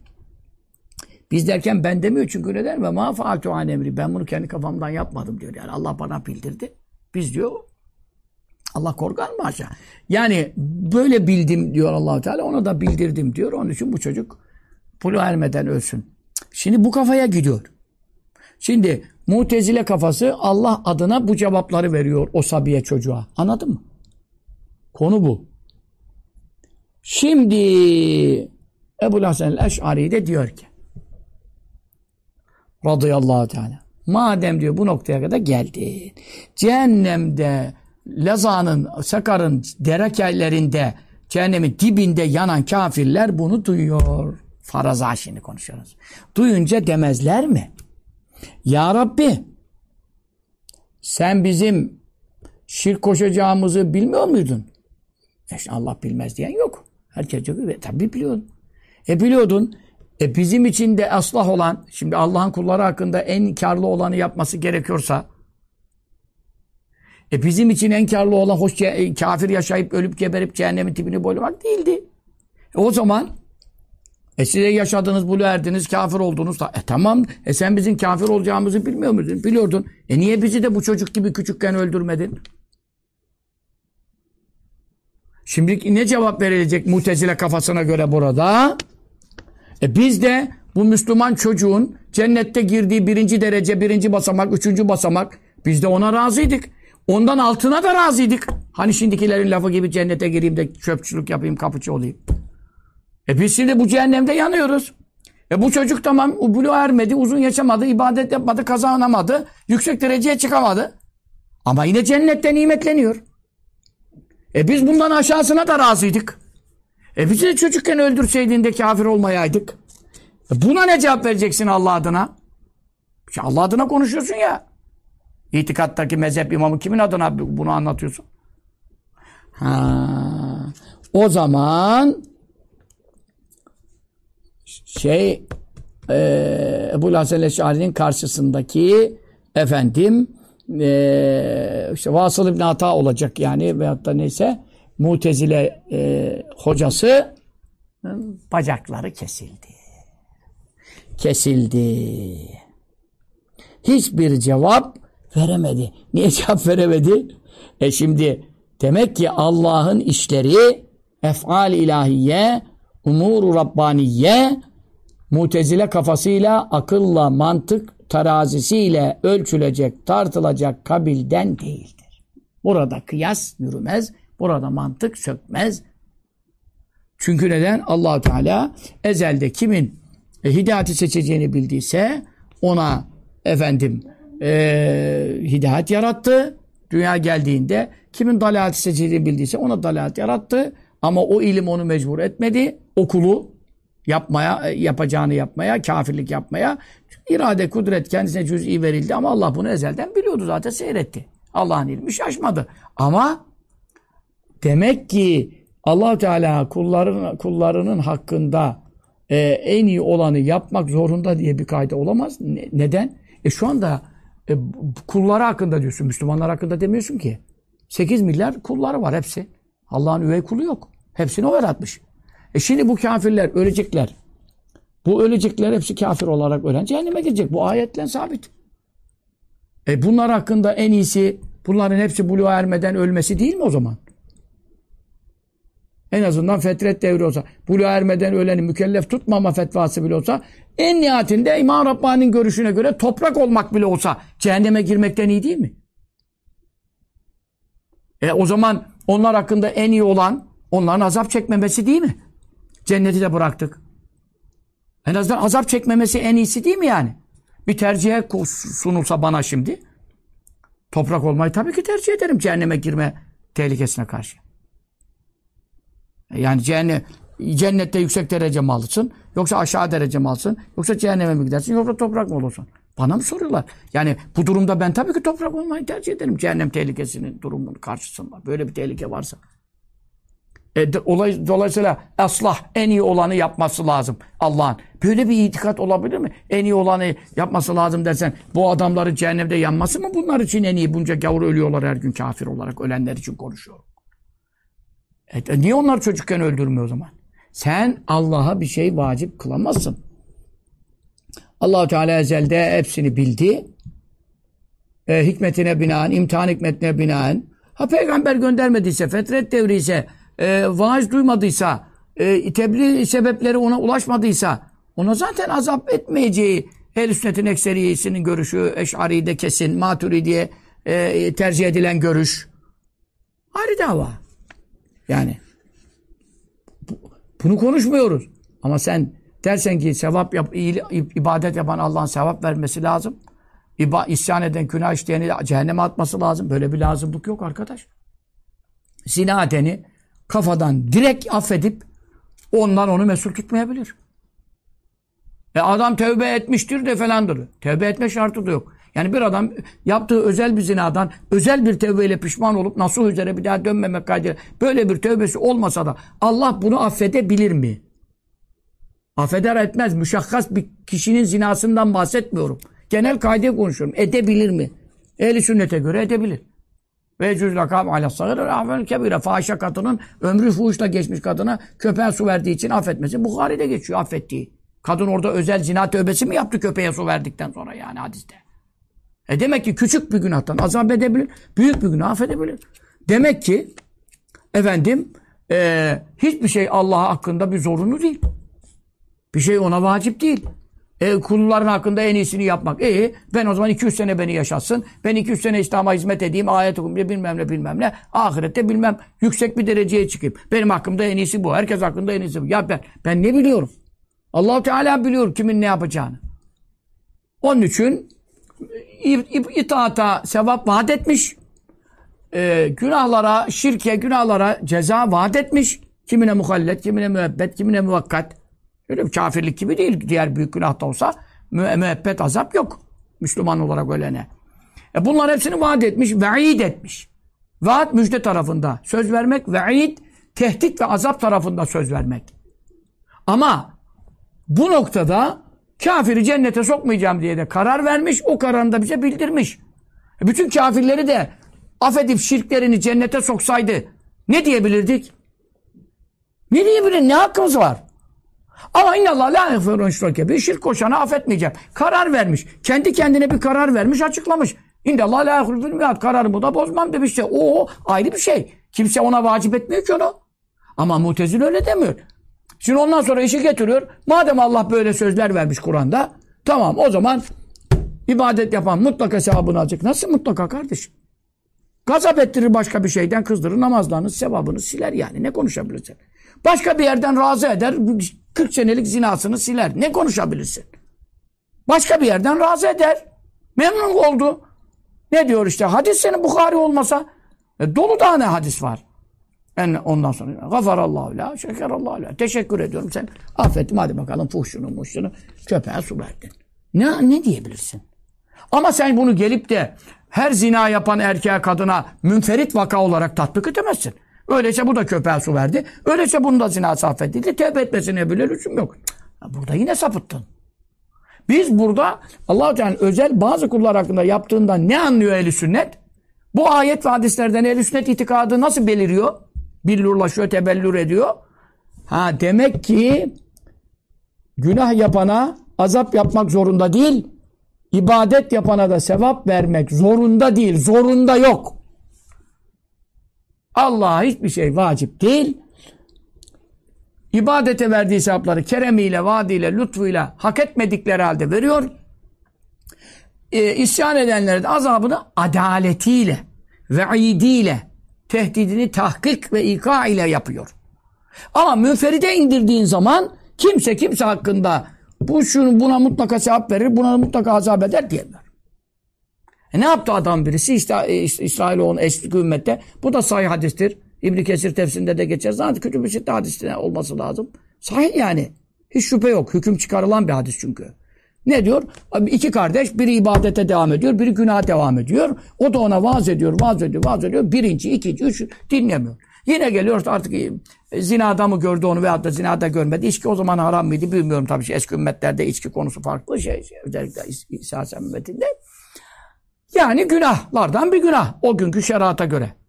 A: Biz derken ben demiyor çünkü neden? Ve ma faaltu an emri. Ben bunu kendi kafamdan yapmadım diyor. Yani Allah bana bildirdi. Biz diyor Allah korkar mı aşağı? Yani böyle bildim diyor allah Teala. Ona da bildirdim diyor. Onun için bu çocuk pulu ermeden ölsün. Şimdi bu kafaya gidiyor. Şimdi mutezile kafası Allah adına bu cevapları veriyor o sabiye çocuğa. Anladın mı? Konu bu. Şimdi Ebu Hasan el-Eş'ari de diyor ki radıyallahu teala madem diyor bu noktaya kadar geldi cehennemde Laza'nın, Sakar'ın derekellerinde, cehennemin dibinde yanan kafirler bunu duyuyor. Faraza şimdi konuşuyoruz. Duyunca demezler mi? Ya Rabbi sen bizim şirk koşacağımızı bilmiyor muydun? E işte Allah bilmez diyen yok. Herkes diyor ki tabii biliyordun. E biliyordun. E bizim için de aslah olan, şimdi Allah'ın kulları hakkında en karlı olanı yapması gerekiyorsa, e bizim için en karlı olan hoş e, kafir yaşayıp ölüp geberip cehennemin tipini boylamak değildi. E o zaman e size yaşadınız, bulu erdiniz, kafir oldunuz. E tamam, e sen bizim kafir olacağımızı bilmiyor muydun? Biliyordun. E niye bizi de bu çocuk gibi küçükken öldürmedin? Şimdi ne cevap verilecek mutezile kafasına göre burada? E biz de bu Müslüman çocuğun cennette girdiği birinci derece, birinci basamak, üçüncü basamak biz de ona razıydık. Ondan altına da razıydık. Hani şimdikilerin lafı gibi cennete gireyim de çöpçülük yapayım, kapıcı olayım. E biz şimdi bu cehennemde yanıyoruz. E bu çocuk tamam bulu ermedi, uzun yaşamadı, ibadet yapmadı, kazanamadı, yüksek dereceye çıkamadı. Ama yine cennette nimetleniyor. E biz bundan aşağısına da razıydık. E bizi de çocukken öldürseydin de kafir olmayaydık. E buna ne cevap vereceksin Allah adına? Allah adına konuşuyorsun ya. İtikattaki mezhep imamı kimin adına bunu anlatıyorsun? Ha, o zaman şey e, Ebu Hasan Eşari'nin karşısındaki efendim e, işte Vasıl İbni Ata olacak yani veyahut da neyse Mutezile e, hocası bacakları kesildi. Kesildi. Hiçbir cevap veremedi. Niye cevap veremedi? E şimdi demek ki Allah'ın işleri ef'al ilahiye, umuru rabbaniye mutezile kafasıyla, akılla, mantık terazisiyle ölçülecek, tartılacak kabilden değildir. Burada kıyas yürümez, burada mantık sökmez. Çünkü neden? allah Teala ezelde kimin e, hidayeti seçeceğini bildiyse ona efendim e, hidayet yarattı. Dünya geldiğinde kimin dalaleti seçeceğini bildiyse ona dalalet yarattı. Ama o ilim onu mecbur etmedi. Okulu yapmaya, e, yapacağını yapmaya, kafirlik yapmaya. irade, kudret kendisine cüz'i verildi ama Allah bunu ezelden biliyordu zaten seyretti. Allah'ın ilmi şaşmadı. Ama demek ki allah Teala kulların, kullarının hakkında e, en iyi olanı yapmak zorunda diye bir kayda olamaz. Ne, neden? E şu anda e, kulları hakkında diyorsun. Müslümanlar hakkında demiyorsun ki. 8 milyar kulları var hepsi. Allah'ın üvey kulu yok. Hepsini o yaratmış. E şimdi bu kafirler ölecekler. Bu ölecekler hepsi kafir olarak ölen cehenneme gidecek. Bu ayetle sabit. E bunlar hakkında en iyisi bunların hepsi buluğa ermeden ölmesi değil mi o zaman? En azından fetret devri olsa, buluğa ermeden öleni mükellef tutmama fetvası bile olsa, en nihayetinde İmam Rabbani'nin görüşüne göre toprak olmak bile olsa cehenneme girmekten iyi değil mi? E o zaman onlar hakkında en iyi olan onların azap çekmemesi değil mi? Cenneti de bıraktık. En azından azap çekmemesi en iyisi değil mi yani? Bir tercihe sunulsa bana şimdi toprak olmayı tabii ki tercih ederim cehenneme girme tehlikesine karşı. Yani cennette yüksek derece mi alırsın? Yoksa aşağı derece mi alırsın? Yoksa cehenneme mi gidersin? Yoksa toprak mı olursun? Bana mı soruyorlar? Yani bu durumda ben tabii ki toprak olmayı tercih ederim. Cehennem tehlikesinin durumunun karşısında. Böyle bir tehlike varsa. E, dolayısıyla aslah en iyi olanı yapması lazım Allah'ın. Böyle bir itikat olabilir mi? En iyi olanı yapması lazım dersen bu adamların cehennemde yanması mı bunlar için en iyi? Bunca gavur ölüyorlar her gün kafir olarak. Ölenler için konuşuyorum. E, niye onlar çocukken öldürmüyor o zaman? Sen Allah'a bir şey vacip kılamazsın. Allahu Teala ezelde hepsini bildi. E, hikmetine binaen, imtihan hikmetine binaen. Ha peygamber göndermediyse, fetret devri ise, e, vaaz duymadıysa, e, tebliğ sebepleri ona ulaşmadıysa, ona zaten azap etmeyeceği ehl sünnetin ekseriyesinin görüşü, eş'ari'de kesin, maturidiye e, tercih edilen görüş. Ayrı dava. Yani bunu konuşmuyoruz. Ama sen dersen ki sevap yap, iyi, ibadet yapan Allah'ın sevap vermesi lazım. İba, isyan eden, günah işleyeni cehenneme atması lazım. Böyle bir lazımlık yok arkadaş. Zina edeni kafadan direkt affedip ondan onu mesul tutmayabilir. E adam tövbe etmiştir de falandır. Tövbe etme şartı da yok. Yani bir adam yaptığı özel bir zinadan özel bir tövbeyle pişman olup nasuh üzere bir daha dönmemek kaydıyla böyle bir tövbesi olmasa da Allah bunu affedebilir mi? Affeder etmez. Müşakkas bir kişinin zinasından bahsetmiyorum. Genel kaydı konuşuyorum. Edebilir mi? Ehli sünnete göre edebilir. Ve cüz lakam ala sağır rahvel kebire. Fahişe kadının ömrü fuhuşla geçmiş kadına köpeğe su verdiği için affetmesi. Bukhari'de geçiyor affettiği. Kadın orada özel zina tövbesi mi yaptı köpeğe su verdikten sonra yani hadiste. E demek ki küçük bir günahtan azap edebilir. Büyük bir günah affedebilir. Demek ki efendim e, hiçbir şey Allah hakkında bir zorunlu değil. Bir şey ona vacip değil. E, kulların hakkında en iyisini yapmak. İyi ben o zaman 200 sene beni yaşatsın. Ben 200 sene İslam'a hizmet edeyim. Ayet okuyayım bilmem ne bilmem ne. Ahirette bilmem yüksek bir dereceye çıkayım. Benim hakkımda en iyisi bu. Herkes hakkında en iyisi bu. Ya ben, ben ne biliyorum? allah Teala biliyor kimin ne yapacağını. Onun için itaata sevap vaat etmiş. E, günahlara, şirke, günahlara ceza vaat etmiş. Kimine muhallet, kimine müebbet, kimine muvakkat. Öyle bir kafirlik gibi değil. Diğer büyük günah da olsa mü müebbet azap yok. Müslüman olarak ölene. E bunlar hepsini vaat etmiş, ve'id etmiş. Vaat müjde tarafında söz vermek, ve'id tehdit ve azap tarafında söz vermek. Ama bu noktada kafiri cennete sokmayacağım diye de karar vermiş. O kararını da bize bildirmiş. E bütün kafirleri de affedip şirklerini cennete soksaydı ne diyebilirdik? Ne diyebilir? Ne hakkımız var? Ama innallah la yagfirun şirke. Bir şirk koşanı affetmeyeceğim. Karar vermiş. Kendi kendine bir karar vermiş, açıklamış. İndallah la yagfirun miat. Kararımı da bozmam demiş. O ayrı bir şey. Kimse ona vacip etmiyor ki onu. Ama mutezil öyle demiyor. Şimdi ondan sonra işi getiriyor. Madem Allah böyle sözler vermiş Kur'an'da. Tamam o zaman ibadet yapan mutlaka sevabını alacak. Nasıl mutlaka kardeşim? Gazap ettirir başka bir şeyden kızdırır namazlarını sevabını siler yani. Ne konuşabilirsin? Başka bir yerden razı eder 40 senelik zinasını siler. Ne konuşabilirsin? Başka bir yerden razı eder. Memnun oldu. Ne diyor işte hadis senin Bukhari olmasa e, dolu daha ne hadis var. En, ondan sonra gafarallahu la, şekerallahu la. Teşekkür ediyorum sen affettim hadi bakalım fuhşunu muşunu köpeğe su verdin. Ne, ne diyebilirsin? Ama sen bunu gelip de her zina yapan erkeğe kadına münferit vaka olarak tatbik edemezsin. Öyleyse bu da köpeğe su verdi. Öyleyse bunun da zinası affedildi. Tevbe etmesine bile lüzum yok. Burada yine sapıttın. Biz burada allah Teala özel bazı kullar hakkında yaptığından ne anlıyor ehli sünnet? Bu ayet ve hadislerden ehli sünnet itikadı nasıl beliriyor? Billurlaşıyor, tebellür ediyor. Ha demek ki günah yapana azap yapmak zorunda değil. ibadet yapana da sevap vermek zorunda değil. Zorunda yok. Allah'a hiçbir şey vacip değil. İbadete verdiği sevapları keremiyle, vaadiyle, lütfuyla hak etmedikleri halde veriyor. Ee, isyan edenlere de azabını adaletiyle ve idiyle, tehdidini tahkik ve ika ile yapıyor. Ama münferide indirdiğin zaman kimse kimse hakkında bu şunu buna mutlaka sevap verir, buna mutlaka azap eder diyemiyor. E ne yaptı adam birisi? E, İsrailoğlu eski ümmette. Bu da sahih hadistir. İbn Kesir tefsirinde de geçer. Zaten kütüb-i sitte hadisine olması lazım. Sahih yani. Hiç şüphe yok. Hüküm çıkarılan bir hadis çünkü. Ne diyor? İki kardeş biri ibadete devam ediyor, biri günaha devam ediyor. O da ona vaaz ediyor, vaaz ediyor, vaaz ediyor. Birinci, ikinci, üç dinlemiyor. Yine geliyor artık e, zinada mı gördü onu veyahut da zinada görmedi. İçki o zaman haram mıydı bilmiyorum tabii. Şey, eski ümmetlerde içki konusu farklı şey. şey özellikle İsa ümmetinde. Yani günahlardan bir günah. O günkü şerata göre.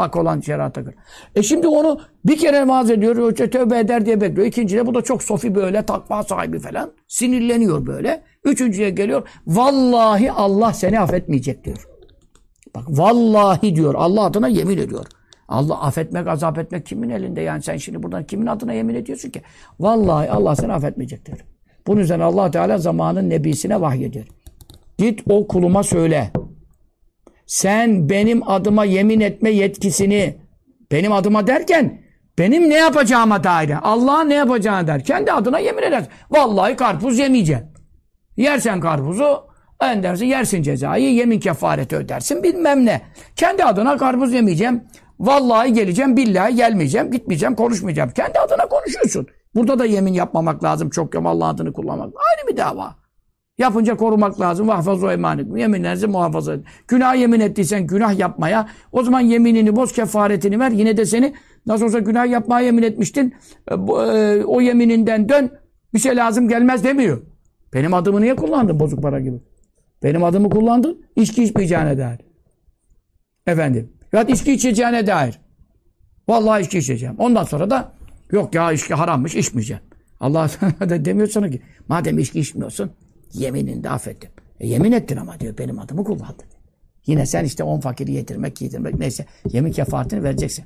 A: Hak olan şerata göre. E şimdi onu bir kere vaaz ediyor, tövbe eder diye bekliyor. İkincide bu da çok sofi böyle, takva sahibi falan. Sinirleniyor böyle. Üçüncüye geliyor. Vallahi Allah seni affetmeyecek diyor. Bak vallahi diyor. Allah adına yemin ediyor. Allah affetmek, azap etmek kimin elinde? Yani sen şimdi buradan kimin adına yemin ediyorsun ki? Vallahi Allah seni affetmeyecek diyor. Bunun üzerine allah Teala zamanın nebisine vahyediyor. Git o kuluma söyle. Sen benim adıma yemin etme yetkisini benim adıma derken benim ne yapacağıma dair. Allah'ın ne yapacağını der. Kendi adına yemin eder. Vallahi karpuz yemeyeceğim. Yersen karpuzu en dersin yersin cezayı, yemin kefareti ödersin bilmem ne. Kendi adına karpuz yemeyeceğim. Vallahi geleceğim, billahi gelmeyeceğim, gitmeyeceğim, konuşmayacağım. Kendi adına konuşuyorsun. Burada da yemin yapmamak lazım. Çok yom Allah adını kullanmak. Aynı bir dava. Yapınca korumak lazım. Vahfazu emanet. Yeminlerinizi muhafaza edin. Günah yemin ettiysen günah yapmaya o zaman yeminini boz kefaretini ver. Yine de seni nasıl olsa günah yapmaya yemin etmiştin. E, e, o yemininden dön. Bir şey lazım gelmez demiyor. Benim adımı niye kullandın bozuk para gibi? Benim adımı kullandın. İçki içmeyeceğine dair. Efendim. Ya içki içeceğine dair. Vallahi içki içeceğim. Ondan sonra da yok ya içki harammış içmeyeceğim. Allah [LAUGHS] da demiyor sana ki madem içki içmiyorsun Yemininde affettim. E, yemin ettin ama diyor benim adımı kullandın. Yine sen işte on fakiri yedirmek, giydirmek neyse yemin kefaretini vereceksin.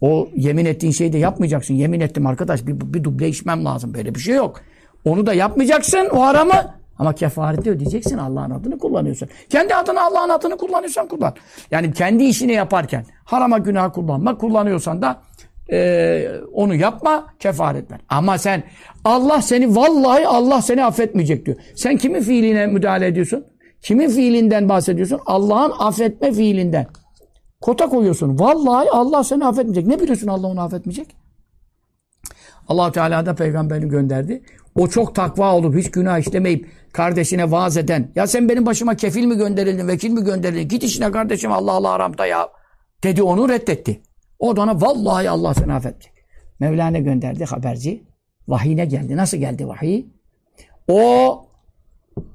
A: O yemin ettiğin şeyi de yapmayacaksın. Yemin ettim arkadaş bir, bir duble içmem lazım. Böyle bir şey yok. Onu da yapmayacaksın o haramı. Ama kefareti ödeyeceksin. Allah'ın adını kullanıyorsun. Kendi adını Allah'ın adını kullanıyorsan kullan. Yani kendi işini yaparken harama günah kullanma kullanıyorsan da e, onu yapma, kefaret ver. Ama sen Allah seni vallahi Allah seni affetmeyecek diyor. Sen kimin fiiline müdahale ediyorsun? Kimin fiilinden bahsediyorsun? Allah'ın affetme fiilinden. Kota koyuyorsun. Vallahi Allah seni affetmeyecek. Ne biliyorsun Allah onu affetmeyecek? allah Teala da peygamberini gönderdi. O çok takva olup hiç günah işlemeyip kardeşine vaaz eden. Ya sen benim başıma kefil mi gönderildin, vekil mi gönderildin? Git işine kardeşim Allah Allah aramda ya. Dedi onu reddetti. O da ona vallahi Allah seni affedecek. Mevlana gönderdi haberci. Vahine geldi. Nasıl geldi vahiy? O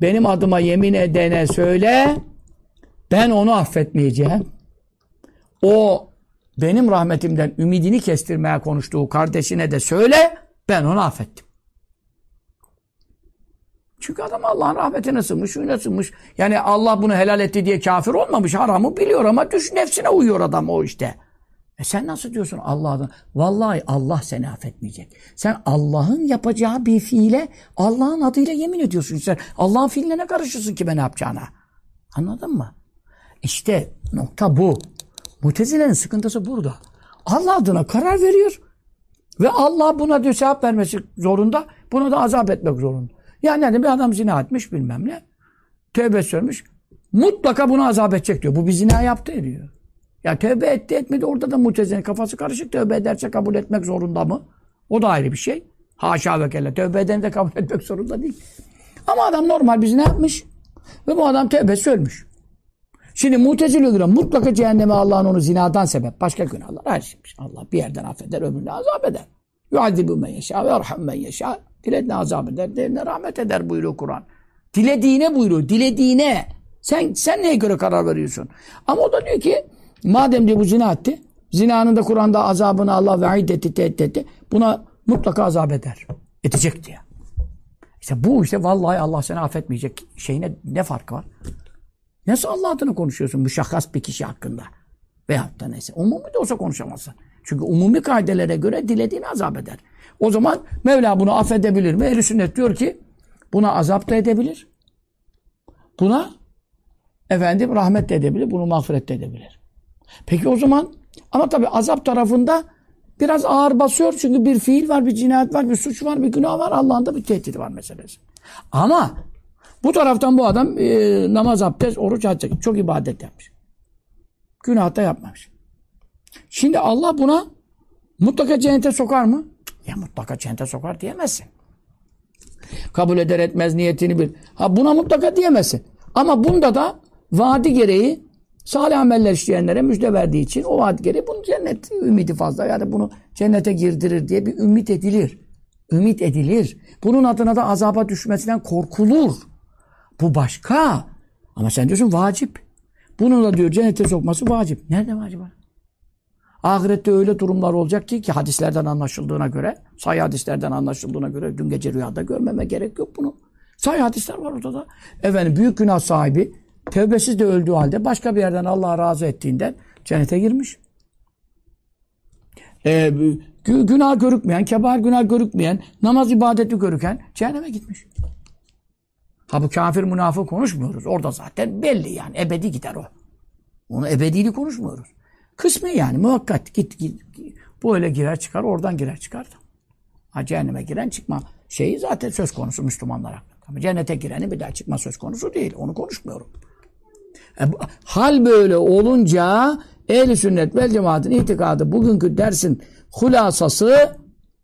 A: benim adıma yemin edene söyle ben onu affetmeyeceğim. O benim rahmetimden ümidini kestirmeye konuştuğu kardeşine de söyle ben onu affettim. Çünkü adam Allah'ın rahmetine sığmış, şuna sığmış. Yani Allah bunu helal etti diye kafir olmamış. Haramı biliyor ama düş nefsine uyuyor adam o işte. E sen nasıl diyorsun Allah'dan? Vallahi Allah seni affetmeyecek. Sen Allah'ın yapacağı bir fiile Allah'ın adıyla yemin ediyorsun. Sen Allah'ın fiiline ne karışıyorsun ki ben ne yapacağına? Anladın mı? İşte nokta bu. Mutezile'nin sıkıntısı burada. Allah adına karar veriyor. Ve Allah buna diyor cevap vermesi zorunda. Buna da azap etmek zorunda. Yani ne bir adam zina etmiş bilmem ne. Tövbe sürmüş. Mutlaka bunu azap edecek diyor. Bu bir zina yaptı diyor. Ya tövbe etti etmedi orada da mutezilenin kafası karışık. Tövbe ederse kabul etmek zorunda mı? O da ayrı bir şey. Haşa ve kelle. Tövbe edeni de kabul [LAUGHS] etmek zorunda değil. Ama adam normal bizi ne yapmış? Ve bu adam tövbesi ölmüş. Şimdi mutezile göre mutlaka cehenneme Allah'ın onu zinadan sebep. Başka günahlar. Her şey. Allah bir yerden affeder, öbürüne azap eder. Yuazibu men yeşâ ve yerham men yeşâ. Dilediğine azap eder, dilediğine rahmet eder buyuruyor Kur'an. Dilediğine buyuruyor, dilediğine. Sen sen neye göre karar veriyorsun? Ama o da diyor ki madem diyor bu zina etti, zinanın da Kur'an'da azabını Allah vaid etti, tehdit etti. Buna mutlaka azap eder. Edecek diye. İşte bu işte vallahi Allah seni affetmeyecek şeyine ne fark var? Nasıl Allah adına konuşuyorsun müşahhas bir kişi hakkında? Veyahut da neyse. Umumi de olsa konuşamazsın. Çünkü umumi kaidelere göre dilediğini azap eder. O zaman Mevla bunu affedebilir mi? Ehl-i sünnet diyor ki buna azap da edebilir. Buna efendim rahmet de edebilir. Bunu mağfiret de edebilir. Peki o zaman ama tabi azap tarafında biraz ağır basıyor. Çünkü bir fiil var, bir cinayet var, bir suç var, bir günah var. Allah'ın da bir tehdidi var meselesi. Ama bu taraftan bu adam e, namaz, abdest, oruç, hac çok ibadet yapmış. Günah da yapmamış. Şimdi Allah buna mutlaka cennete sokar mı? Ya mutlaka cennete sokar diyemezsin. Kabul eder etmez niyetini bil. Ha buna mutlaka diyemezsin. Ama bunda da vaadi gereği salih ameller işleyenlere müjde verdiği için o vaadi gereği bunun cennet ümidi fazla. Yani bunu cennete girdirir diye bir ümit edilir. Ümit edilir. Bunun adına da azaba düşmesinden korkulur. Bu başka. Ama sen diyorsun vacip. Bunun da diyor cennete sokması vacip. Nerede vacip var? Ahirette öyle durumlar olacak ki ki hadislerden anlaşıldığına göre, sayı hadislerden anlaşıldığına göre dün gece rüyada görmeme gerek yok bunu. Sayı hadisler var ortada. Efendim büyük günah sahibi tevbesiz de öldüğü halde başka bir yerden Allah razı ettiğinden cennete girmiş. Ee, günah görükmeyen, kebar günah görükmeyen, namaz ibadeti görüken cehenneme gitmiş. Ha bu kafir münafık konuşmuyoruz. Orada zaten belli yani. Ebedi gider o. Onu ebedili konuşmuyoruz. Kısmı yani muhakkak git, git, git. Bu öyle girer çıkar oradan girer çıkar. Ha cehenneme giren çıkma şeyi zaten söz konusu Müslümanlara. Ama cennete gireni bir daha çıkma söz konusu değil. Onu konuşmuyorum. E, hal böyle olunca ehli sünnet vel cemaatin itikadı bugünkü dersin hulasası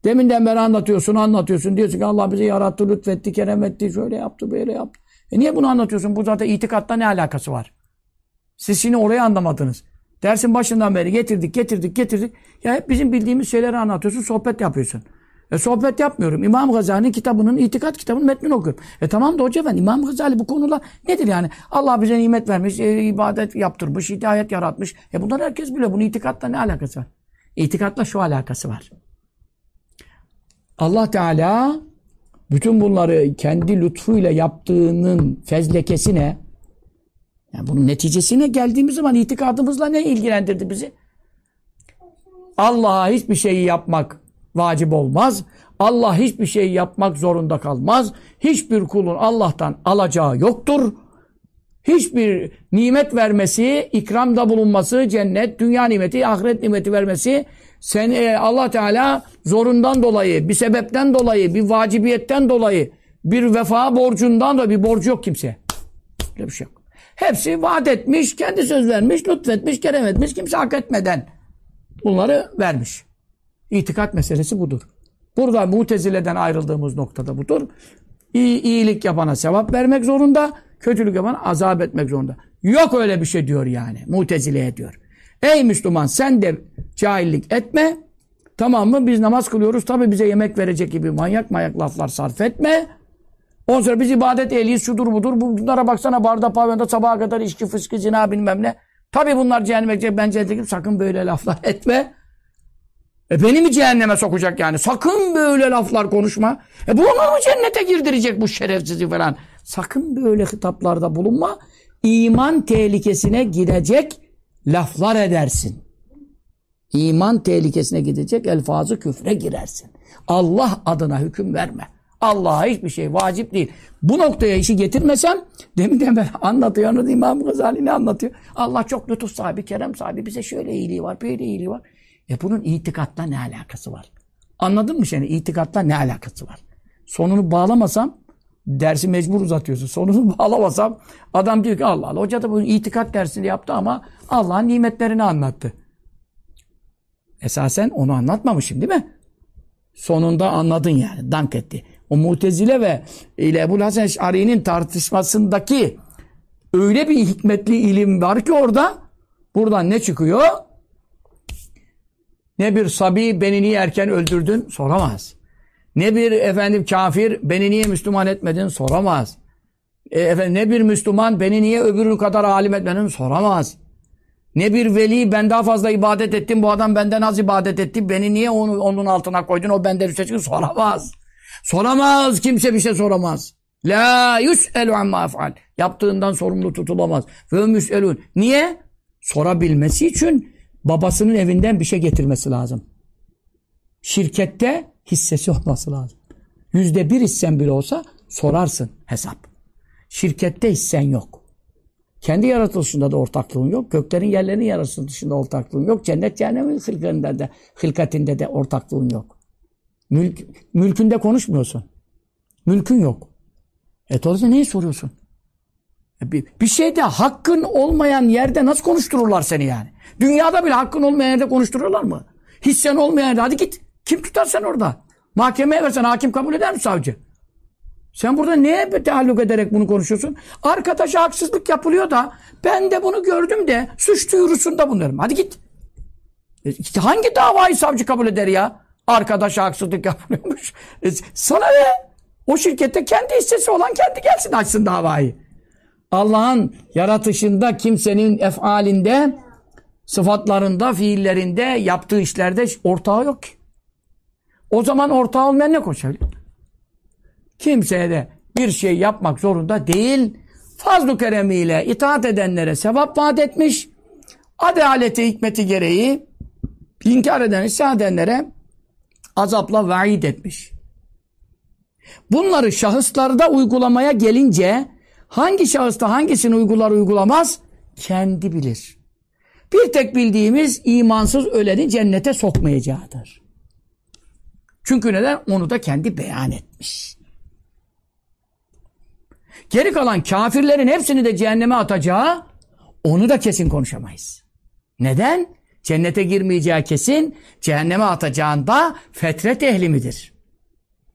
A: deminden beri anlatıyorsun anlatıyorsun diyorsun ki Allah bizi yarattı lütfetti kerem etti şöyle yaptı böyle yaptı. E niye bunu anlatıyorsun? Bu zaten itikatta ne alakası var? Siz şimdi orayı anlamadınız. Dersin başından beri getirdik, getirdik, getirdik. Ya hep bizim bildiğimiz şeyleri anlatıyorsun, sohbet yapıyorsun. E sohbet yapmıyorum. İmam Gazali'nin kitabının, itikat kitabının metnini okuyorum. E tamam da hoca ben İmam Gazali bu konular nedir yani? Allah bize nimet vermiş, e, ibadet yaptırmış, hidayet yaratmış. E bunlar herkes biliyor. Bunun itikatla ne alakası var? İtikatla şu alakası var. Allah Teala bütün bunları kendi lütfuyla yaptığının fezlekesine yani bunun neticesine geldiğimiz zaman itikadımızla ne ilgilendirdi bizi? Allah'a hiçbir şeyi yapmak vacip olmaz. Allah hiçbir şeyi yapmak zorunda kalmaz. Hiçbir kulun Allah'tan alacağı yoktur. Hiçbir nimet vermesi, ikramda bulunması, cennet, dünya nimeti, ahiret nimeti vermesi sen e, Allah Teala zorundan dolayı, bir sebepten dolayı, bir vacibiyetten dolayı, bir vefa borcundan da bir borcu yok kimseye. Öyle bir şey yok. Hepsi vaat etmiş, kendi söz vermiş, lütfetmiş, kerem etmiş, kimse hak etmeden bunları vermiş. İtikat meselesi budur. Burada mutezileden ayrıldığımız noktada budur. İyi, iyilik yapana sevap vermek zorunda, kötülük yapana azap etmek zorunda. Yok öyle bir şey diyor yani. Mutezileye diyor. Ey Müslüman sen de cahillik etme. Tamam mı? Biz namaz kılıyoruz. Tabi bize yemek verecek gibi manyak manyak laflar sarf etme. Ondan sonra biz ibadet ehliyiz, şudur budur. Bunlara baksana barda pavyonda sabaha kadar içki, fıskı, zina bilmem ne. Tabi bunlar cehenneme gidecek, ben cehenneme. Sakın böyle laflar [LAUGHS] etme. E beni mi cehenneme sokacak yani? Sakın böyle laflar konuşma. E bu onu mu cennete girdirecek bu şerefsizi falan? Sakın böyle hitaplarda bulunma. İman tehlikesine girecek laflar edersin. İman tehlikesine gidecek elfazı küfre girersin. Allah adına hüküm verme. Allah'a hiçbir şey vacip değil. Bu noktaya işi getirmesem deminden ben anlatıyor. Anladı İmam Gazali ne anlatıyor? Allah çok lütuf sahibi, kerem sahibi. Bize şöyle iyiliği var, böyle iyiliği var. E bunun itikatla ne alakası var? Anladın mı şimdi? İtikatla ne alakası var? Sonunu bağlamasam dersi mecbur uzatıyorsun. Sonunu [LAUGHS] bağlamasam adam diyor ki Allah Allah hoca da bu itikat dersini yaptı ama Allah'ın nimetlerini anlattı. Esasen onu anlatmamışım değil mi? Sonunda anladın yani. Dank etti. O Mutezile ve ile Ebu Hasan Eş'ari'nin tartışmasındaki öyle bir hikmetli ilim var ki orada buradan ne çıkıyor? Ne bir sabi beni niye erken öldürdün soramaz. Ne bir efendim kafir beni niye Müslüman etmedin soramaz. E, efendim, ne bir Müslüman beni niye öbürü kadar alim etmedin soramaz. Ne bir veli ben daha fazla ibadet ettim bu adam benden az ibadet etti beni niye onu, onun altına koydun o benden üstüne çıktı soramaz. Soramaz kimse bir şey soramaz. La yus'elu amma af'al. Yaptığından sorumlu tutulamaz. Ve müs'elun. Niye? Sorabilmesi için babasının evinden bir şey getirmesi lazım. Şirkette hissesi olması lazım. Yüzde bir hissen bile olsa sorarsın hesap. Şirkette hissen yok. Kendi yaratılışında da ortaklığın yok. Göklerin yerlerin yaratılışında ortaklığın yok. Cennet cehennemin hılkatinde de, hılkatinde de ortaklığın yok. Mülk, mülkünde konuşmuyorsun. Mülkün yok. E dolayısıyla neyi soruyorsun? Bir, şeyde hakkın olmayan yerde nasıl konuştururlar seni yani? Dünyada bile hakkın olmayan yerde konuştururlar mı? Hissen olmayan yerde hadi git. Kim tutar sen orada? Mahkemeye versen hakim kabul eder mi savcı? Sen burada neye tealluk ederek bunu konuşuyorsun? Arkadaşa haksızlık yapılıyor da ben de bunu gördüm de suç duyurusunda bunlarım. Hadi git. E, hangi davayı savcı kabul eder ya? Arkadaşa haksızlık yapılıyormuş. E, sana ne? O şirkette kendi hissesi olan kendi gelsin açsın davayı. Allah'ın yaratışında kimsenin efalinde, sıfatlarında, fiillerinde, yaptığı işlerde ortağı yok ki. O zaman ortağı olmayan ne koşabilir? Kimseye de bir şey yapmak zorunda değil. Fazl-ı keremiyle itaat edenlere sevap vaat etmiş. Adaleti, hikmeti gereği inkar eden, isyan edenlere azapla vaid etmiş. Bunları şahıslarda uygulamaya gelince hangi şahısta hangisini uygular uygulamaz kendi bilir. Bir tek bildiğimiz imansız öleni cennete sokmayacağıdır. Çünkü neden? Onu da kendi beyan etmiş. Geri kalan kafirlerin hepsini de cehenneme atacağı onu da kesin konuşamayız. Neden? Cennete girmeyeceği kesin, cehenneme atacağında fetret ehli midir?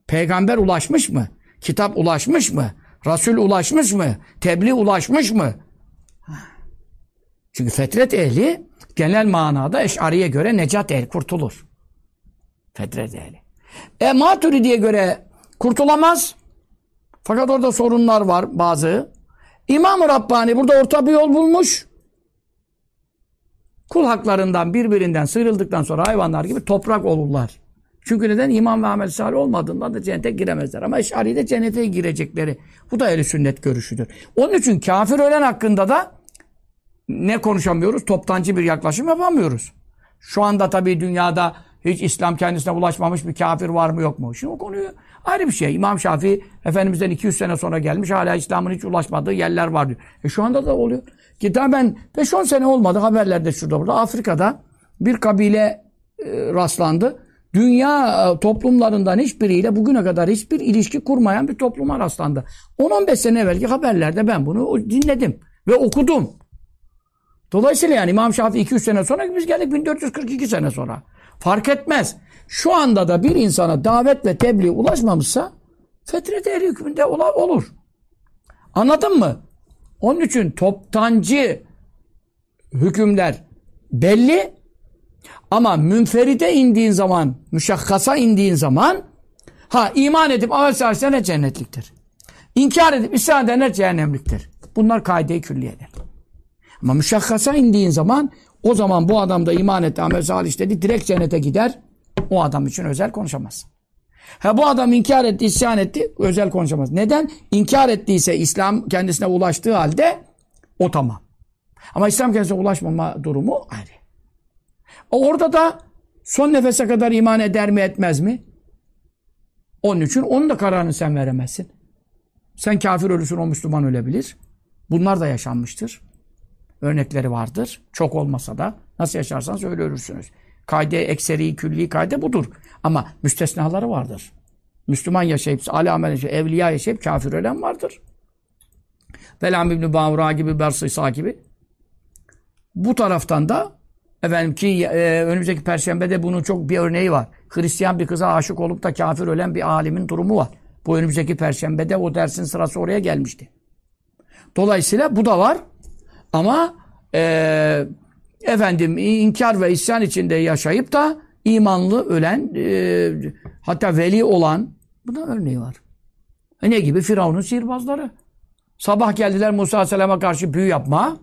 A: Peygamber ulaşmış mı? Kitap ulaşmış mı? Resul ulaşmış mı? Tebliğ ulaşmış mı? Çünkü fetret ehli genel manada eşariye göre necat ehli kurtulur. Fetret ehli. E maturidiye göre kurtulamaz. Fakat orada sorunlar var bazı. İmam-ı Rabbani burada orta bir yol bulmuş. Kul haklarından birbirinden sıyrıldıktan sonra hayvanlar gibi toprak olurlar. Çünkü neden? İman ve amel salih olmadığından da cennete giremezler. Ama Eş'ari'de cennete girecekleri. Bu da eli sünnet görüşüdür. Onun için kafir ölen hakkında da ne konuşamıyoruz? Toptancı bir yaklaşım yapamıyoruz. Şu anda tabii dünyada hiç İslam kendisine ulaşmamış bir kafir var mı yok mu? Şimdi o konuyu ayrı bir şey. İmam Şafii Efendimiz'den 200 sene sonra gelmiş hala İslam'ın hiç ulaşmadığı yerler var diyor. E şu anda da oluyor. Ki daha ben 5-10 sene olmadı haberlerde şurada burada. Afrika'da bir kabile e, rastlandı. Dünya e, toplumlarından hiçbiriyle bugüne kadar hiçbir ilişki kurmayan bir topluma rastlandı. 10-15 sene evvelki haberlerde ben bunu dinledim ve okudum. Dolayısıyla yani İmam Şafii 200 sene sonra biz geldik 1442 sene sonra. Fark etmez. Şu anda da bir insana davet ve tebliğ ulaşmamışsa fetret ehli hükmünde olur. Anladın mı? Onun için toptancı hükümler belli ama münferide indiğin zaman, müşakkasa indiğin zaman ha iman edip amel salihlerine cennetliktir. İnkar edip isyan edenler cehennemliktir. Bunlar kaide-i külliyedir. Ama müşakkasa indiğin zaman o zaman bu adam da iman etti, amel salih işledi, direkt cennete gider. O adam için özel konuşamaz. Ha bu adam inkar etti, isyan etti, özel konuşamaz. Neden? İnkar ettiyse İslam kendisine ulaştığı halde o tamam. Ama İslam kendisine ulaşmama durumu ayrı. Orada da son nefese kadar iman eder mi etmez mi? Onun için onun da kararını sen veremezsin. Sen kafir ölürsün, o Müslüman ölebilir. Bunlar da yaşanmıştır. Örnekleri vardır. Çok olmasa da nasıl yaşarsanız öyle ölürsünüz. Kaide, ekseri, külli kaide budur. Ama müstesnaları vardır. Müslüman yaşayıp, salih amel yaşayıp, evliya yaşayıp kafir ölen vardır. Velam İbni Bavra gibi, Bersisa gibi. Bu taraftan da efendim ki e, önümüzdeki perşembede bunun çok bir örneği var. Hristiyan bir kıza aşık olup da kafir ölen bir alimin durumu var. Bu önümüzdeki perşembede o dersin sırası oraya gelmişti. Dolayısıyla bu da var. Ama e, efendim inkar ve isyan içinde yaşayıp da imanlı ölen e, hatta veli olan bu da örneği var. E ne gibi? Firavun'un sihirbazları. Sabah geldiler Musa Aleyhisselam'a karşı büyü yapma.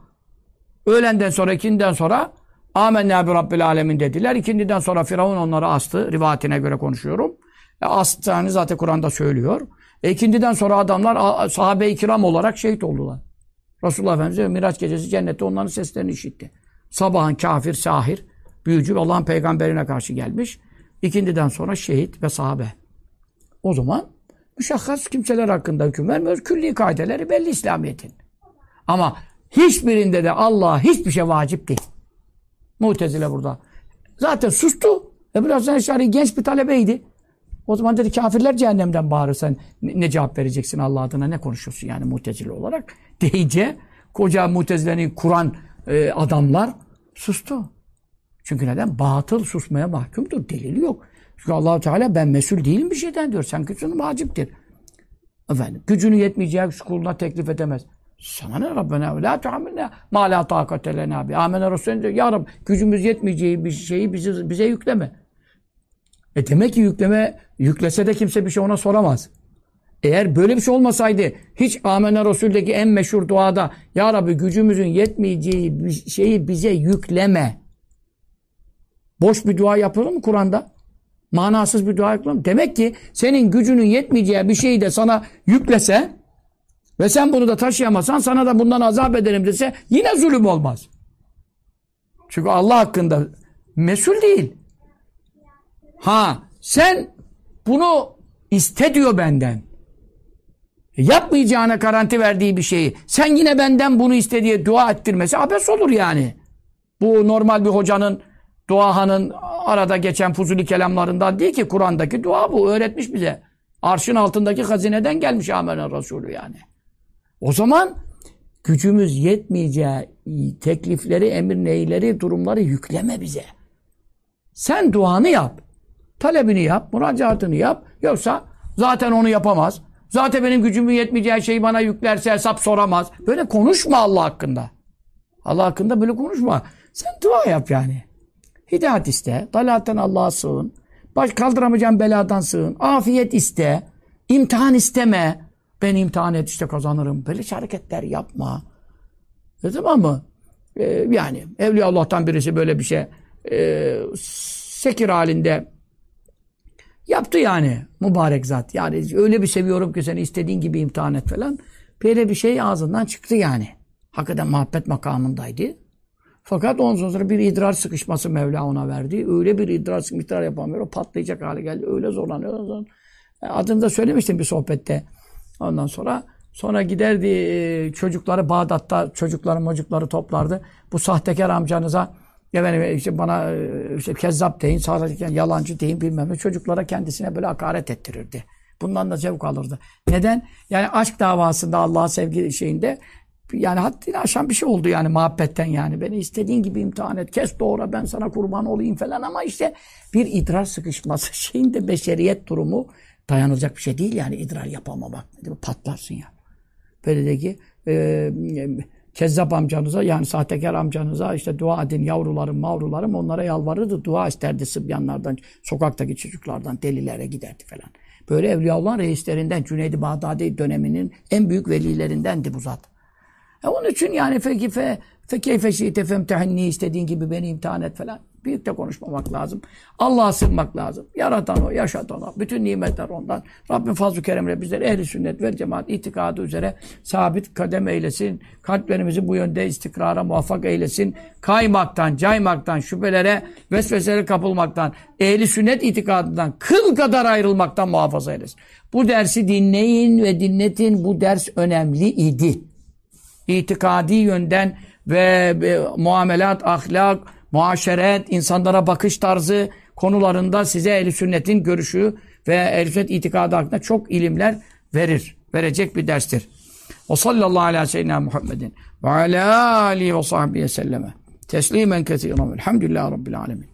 A: Öğlenden sonra, ikinden sonra Amenna bi Rabbil Alemin dediler. İkindiden sonra Firavun onları astı. Rivayetine göre konuşuyorum. E, astığını zaten Kur'an'da söylüyor. E, ikindiden sonra adamlar sahabe-i kiram olarak şehit oldular. Resulullah Efendimiz Miraç gecesi cennette onların seslerini işitti. Sabahın kafir, sahir, büyücü Allah'ın peygamberine karşı gelmiş. İkindiden sonra şehit ve sahabe. O zaman müşahhas kimseler hakkında hüküm vermiyoruz. Külli kaideleri belli İslamiyet'in. Ama hiçbirinde de Allah hiçbir şey vacip değil. Mutezile burada. Zaten sustu. Ebu Hasan Eşari genç bir talebeydi. O zaman dedi kafirler cehennemden bağırır sen ne cevap vereceksin Allah adına ne konuşuyorsun yani mutezile olarak. [LAUGHS] Deyince koca mutezilerini kuran e, adamlar sustu. Çünkü neden? Batıl susmaya mahkumdur. Delili yok. Çünkü allah Teala ben mesul değilim bir şeyden diyor. Sen gücün vaciptir. Efendim, gücünü yetmeyeceği kuluna teklif edemez. Sana ne Rabbena ve la tuhamilna ma la takate lena bi. Amene Resulü diyor. Ya Rab gücümüz yetmeyeceği bir şeyi bize, bize yükleme. E demek ki yükleme, yüklese de kimse bir şey ona soramaz. Eğer böyle bir şey olmasaydı hiç Amene Resul'deki en meşhur duada Ya Rabbi gücümüzün yetmeyeceği bir şeyi bize yükleme. Boş bir dua yapılır mı Kur'an'da? Manasız bir dua yapılır mı? Demek ki senin gücünün yetmeyeceği bir şeyi de sana yüklese ve sen bunu da taşıyamazsan sana da bundan azap ederim dese yine zulüm olmaz. Çünkü Allah hakkında mesul değil. Ha sen bunu iste diyor benden. E, yapmayacağına garanti verdiği bir şeyi sen yine benden bunu iste diye dua ettirmesi abes olur yani. Bu normal bir hocanın duahanın arada geçen fuzuli kelamlarından değil ki Kur'an'daki dua bu öğretmiş bize. Arşın altındaki hazineden gelmiş Amener Resulü yani. O zaman gücümüz yetmeyeceği teklifleri, emir neyleri, durumları yükleme bize. Sen duanı yap. Talebini yap, müracaatını yap. Yoksa zaten onu yapamaz. Zaten benim gücümün yetmeyeceği şeyi bana yüklerse hesap soramaz. Böyle konuşma Allah hakkında. Allah hakkında böyle konuşma. Sen dua yap yani. Hidayet iste. Dalatten Allah'a sığın. Baş kaldıramayacağın beladan sığın. Afiyet iste. İmtihan isteme. Ben imtihan et işte kazanırım. Böyle hareketler yapma. E, tamam mı? Ee, yani Evliya Allah'tan birisi böyle bir şey e, sekir halinde yaptı yani mübarek zat. Yani öyle bir seviyorum ki seni istediğin gibi imtihan et falan. Böyle bir şey ağzından çıktı yani. Hakikaten muhabbet makamındaydı. Fakat ondan sonra bir idrar sıkışması Mevla ona verdi. Öyle bir idrar sıkışması yapamıyor. O patlayacak hale geldi. Öyle zorlanıyor. Adını da söylemiştim bir sohbette. Ondan sonra sonra giderdi e, çocukları Bağdat'ta çocukları mocukları toplardı. Bu sahtekar amcanıza efendim işte bana e, işte kezzap deyin, sahtekar, yalancı deyin bilmem ne. Çocuklara kendisine böyle hakaret ettirirdi. Bundan da zevk alırdı. Neden? Yani aşk davasında Allah'a sevgi şeyinde yani haddini aşan bir şey oldu yani muhabbetten yani. Beni istediğin gibi imtihan et. Kes doğra ben sana kurban olayım falan ama işte bir idrar sıkışması [LAUGHS] şeyinde beşeriyet durumu dayanılacak bir şey değil yani idrar yapamamak. Patlarsın ya. Böyle de ki e, Kezzap amcanıza yani sahtekar amcanıza işte dua edin yavrularım mavrularım onlara yalvarırdı. Dua isterdi sıbyanlardan, sokaktaki çocuklardan delilere giderdi falan. Böyle Evliyaullah reislerinden Cüneydi Bağdadi döneminin en büyük velilerindendi bu zat. E onun için yani fekife fekeyfe şiite femtehinni istediğin gibi beni imtihan et falan. Büyük de konuşmamak lazım. Allah'a sığınmak lazım. Yaratan o, yaşatan o. Bütün nimetler ondan. Rabbim fazl-ı keremle bizleri ehli sünnet ve cemaat itikadı üzere sabit kadem eylesin. Kalplerimizi bu yönde istikrara muvaffak eylesin. Kaymaktan, caymaktan, şüphelere, vesveselere kapılmaktan, ehli sünnet itikadından kıl kadar ayrılmaktan muhafaza eylesin. Bu dersi dinleyin ve dinletin. Bu ders önemli idi. İtikadi yönden ve, ve muamelat, ahlak, muaşeret, insanlara bakış tarzı konularında size eli sünnetin görüşü ve Ehl-i itikadı hakkında çok ilimler verir. Verecek bir derstir. O sallallahu aleyhi ve seyyidina Muhammedin ve ala alihi ve sahbihi selleme teslimen kethiren velhamdülillahi rabbil alemin.